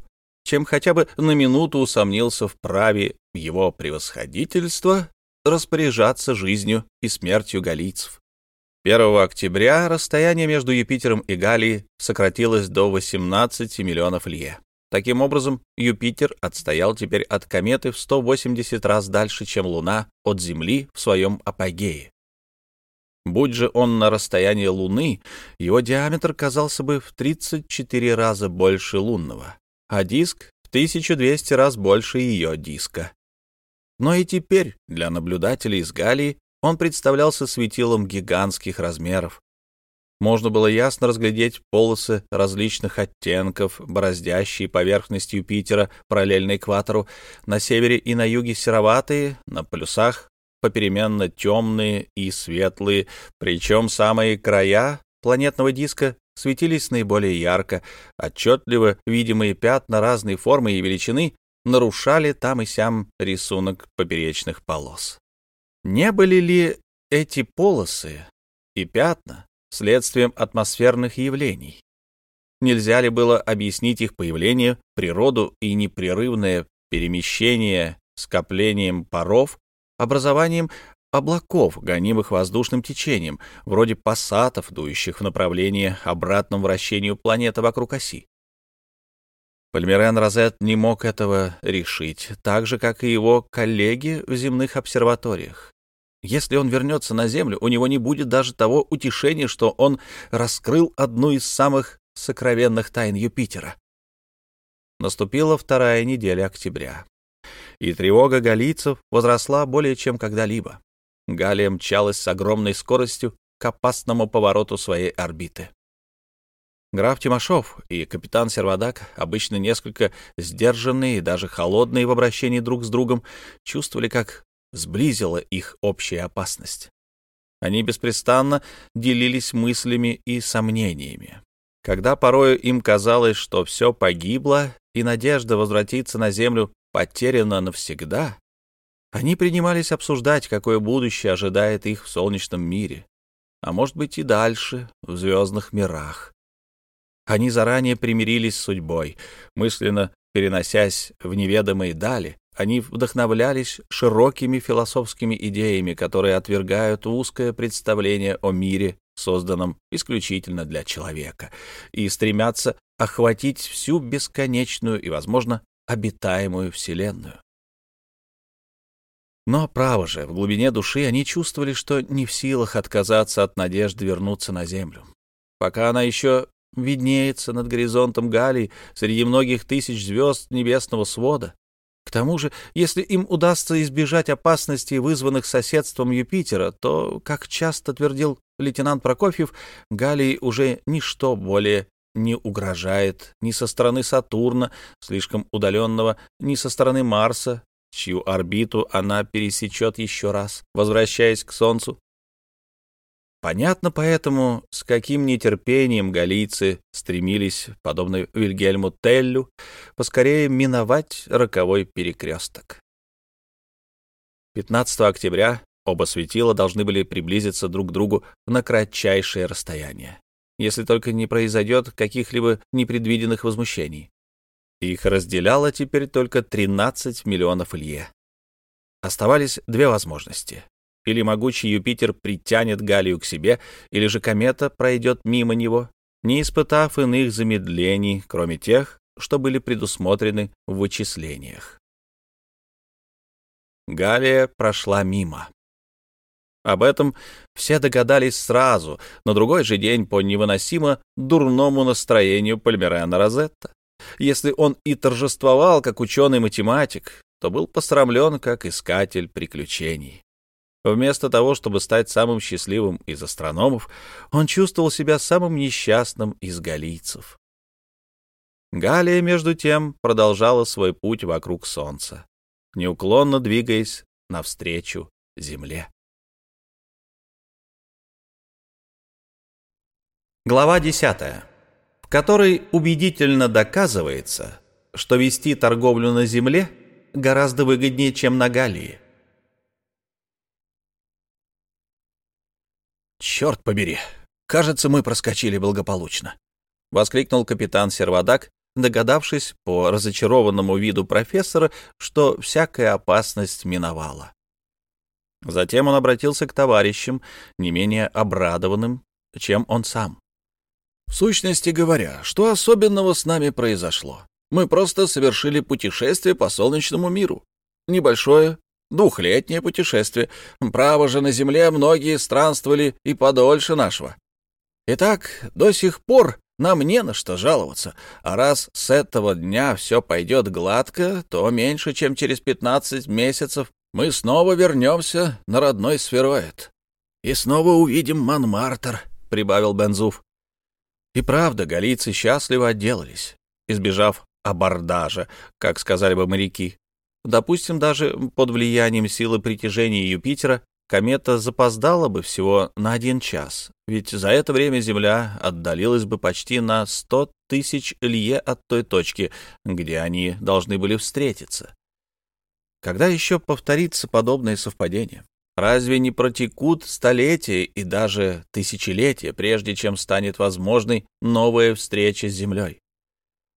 чем хотя бы на минуту усомнился в праве его превосходительства распоряжаться жизнью и смертью галийцев. 1 октября расстояние между Юпитером и Галией сократилось до 18 миллионов лье. Таким образом, Юпитер отстоял теперь от кометы в 180 раз дальше, чем Луна от Земли в своем апогее. Будь же он на расстоянии Луны, его диаметр казался бы в 34 раза больше лунного, а диск — в 1200 раз больше ее диска. Но и теперь для наблюдателей из Галлии он представлялся светилом гигантских размеров. Можно было ясно разглядеть полосы различных оттенков, бороздящие поверхность Юпитера параллельно экватору, на севере и на юге сероватые, на полюсах попеременно темные и светлые, причем самые края планетного диска светились наиболее ярко, отчетливо видимые пятна разной формы и величины нарушали там и сям рисунок поперечных полос. Не были ли эти полосы и пятна следствием атмосферных явлений? Нельзя ли было объяснить их появление, природу и непрерывное перемещение скоплением паров образованием облаков, гонимых воздушным течением, вроде пассатов, дующих в направлении обратном вращению планеты вокруг оси. Пальмирен Розет не мог этого решить, так же, как и его коллеги в земных обсерваториях. Если он вернется на Землю, у него не будет даже того утешения, что он раскрыл одну из самых сокровенных тайн Юпитера. Наступила вторая неделя октября и тревога галийцев возросла более чем когда-либо. Галия мчалась с огромной скоростью к опасному повороту своей орбиты. Граф Тимошов и капитан Сервадак, обычно несколько сдержанные и даже холодные в обращении друг с другом, чувствовали, как сблизила их общая опасность. Они беспрестанно делились мыслями и сомнениями. Когда порою им казалось, что все погибло, и надежда возвратиться на землю потеряно навсегда, они принимались обсуждать, какое будущее ожидает их в солнечном мире, а может быть и дальше, в звездных мирах. Они заранее примирились с судьбой, мысленно переносясь в неведомые дали, Они вдохновлялись широкими философскими идеями, которые отвергают узкое представление о мире, созданном исключительно для человека, и стремятся охватить всю бесконечную и, возможно, обитаемую Вселенную. Но, право же, в глубине души они чувствовали, что не в силах отказаться от надежды вернуться на Землю. Пока она еще виднеется над горизонтом Галии среди многих тысяч звезд небесного свода. К тому же, если им удастся избежать опасностей, вызванных соседством Юпитера, то, как часто твердил лейтенант Прокофьев, Галии уже ничто более не угрожает ни со стороны Сатурна, слишком удаленного, ни со стороны Марса, чью орбиту она пересечет еще раз, возвращаясь к Солнцу. Понятно поэтому, с каким нетерпением галийцы стремились, подобно Вильгельму Теллю, поскорее миновать роковой перекресток. 15 октября оба светила должны были приблизиться друг к другу на кратчайшее расстояние, если только не произойдет каких-либо непредвиденных возмущений. Их разделяло теперь только 13 миллионов Илье. Оставались две возможности или могучий Юпитер притянет Галию к себе, или же комета пройдет мимо него, не испытав иных замедлений, кроме тех, что были предусмотрены в вычислениях. Галия прошла мимо. Об этом все догадались сразу, на другой же день по невыносимо дурному настроению Пальмерена Розетта. Если он и торжествовал как ученый-математик, то был посрамлен как искатель приключений. Вместо того, чтобы стать самым счастливым из астрономов, он чувствовал себя самым несчастным из галийцев. Галия, между тем, продолжала свой путь вокруг Солнца, неуклонно двигаясь навстречу Земле. Глава 10, в которой убедительно доказывается, что вести торговлю на Земле гораздо выгоднее, чем на Галии. «Черт побери! Кажется, мы проскочили благополучно!» — воскликнул капитан Сервадак, догадавшись по разочарованному виду профессора, что всякая опасность миновала. Затем он обратился к товарищам, не менее обрадованным, чем он сам. «В сущности говоря, что особенного с нами произошло? Мы просто совершили путешествие по солнечному миру. Небольшое, Двухлетнее путешествие. Право же, на Земле многие странствовали и подольше нашего. Итак, до сих пор нам не на что жаловаться, а раз с этого дня все пойдет гладко, то меньше, чем через 15 месяцев мы снова вернемся на родной сфероид. И снова увидим Манмартер, — прибавил Бензуф. И правда, галийцы счастливо отделались, избежав абордажа, как сказали бы моряки. Допустим, даже под влиянием силы притяжения Юпитера комета запоздала бы всего на один час, ведь за это время Земля отдалилась бы почти на 100 тысяч лье от той точки, где они должны были встретиться. Когда еще повторится подобное совпадение? Разве не протекут столетия и даже тысячелетия, прежде чем станет возможной новая встреча с Землей?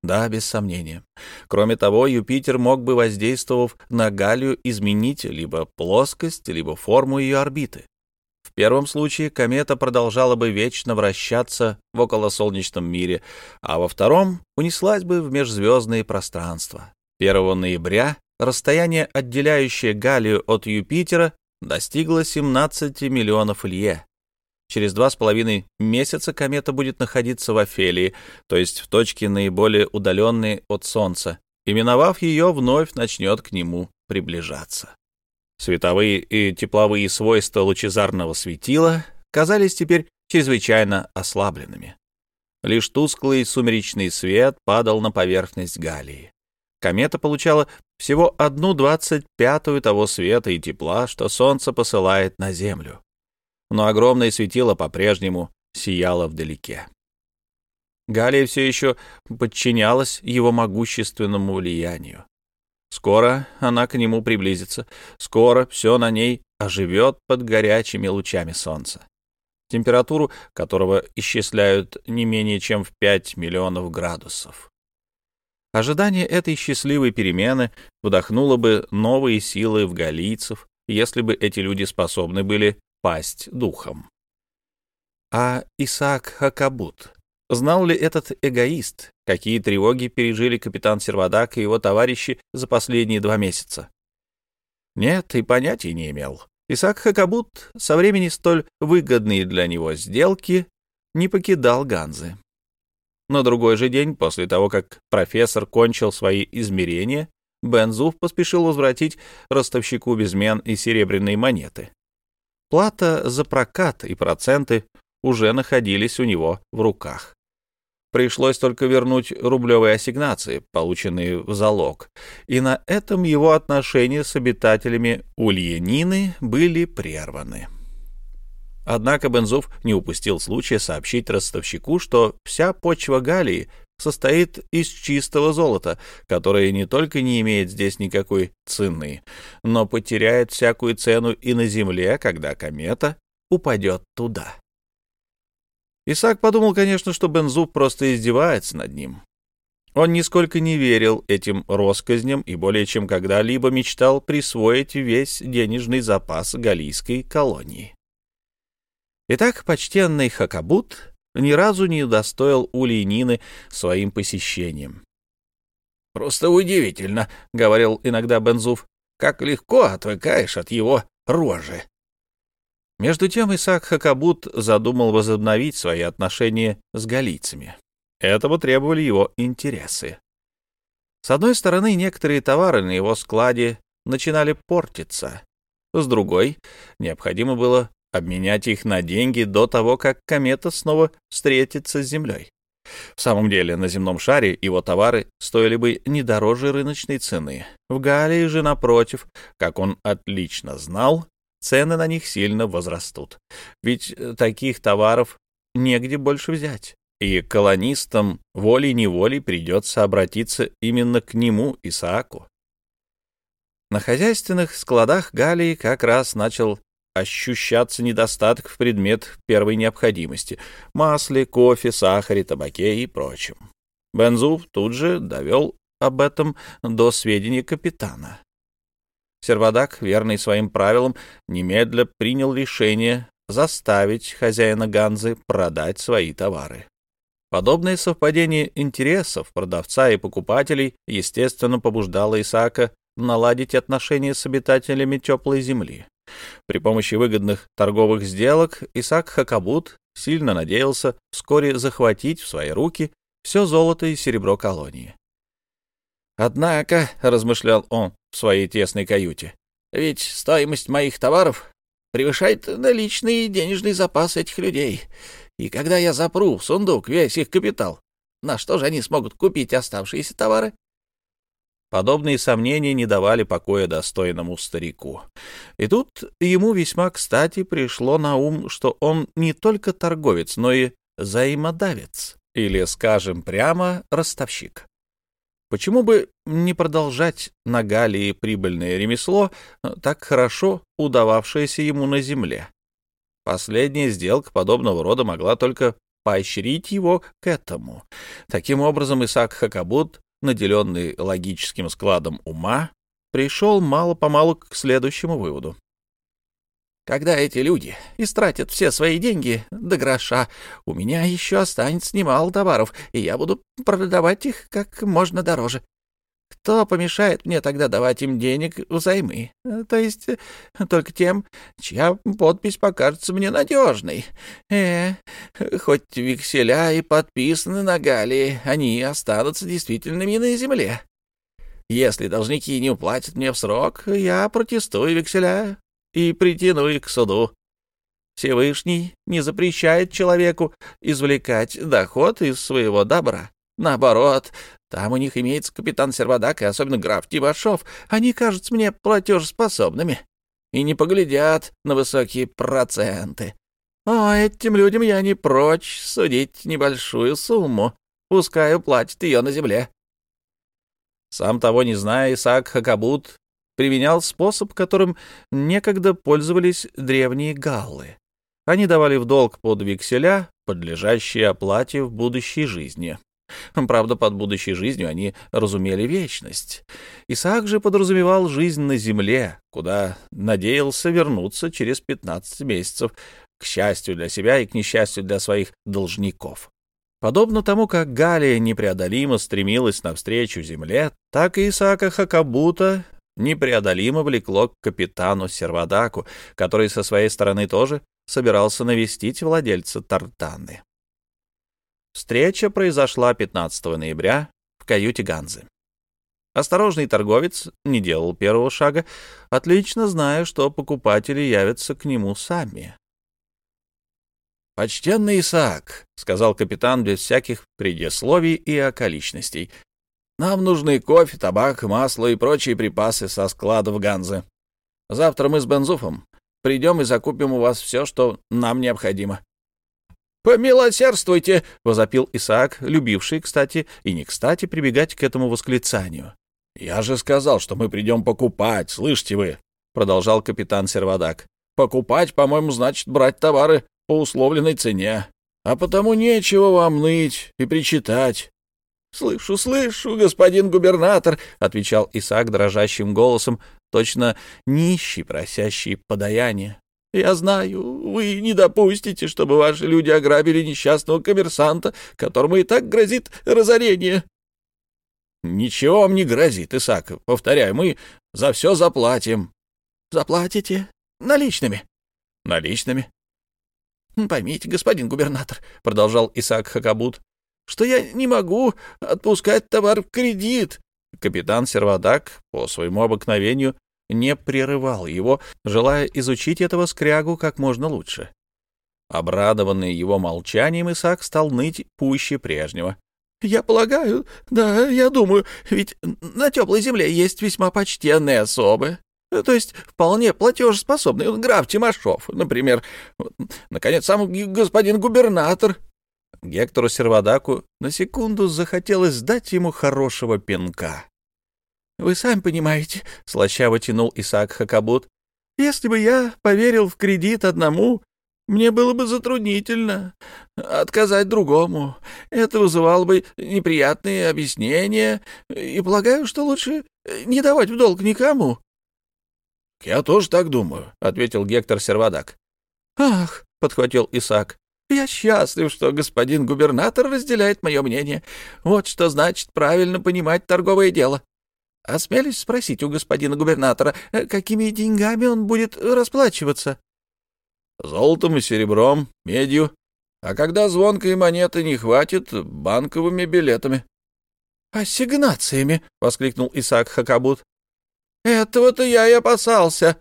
Да, без сомнения. Кроме того, Юпитер мог бы, воздействовав на Галию, изменить либо плоскость, либо форму ее орбиты. В первом случае комета продолжала бы вечно вращаться в околосолнечном мире, а во втором унеслась бы в межзвездные пространства. 1 ноября расстояние, отделяющее Галию от Юпитера, достигло 17 миллионов лье, Через два с половиной месяца комета будет находиться в Офелии, то есть в точке наиболее удаленной от Солнца, и, миновав ее, вновь начнет к нему приближаться. Световые и тепловые свойства лучезарного светила казались теперь чрезвычайно ослабленными. Лишь тусклый сумеречный свет падал на поверхность Галии. Комета получала всего одну двадцать пятую того света и тепла, что Солнце посылает на Землю но огромное светило по-прежнему сияло вдалеке. Галия все еще подчинялась его могущественному влиянию. Скоро она к нему приблизится, скоро все на ней оживет под горячими лучами солнца, температуру которого исчисляют не менее чем в 5 миллионов градусов. Ожидание этой счастливой перемены вдохнуло бы новые силы в галийцев, если бы эти люди способны были пасть духом. А Исаак Хакабут, знал ли этот эгоист, какие тревоги пережили капитан Сервадак и его товарищи за последние два месяца? Нет, и понятия не имел. Исаак Хакабут со времени столь выгодные для него сделки не покидал Ганзы. На другой же день, после того, как профессор кончил свои измерения, Бензуф поспешил возвратить ростовщику безмен и серебряные монеты. Плата за прокат и проценты уже находились у него в руках. Пришлось только вернуть рублевые ассигнации, полученные в залог, и на этом его отношения с обитателями Ульянины были прерваны. Однако Бензов не упустил случая сообщить ростовщику, что вся почва Галии состоит из чистого золота, которое не только не имеет здесь никакой цены, но потеряет всякую цену и на земле, когда комета упадет туда. Исаак подумал, конечно, что Бензуб просто издевается над ним. Он нисколько не верил этим россказням и более чем когда-либо мечтал присвоить весь денежный запас галийской колонии. Итак, почтенный Хакабут ни разу не удостоил Ули Нины своим посещением. «Просто удивительно», — говорил иногда Бензуф, — «как легко отвыкаешь от его рожи». Между тем Исаак Хакабут задумал возобновить свои отношения с галийцами. Этого требовали его интересы. С одной стороны, некоторые товары на его складе начинали портиться. С другой, необходимо было обменять их на деньги до того, как комета снова встретится с Землей. В самом деле, на земном шаре его товары стоили бы не дороже рыночной цены. В Галлии же, напротив, как он отлично знал, цены на них сильно возрастут. Ведь э, таких товаров негде больше взять. И колонистам волей-неволей придется обратиться именно к нему, Исааку. На хозяйственных складах Галии как раз начал ощущаться недостаток в предмет первой необходимости — масле, кофе, сахаре, табаке и прочем. Бензуф тут же довел об этом до сведения капитана. Сервадак, верный своим правилам, немедля принял решение заставить хозяина Ганзы продать свои товары. Подобное совпадение интересов продавца и покупателей, естественно, побуждало Исаака наладить отношения с обитателями теплой земли. При помощи выгодных торговых сделок Исаак Хакабут сильно надеялся вскоре захватить в свои руки все золото и серебро колонии. «Однако», — размышлял он в своей тесной каюте, — «ведь стоимость моих товаров превышает наличный денежный запас этих людей, и когда я запру в сундук весь их капитал, на что же они смогут купить оставшиеся товары?» Подобные сомнения не давали покоя достойному старику. И тут ему весьма кстати пришло на ум, что он не только торговец, но и взаимодавец, или, скажем прямо, ростовщик. Почему бы не продолжать на Галии прибыльное ремесло, так хорошо удававшееся ему на земле? Последняя сделка подобного рода могла только поощрить его к этому. Таким образом, Исаак Хакабут наделенный логическим складом ума, пришел мало-помалу к следующему выводу. Когда эти люди истратят все свои деньги до гроша, у меня еще останется немало товаров, и я буду продавать их как можно дороже. Кто помешает мне тогда давать им денег взаймы? То есть только тем, чья подпись покажется мне надежной. Э, хоть векселя и подписаны на Галии, они останутся действительными на земле. Если должники не уплатят мне в срок, я протестую векселя и притяну их к суду. Всевышний не запрещает человеку извлекать доход из своего добра. Наоборот, там у них имеется капитан Сервадак и особенно граф Тивашов. Они кажутся мне платежеспособными и не поглядят на высокие проценты. О, этим людям я не прочь судить небольшую сумму, пускай уплатит ее на земле. Сам того не зная, Исаак Хакабут применял способ, которым некогда пользовались древние галлы. Они давали в долг под векселя, подлежащие оплате в будущей жизни. Правда, под будущей жизнью они разумели вечность. Исаак же подразумевал жизнь на земле, куда надеялся вернуться через 15 месяцев, к счастью для себя и к несчастью для своих должников. Подобно тому, как Галия непреодолимо стремилась навстречу земле, так и Исаака Хакабута непреодолимо влекло к капитану Сервадаку, который со своей стороны тоже собирался навестить владельца Тартаны. Встреча произошла 15 ноября в каюте Ганзы. Осторожный торговец не делал первого шага, отлично зная, что покупатели явятся к нему сами. «Почтенный Исаак», — сказал капитан без всяких предисловий и околичностей, — «нам нужны кофе, табак, масло и прочие припасы со складов Ганзы. Завтра мы с Бензуфом придем и закупим у вас все, что нам необходимо». «Помилосердствуйте!» — возопил Исаак, любивший, кстати, и не кстати прибегать к этому восклицанию. «Я же сказал, что мы придем покупать, слышите вы?» — продолжал капитан Сервадак. «Покупать, по-моему, значит брать товары по условленной цене. А потому нечего вам ныть и причитать. — Слышу, слышу, господин губернатор, — отвечал Исаак дрожащим голосом, точно нищий, просящий подаяние. — Я знаю, вы не допустите, чтобы ваши люди ограбили несчастного коммерсанта, которому и так грозит разорение. — Ничего вам не грозит, Исаак. Повторяю, мы за все заплатим. — Заплатите? Наличными? — Наличными. «Поймите, господин губернатор», — продолжал Исаак Хакабут, — «что я не могу отпускать товар в кредит». Капитан Сервадак по своему обыкновению не прерывал его, желая изучить этого скрягу как можно лучше. Обрадованный его молчанием, Исаак стал ныть пуще прежнего. «Я полагаю, да, я думаю, ведь на теплой земле есть весьма почтенные особы, то есть вполне платежеспособный. Граф Тимошов, например. Наконец, сам господин губернатор. Гектору Сервадаку на секунду захотелось дать ему хорошего пинка. «Вы сами понимаете», — слащаво тянул Исаак Хакабут, «если бы я поверил в кредит одному, мне было бы затруднительно отказать другому. Это вызывало бы неприятные объяснения, и полагаю, что лучше не давать в долг никому». «Я тоже так думаю», — ответил Гектор Сервадак. «Ах», — подхватил Исаак, — «я счастлив, что господин губернатор разделяет мое мнение. Вот что значит правильно понимать торговое дело. Осмелюсь спросить у господина губернатора, э, какими деньгами он будет расплачиваться?» «Золотом и серебром, медью. А когда звонкой монеты не хватит, банковыми билетами». «Ассигнациями!» — воскликнул Исаак Хакабут. Этого-то я и опасался.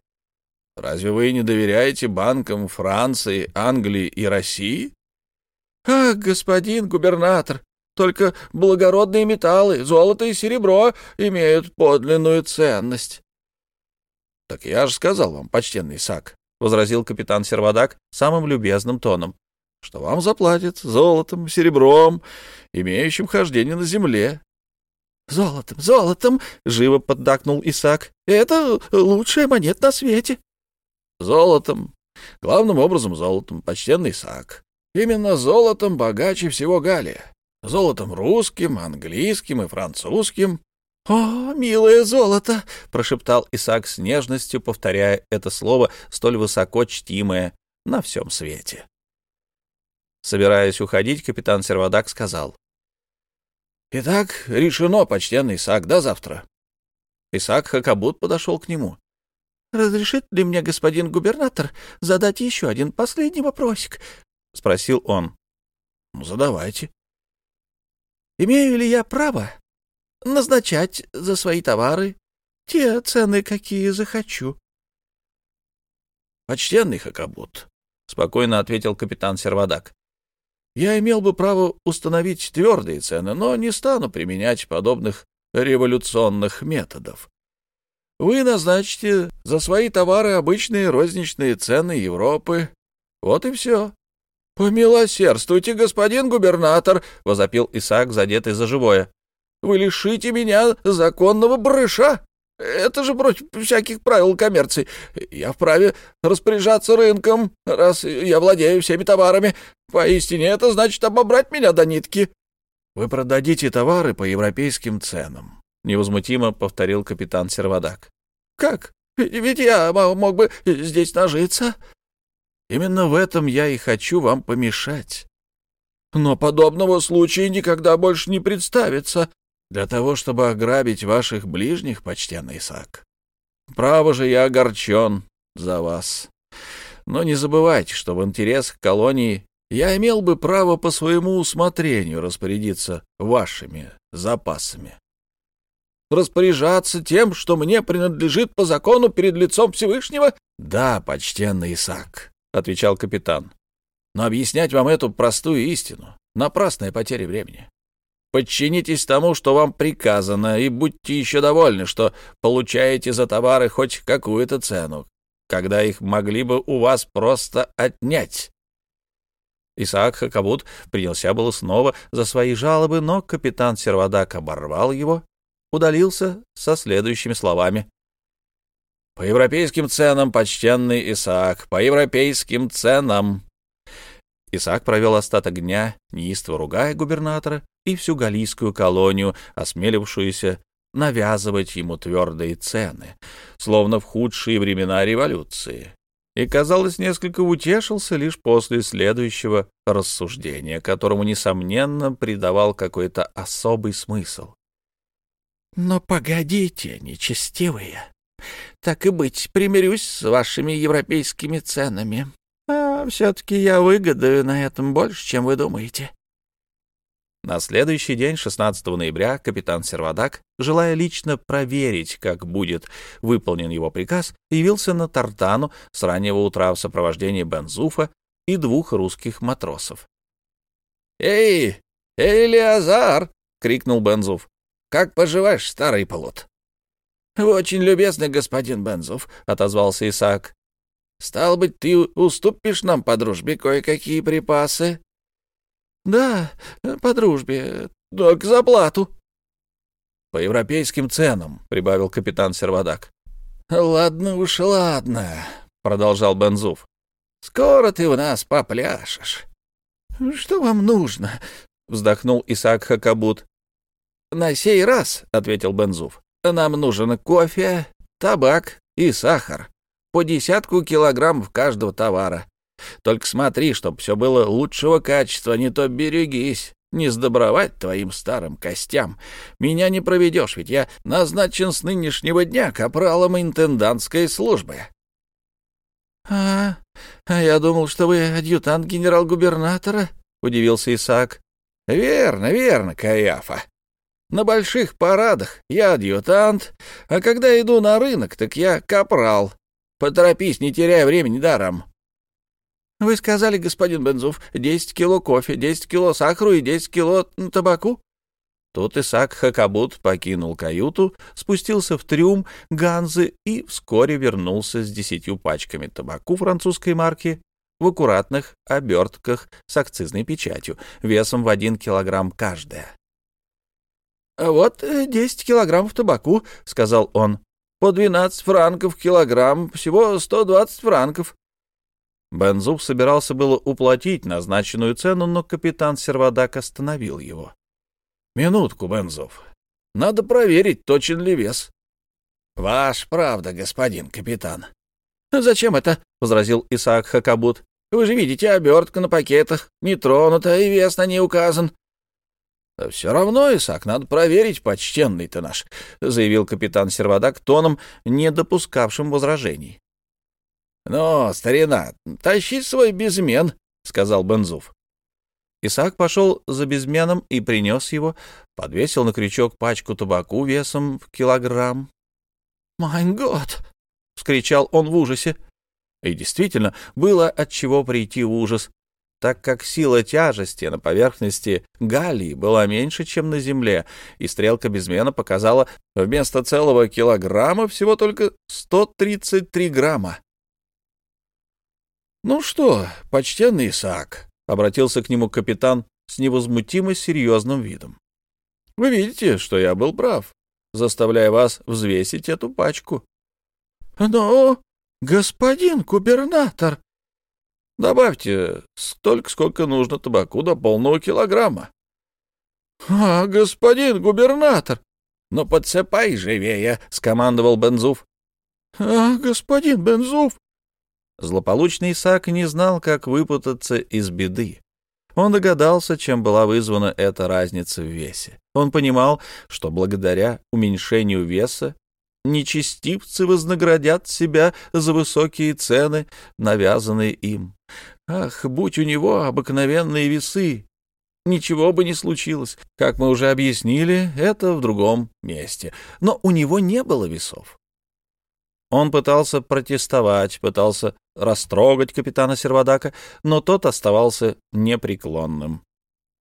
Разве вы не доверяете банкам Франции, Англии и России? Ах, господин губернатор, только благородные металлы, золото и серебро, имеют подлинную ценность. — Так я же сказал вам, почтенный Сак, — возразил капитан Сервадак самым любезным тоном, — что вам заплатят золотом, серебром, имеющим хождение на земле, «Золотом, золотом!» — живо поддакнул Исаак. «Это лучшая монет на свете!» «Золотом! Главным образом золотом, почтенный Исаак. Именно золотом богаче всего Галия. Золотом русским, английским и французским». «О, милое золото!» — прошептал Исаак с нежностью, повторяя это слово, столь высоко чтимое на всем свете. Собираясь уходить, капитан Сервадак сказал. «Итак, решено, почтенный Исаак, до завтра». Исаак Хакабут подошел к нему. «Разрешит ли мне господин губернатор задать еще один последний вопросик?» — спросил он. «Ну, задавайте». «Имею ли я право назначать за свои товары те цены, какие захочу?» «Почтенный Хакабут», — спокойно ответил капитан Сервадак. Я имел бы право установить твердые цены, но не стану применять подобных революционных методов. Вы назначите за свои товары обычные розничные цены Европы. Вот и все. — Помилосердствуйте, господин губернатор, — возопил Исаак, задетый за живое. — Вы лишите меня законного брыша. Это же против всяких правил коммерции. Я вправе распоряжаться рынком, раз я владею всеми товарами. Поистине это значит обобрать меня до нитки. Вы продадите товары по европейским ценам, — невозмутимо повторил капитан Сервадак. — Как? Ведь я мог бы здесь нажиться. Именно в этом я и хочу вам помешать. Но подобного случая никогда больше не представится. Для того, чтобы ограбить ваших ближних, почтенный Исаак. Право же, я огорчен за вас. Но не забывайте, что в интересах колонии я имел бы право по своему усмотрению распорядиться вашими запасами. Распоряжаться тем, что мне принадлежит по закону перед лицом Всевышнего? — Да, почтенный Исаак, — отвечал капитан. — Но объяснять вам эту простую истину — напрасная потеря времени. Подчинитесь тому, что вам приказано, и будьте еще довольны, что получаете за товары хоть какую-то цену, когда их могли бы у вас просто отнять. Исаак Хакабут принялся было снова за свои жалобы, но капитан Сервадак оборвал его, удалился со следующими словами. «По европейским ценам, почтенный Исаак, по европейским ценам!» Исаак провел остаток дня, неистово ругая губернатора и всю галийскую колонию, осмелившуюся навязывать ему твердые цены, словно в худшие времена революции и, казалось, несколько утешился лишь после следующего рассуждения, которому, несомненно, придавал какой-то особый смысл. «Но погодите, нечестивые, так и быть, примирюсь с вашими европейскими ценами. А все-таки я выгодаю на этом больше, чем вы думаете. На следующий день, 16 ноября, капитан Сервадак, желая лично проверить, как будет выполнен его приказ, явился на Тартану с раннего утра в сопровождении Бензуфа и двух русских матросов. «Эй, Элиазар!» — крикнул Бензуф. «Как поживаешь, старый полот?» «Вы очень любезный, господин Бензуф», — отозвался Исаак. «Стал быть, ты уступишь нам по дружбе кое-какие припасы?» Да, по дружбе, только за плату. По европейским ценам, прибавил капитан Сервадак. Ладно уж, ладно, продолжал Бензуф. Скоро ты у нас попляшешь. Что вам нужно? вздохнул Исаак Хакабут. На сей раз, ответил Бензуф, нам нужен кофе, табак и сахар. По десятку килограммов каждого товара. Только смотри, чтоб все было лучшего качества, не то берегись, не сдобровать твоим старым костям. Меня не проведешь, ведь я назначен с нынешнего дня капралом интендантской службы. — А, а я думал, что вы адъютант генерал-губернатора, — удивился Исаак. — Верно, верно, Каяфа. На больших парадах я адъютант, а когда иду на рынок, так я капрал. Поторопись, не теряя времени даром. Вы сказали, господин Бензуф, десять кило кофе, десять кило сахара и десять кило табаку? Тут Исаак Хакабут покинул каюту, спустился в трюм Ганзы и вскоре вернулся с десятью пачками табаку французской марки в аккуратных обертках с акцизной печатью, весом в один килограмм каждая. «Вот десять килограммов табаку», — сказал он. «По двенадцать франков килограмм, всего сто двадцать франков». Бензуф собирался было уплатить назначенную цену, но капитан Сервадак остановил его. — Минутку, Бензуф. Надо проверить, точен ли вес. — Ваш правда, господин капитан. — Зачем это? — возразил Исаак Хакабут. — Вы же видите, обертка на пакетах не тронута, и вес на ней указан. — Все равно, Исаак, надо проверить, почтенный ты наш, — заявил капитан Сервадак тоном, не допускавшим возражений. — Ну, старина, тащи свой безмен, — сказал Бензуф. Исаак пошел за безменом и принес его, подвесил на крючок пачку табаку весом в килограмм. «Майн год!» — вскричал он в ужасе. И действительно, было от чего прийти в ужас, так как сила тяжести на поверхности Галлии была меньше, чем на Земле, и стрелка безмена показала вместо целого килограмма всего только 133 грамма. «Ну что, почтенный Исаак», — обратился к нему капитан с невозмутимо серьезным видом. «Вы видите, что я был прав, заставляя вас взвесить эту пачку». «Но, господин губернатор...» «Добавьте столько, сколько нужно табаку до полного килограмма». «А, господин губернатор!» «Ну, подсыпай живее!» — скомандовал Бензуф. «А, господин Бензуф!» Злополучный Исаак не знал, как выпутаться из беды. Он догадался, чем была вызвана эта разница в весе. Он понимал, что благодаря уменьшению веса нечестивцы вознаградят себя за высокие цены, навязанные им. Ах, будь у него обыкновенные весы, ничего бы не случилось. Как мы уже объяснили, это в другом месте. Но у него не было весов. Он пытался протестовать, пытался растрогать капитана Сервадака, но тот оставался непреклонным.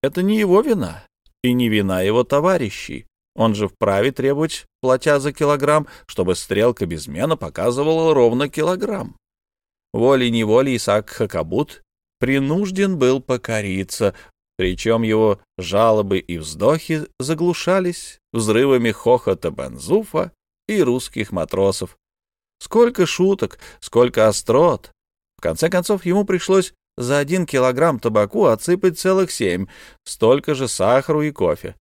Это не его вина и не вина его товарищей. Он же вправе требовать, платя за килограмм, чтобы стрелка безмена показывала ровно килограмм. Волей-неволей Исаак Хакабут принужден был покориться, причем его жалобы и вздохи заглушались взрывами хохота Бензуфа и русских матросов, Сколько шуток, сколько острот. В конце концов, ему пришлось за один килограмм табаку отсыпать целых семь, столько же сахару и кофе.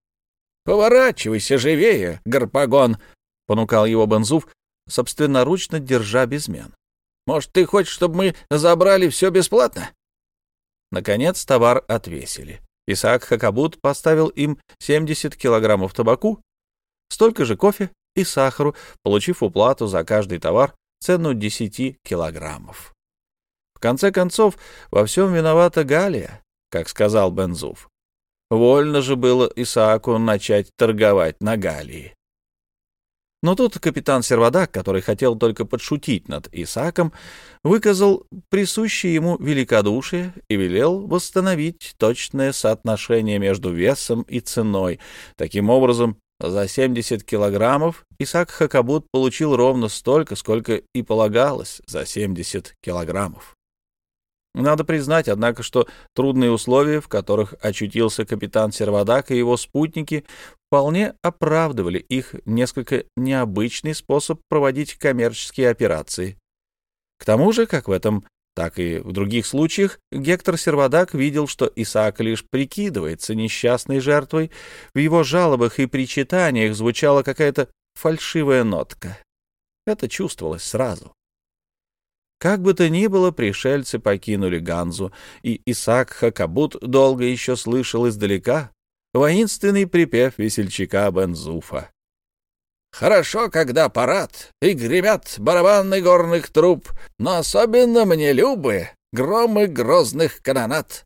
«Поворачивайся живее, Гарпагон!» — понукал его Бензуф, собственноручно держа безмен. «Может, ты хочешь, чтобы мы забрали все бесплатно?» Наконец товар отвесили. Исаак Хакабут поставил им 70 килограммов табаку, столько же кофе и сахару, получив уплату за каждый товар цену 10 килограммов. В конце концов, во всем виновата Галия, как сказал Бензуф. Вольно же было Исааку начать торговать на Галии. Но тут капитан Сервадак, который хотел только подшутить над Исааком, выказал присущее ему великодушие и велел восстановить точное соотношение между весом и ценой. Таким образом, за 70 килограммов Исаак Хакабут получил ровно столько, сколько и полагалось за 70 килограммов. Надо признать, однако, что трудные условия, в которых очутился капитан Сервадак и его спутники, вполне оправдывали их несколько необычный способ проводить коммерческие операции. К тому же, как в этом так и в других случаях Гектор Сервадак видел, что Исаак лишь прикидывается несчастной жертвой. В его жалобах и причитаниях звучала какая-то фальшивая нотка. Это чувствовалось сразу. Как бы то ни было, пришельцы покинули Ганзу, и Исаак Хакабут долго еще слышал издалека воинственный припев весельчака Бензуфа. Хорошо, когда парад, и гремят барабаны горных труб, но особенно мне любы громы грозных канонат.